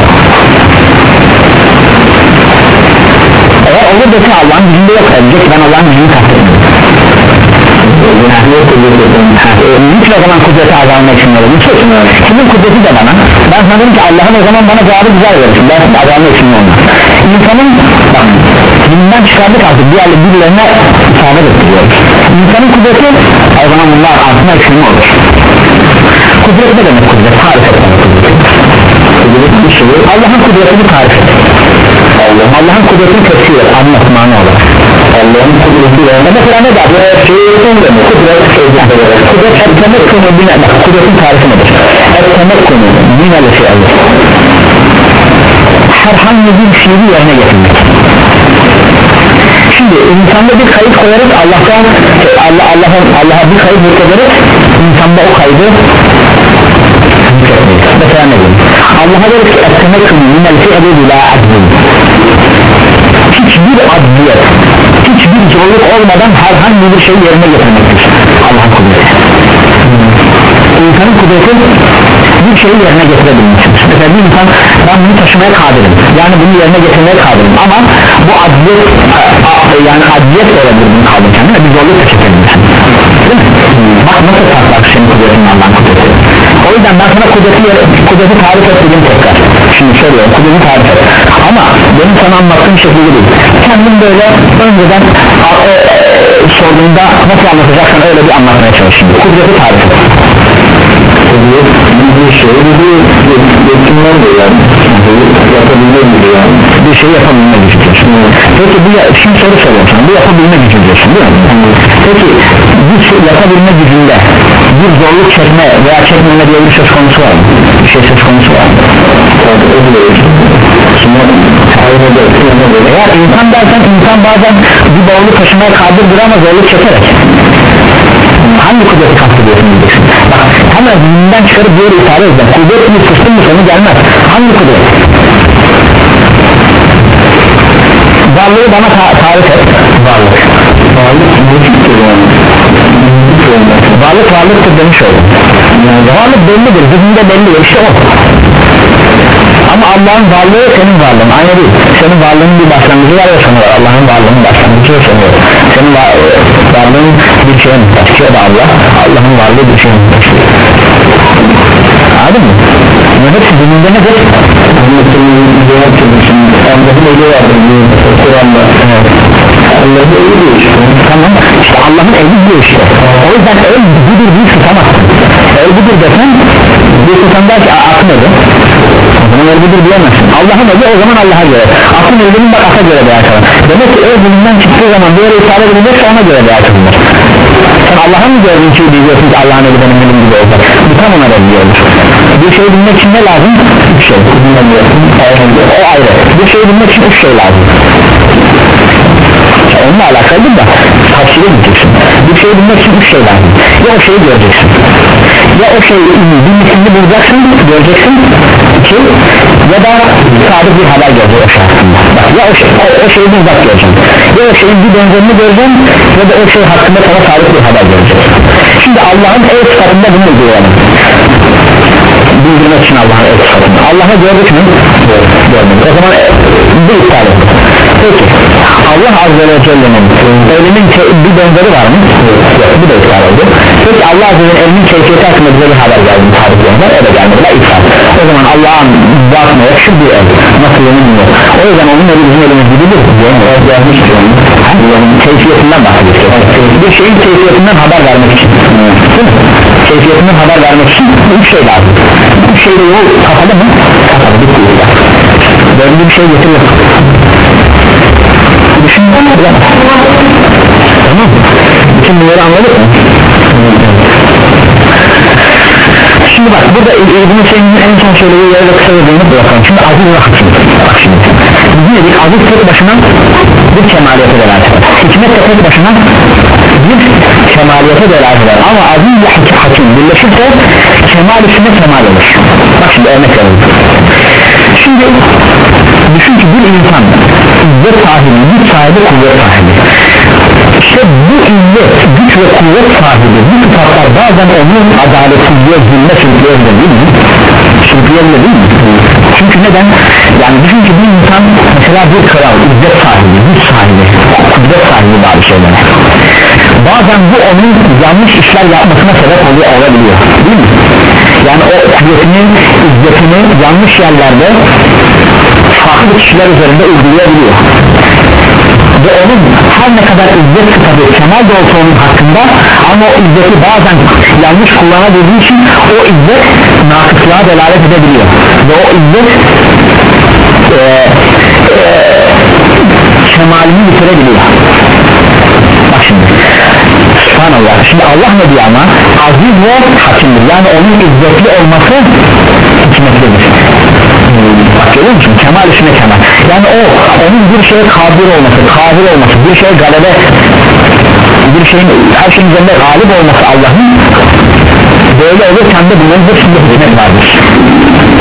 [SPEAKER 1] eğer olur dese Allah'ın gücünde yok diyecek ben Allah'ın gücünü kastetmiyorum o zaman kudreti azalma için olur? Kimin kudreti de bana? Ben sanırım ki Allah'ın o zaman bana cevabı güzel verir. Ben azalma için olmaz. İnsanın bak dilinden çıkardık artık diğerli birilerine isabet ettiriyoruz. İnsanın kudreti o zaman bunlar altına eksilme olur. Kudret ne demek kudret? Tarif kudreti. Kudret bir şey. Allah'ın kudretini tarif et. Allah, Allah'ın kudretini tefsir et. Anlat mana olarak. Allah'ın kudreti ve mesela ne der? Şeyin de mi? Kudret sözler. Kudret etmemek konu bine. Bak kudretin tarifi nedir? Etmemek konu minel fi'li. Herhangi bir fiili yerine getirmek. Şimdi insanda bir kayıt koyarız Allah'tan Allah Allah'ın Allah'a bir kayıt yüklederiz insanda o kaydı yükletmeyiz. Mesela ne diyeyim? Allah'a deriz ki etmemek minel fi'li bila adlin hiçbir adliyet hiçbir zorluk olmadan herhangi bir şey yerine getirmektir. Allah'ın kudreti. İnsanın kudreti bir şeyi yerine getirebilmektir mesela bir insan ben bunu taşımaya kadirim. Yani bunu yerine getirmeye kadirim. Ama bu adliyet yani adliyet de olabilir bunu kaldırırken değil bir zorluk da çekebilirsin değil mi? bak nasıl farklar senin kudretin Allah'ın kudreti? O yüzden ben sana kudreti, kudreti tarif et dedim tekrar. Şimdi soruyorum kudreti tarif et. Ama benim sana anlattığım şekilde değil. Kendin böyle önceden e, e, sorduğunda nasıl anlatacaksan öyle bir anlatmaya çalış şimdi. Kudreti tarif et
[SPEAKER 3] bir şey bir yetimler de yani. Yapabilmek gibi yani.
[SPEAKER 1] Bir şey yapabilme gücü diyorsun. Peki bu ya, şimdi soru soruyorum sana. Bu yapabilme gücü diyorsun değil mi? Peki bu şey yapabilme gücünde bir zorluk çekme veya çekmeme diye bir söz konusu var mı? Bir şey söz konusu var mı? Eğer insan dersen insan bazen bir bavulu taşımaya kadirdir ama zorluk çekerek hangi kudreti kastediyorsun diyeceksin bak hemen zihninden çıkarıp diğer ifade edeceğim kudret mi fıstın mı sonu gelmez. Hangi kudret? Varlığı bana ta tarif et. Varlık. Varlık varlık varlıktır demiş oldum. Yani varlık bellidir zihninde belli işte o ama Allah'ın varlığı senin varlığın. Aynı değil. Senin varlığın bir başlangıcı var ve sonu var Allah'ın varlığının başlangıcı ve sonu var senin var, varlığın bir şeye muhtaç ki o da Allah. Allah'ın varlığı bir şeye muhtaç anladın mı? bunun hepsi dininde nedir?
[SPEAKER 3] Allah'ın eli vardır Kur'an'da Allah'ın eli diyor işte
[SPEAKER 1] tamam. İşte Allah'ın eli diyor işte. O yüzden el budur bir tutamazsın el budur desen bir tutan der ki o el budur diyemezsin Allah'ın eli o zaman Allah'a göre. Akın elinin bak aka göre değer kalır demek ki el bulunan çıktığı zaman yere ifade edilecekse ona göre değer kalır sen Allah'a mı gördün ki diyeceksin ki Allah'ın eli benim elim gibi olacak? Bu tam ona reddi bir şey bilmek için ne lazım? üç şey. O ayrı. Bir şey bilmek için üç şey lazım. Onunla alakalı da tavsiye edeceksin. Bir şey bilmek için üç şey lazım. Ya o şeyi göreceksin ya o şeyi bir bulacaksın göreceksin iki ya da sabit bir haber göreceksin o şey hakkında Bak, ya o, şey, o, o şeyi bizzat göreceksin. Ya o şeyin bir benzerini göreceksin ya da o şey hakkında sana sabit bir haber göreceksin. Şimdi Allah'ın el sıfatında bunu uygulayalım bildirmek için Allah'ın el sıfatını. Allah'ı gördük mü? görmedik o zaman e, bir iptal ettik peki Allah Azze ve Celle'nin elinin bir benzeri var mı? yok bu da iptal oldu. Peki Allah Azze ve elinin keyfiyeti hakkında bize bir haber geldi tarihlerinde da gelmedi. Da iptal. O zaman Allah'ın zatına yakışır bir el. Nasıl yemin yok o yüzden onun eli bizim elimiz gibidir gelmiş keyfiyetinden bahsediyoruz bir şeyin keyfiyetinden haber vermek için. Mi? keyfiyetinden haber vermek için üç şey lazım. Üç şeyde yol kapalı mı? kapalı. Bir kuyuda böyle bir şey düşünün tamam. Bütün bunları anladık mı? İbn-i Seyyid'in en son söylediği yere de kısa bir bırakalım. Şimdi aziz ve hakim bak şimdi. Ne aziz tek başına bir kemaliyete delalet eder. Hikmet de tek başına bir kemaliyete delalet eder. Ama aziz ve hakim birleşirse kemal üstüne kemal olur. Bak şimdi örnek verelim. Şimdi düşün ki bir insan izzet sahibi, güç sahibi, kuvvet sahibi işte bu izzet, güç ve kuvvet sahibi bu sıfatlar bazen onun adaletsizliğe, zulme sürükleyebilir değil mi? Sürükleyebilir değil mi? Çünkü neden? Yani düşün ki bir insan mesela bir kral, izzet sahibi, güç sahibi, kudret sahibi bazı şeylere bazen bu onun yanlış işler yapmasına sebep oluyor olabiliyor değil mi? yani o kudretinin izzetini yanlış yerlerde farklı kişiler üzerinde uygulayabiliyor. Ve onun her ne kadar izzet sıfatı kemal de olsa onun hakkında ama o izzeti bazen yanlış kullanabildiği için o izzet nakıslığa delalet edebiliyor. Ve o izzet e, e, kemalini bitirebiliyor. Bak şimdi. Subhanallah. Şimdi Allah ne diyor ama? Aziz ve hakimdir. Yani onun izzetli olması hikmetlidir görüyor musun? Kemal içinde kemal. Yani o onun bir şeye kadir olması kadir olması bir şeye galebe bir şeyin her şeyin üzerinde galip olması Allah'ın böyle olurken de bunların hepsinde hikmet vardır.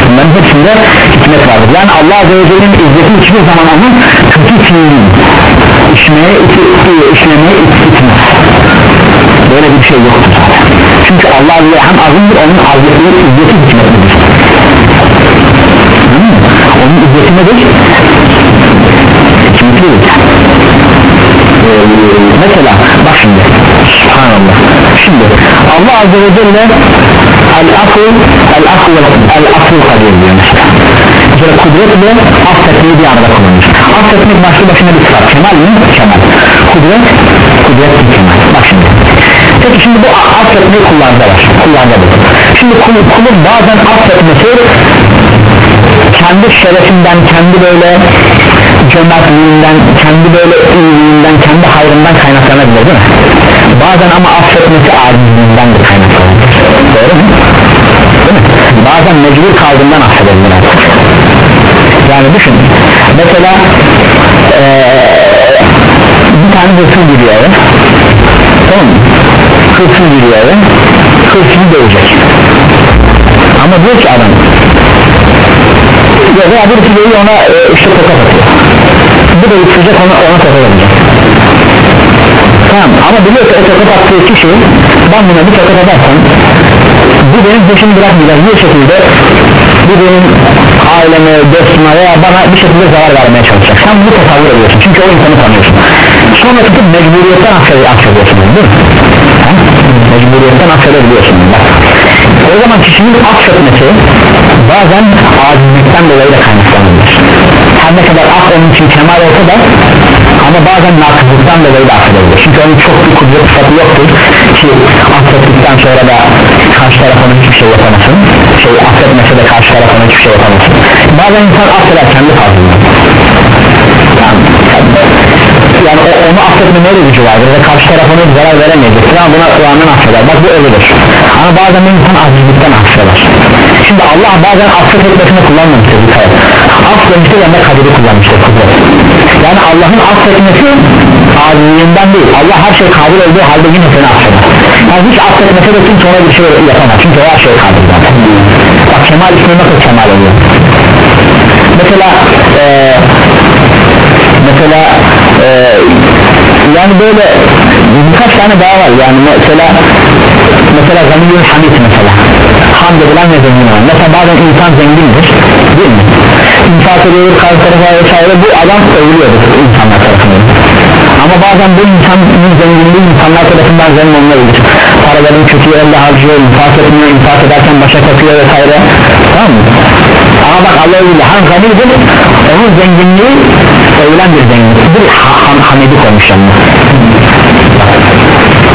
[SPEAKER 1] Bunların hepsinde hikmet vardır. Yani Allah Azze ve Celle'nin izzeti hiçbir zaman onun kötü fiilin işmeye, işlemeye itmez. Böyle bir şey yoktur. Zaten çünkü Allah Azze ve Celle hem azimdir onun azimliği izzeti hikmetlidir. Hmm, onun izzeti nedir? hikmetlidir ee, mesela bak şimdi Subhanallah. Şimdi Allah Azze ve Celle el-afu el-afu el-afu kadir diyor mesela. Mesela kudret ve affetmeyi bir arada kullanmış. Affetmek başlı başına bir sıfat. Kemal mi? kemal. Kudret kudret bir kemal. Bak şimdi. Peki şimdi bu affetmeyi kullandı var kullandı bu şimdi kulun, kulun bazen affetmesi kendi şerefinden kendi böyle cömertliğinden kendi böyle iyiliğinden kendi hayrından kaynaklanabilir değil mi? Bazen ama affetmesi acizliğinden de kaynaklanabilir. Doğru mu? Değil mi? Bazen mecbur kaldığından affedebilir. Yani düşün mesela ee, bir tane hırsız giriyor eve. Tamam mı? Hırsız giriyor eve. Hırsızı dövecek. Ama diyor ki adam ya veya birisi geliyor ona e, işte tokat atıyor bu da yutacak ona, ona tokat atacak tamam ama biliyor ki o tokat attığı kişi ben buna bir tokat atarsam bu benim peşimi bırakmayacak bir şekilde bu benim aileme, dostuma veya bana bir şekilde zarar vermeye çalışacak sen bunu tasavvur ediyorsun çünkü o insanı tanıyorsun sonra tutup mecburiyetten affediyorsun değil mi? Ha? mecburiyetten affedebiliyorsun bak o zaman kişinin affetmesi bazen acizlikten dolayı da kaynaklanabilir. Her ne kadar af onun için kemal olsa da ama bazen nakızlıktan dolayı da affedebilir. Çünkü onun çok bir kudret sıfatı yoktur ki affettikten sonra da karşı taraf ona hiçbir şey yapamasın şey affetmese de karşı taraf ona hiçbir şey yapamasın bazen insan affeder kendi fazlını yani? O, onu affetmemeye de gücü vardır ve karşı taraf ona zarar veremeyecektir ama buna rağmen affeder. Bak bu öyledir. Ama bazen insan acizlikten affeder. Şimdi Allah bazen affet etmesini kullanmamıştır dikkat et affetmiştir yanında kaderi kullanmıştır yani Allah'ın affetmesi acizliğinden değil. Allah her şey kadir olduğu halde yine seni affeder. Yani hiç affetmese de kimse ona bir şey yapamaz. Çünkü o her şey kadir zaten. Bak kemal ismi nasıl kemal oluyor? Mesela eee mesela e, yani böyle birkaç tane daha var. Yani mesela mesela Ganiyül Hamid mesela. Hamd edilen ve zengin olan mesela bazen insan zengindir değil mi? İnfak ediyor karşı tarafa vesaire. Bu adam övülüyordur insanlar tarafından. Ama bazen bu insanın zenginliği insanlar tarafından zengin olunabilir paraların kötü elde harcıyor infak etmiyor infak ederken başa takıyor vesaire. Tamam mı? Ama bak Allah öyle hem ganidir onun zenginliği övülen bir zenginliktir ham, hamidi koymuş yanına.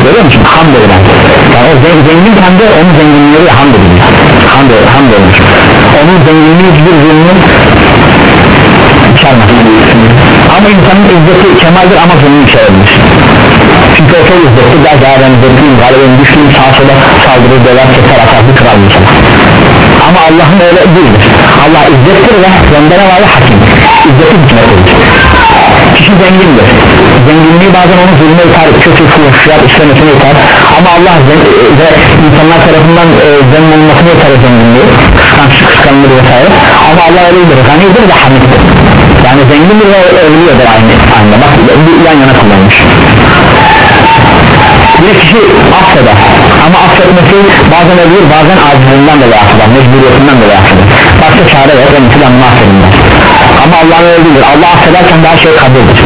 [SPEAKER 1] Görüyor musun? Hamd edilen yani o zengin hem de onun zenginliği hamd ediliyor hamd, hamd olmuş onun zenginliği hiçbir zulmün ama insanın izzeti kemaldir ama zulmü içerebilir çünkü o çok izzetli daha değerlendirdiğim galiba güçlüyüm sağa sola saldırır döver keser atar bir kral mesela ama Allah'ın öyle değildir. Allah izzettir ve bende ne varlı hakim İzzeti hikmettir kişi zengindir. Zenginliği bazen onu zulme iter kötü fuhuşlar işlemesine iter. Ama Allah zen- ve insanlar tarafından e, zengin iter o zenginliği. Kıskançlık kıskanılır vesaire. Ama Allah öyledir ganidir ve hamiddir yani zengindir ve övülüyordur aynı anda bak bu yan yana kullanmış bir kişi affeder. Ama affetmesi bazen ölüyor bazen acizliğinden dolayı affeder mecburiyetinden dolayı affeder. Başka çare yok ve mesela bunu affedilmez ama Allah öyle Allah affederken de her şey kadirdir.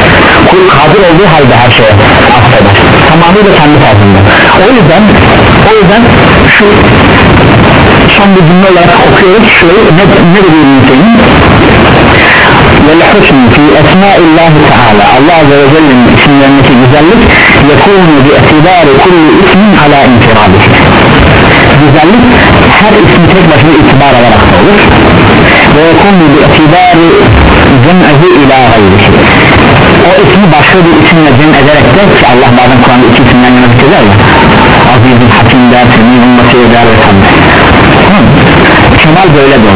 [SPEAKER 1] Kul kadir olduğu halde her şeye affeder. Tamamıyla kendi tarzında. O yüzden o yüzden şu son bir cümle olarak okuyoruz. Şöyle ne, ne dediği mümkün vel husn fi esmaillahi teala Allah Azze ve Celle'nin isimlerindeki güzellik yakunu bi etibari kulli ismin ala infiradi güzellik her ismi tek başına itibar alarak da olur. ve yakunu bi cem'ezi ila gayrihi o ismi başka bir isimle cem ederek de ki Allah bazen Kur'an'da iki isimden yana zikreder ya. Aziz'in Hakim der, Semih'in Masih der ve tamam. Kemal böyle de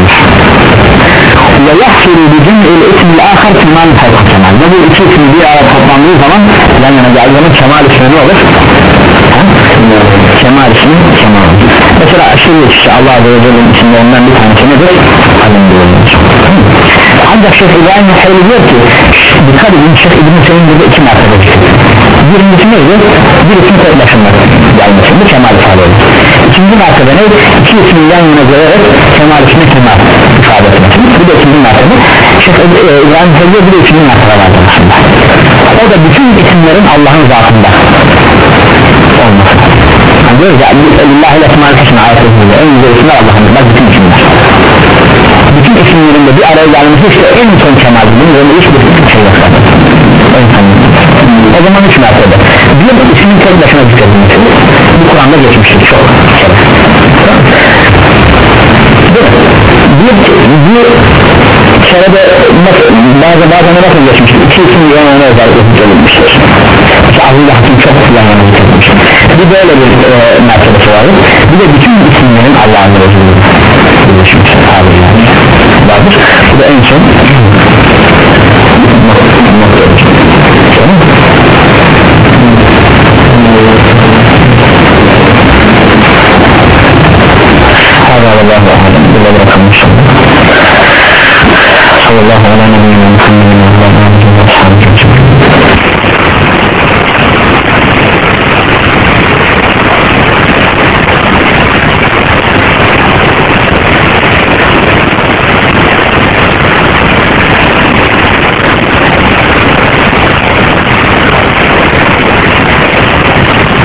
[SPEAKER 1] ve yahsuru bi cem'il ismil ahar kemal fevka kemal. Ve bu iki isim bir araya toplandığı zaman yan yana geldiği zaman kemal ismi ne olur? Kemal ismi kemal. Mesela aşırı yetişti Allah Azze Celle'nin isimlerinden bir tanesi nedir? alim diyorlar ancak Şeyh İbrahim Hayli diyor ki dikkat edin Şeyh İbn Hüseyin burada iki mertebe birincisi neydi? bir isim tek başına gelmesi bu kemal ifade ediyor ikinci mertebe ne? iki ismin yan yana gelerek kemal ismi kemal ifade etmesi. Bu da ikinci mertebe. Şeyh e, İbrahim Hayli bir de ikinci mertebe vardır aslında. O da bütün isimlerin Allah'ın zatında olması. Yani diyoruz ya Lillahi l'esma'l husna ayet-i en güzel isimler Allah'ın. Bak bütün bütün isimlerinde bir araya gelmesi işte en son kemal. Bunun öyle hiçbir şey yok. Zaten en son. O zaman üç mertebe bir ismin tek başına zikredilmesi bu Kur'an'da geçmiştir çok. Kere bir, bir kerede nasıl, bazı bazen nasıl geçmiştir? İki isim yan yana özellikle zikredilmiştir Aziz Hakim çok yan yana zikredilmiştir bir böyle bir e, mertebesi var. Bir de bütün isimlerin Allah'ın Resulü birleşmiş tabirler vardır bu da en son noktadır tamam هذا والله أعلم بالله رقم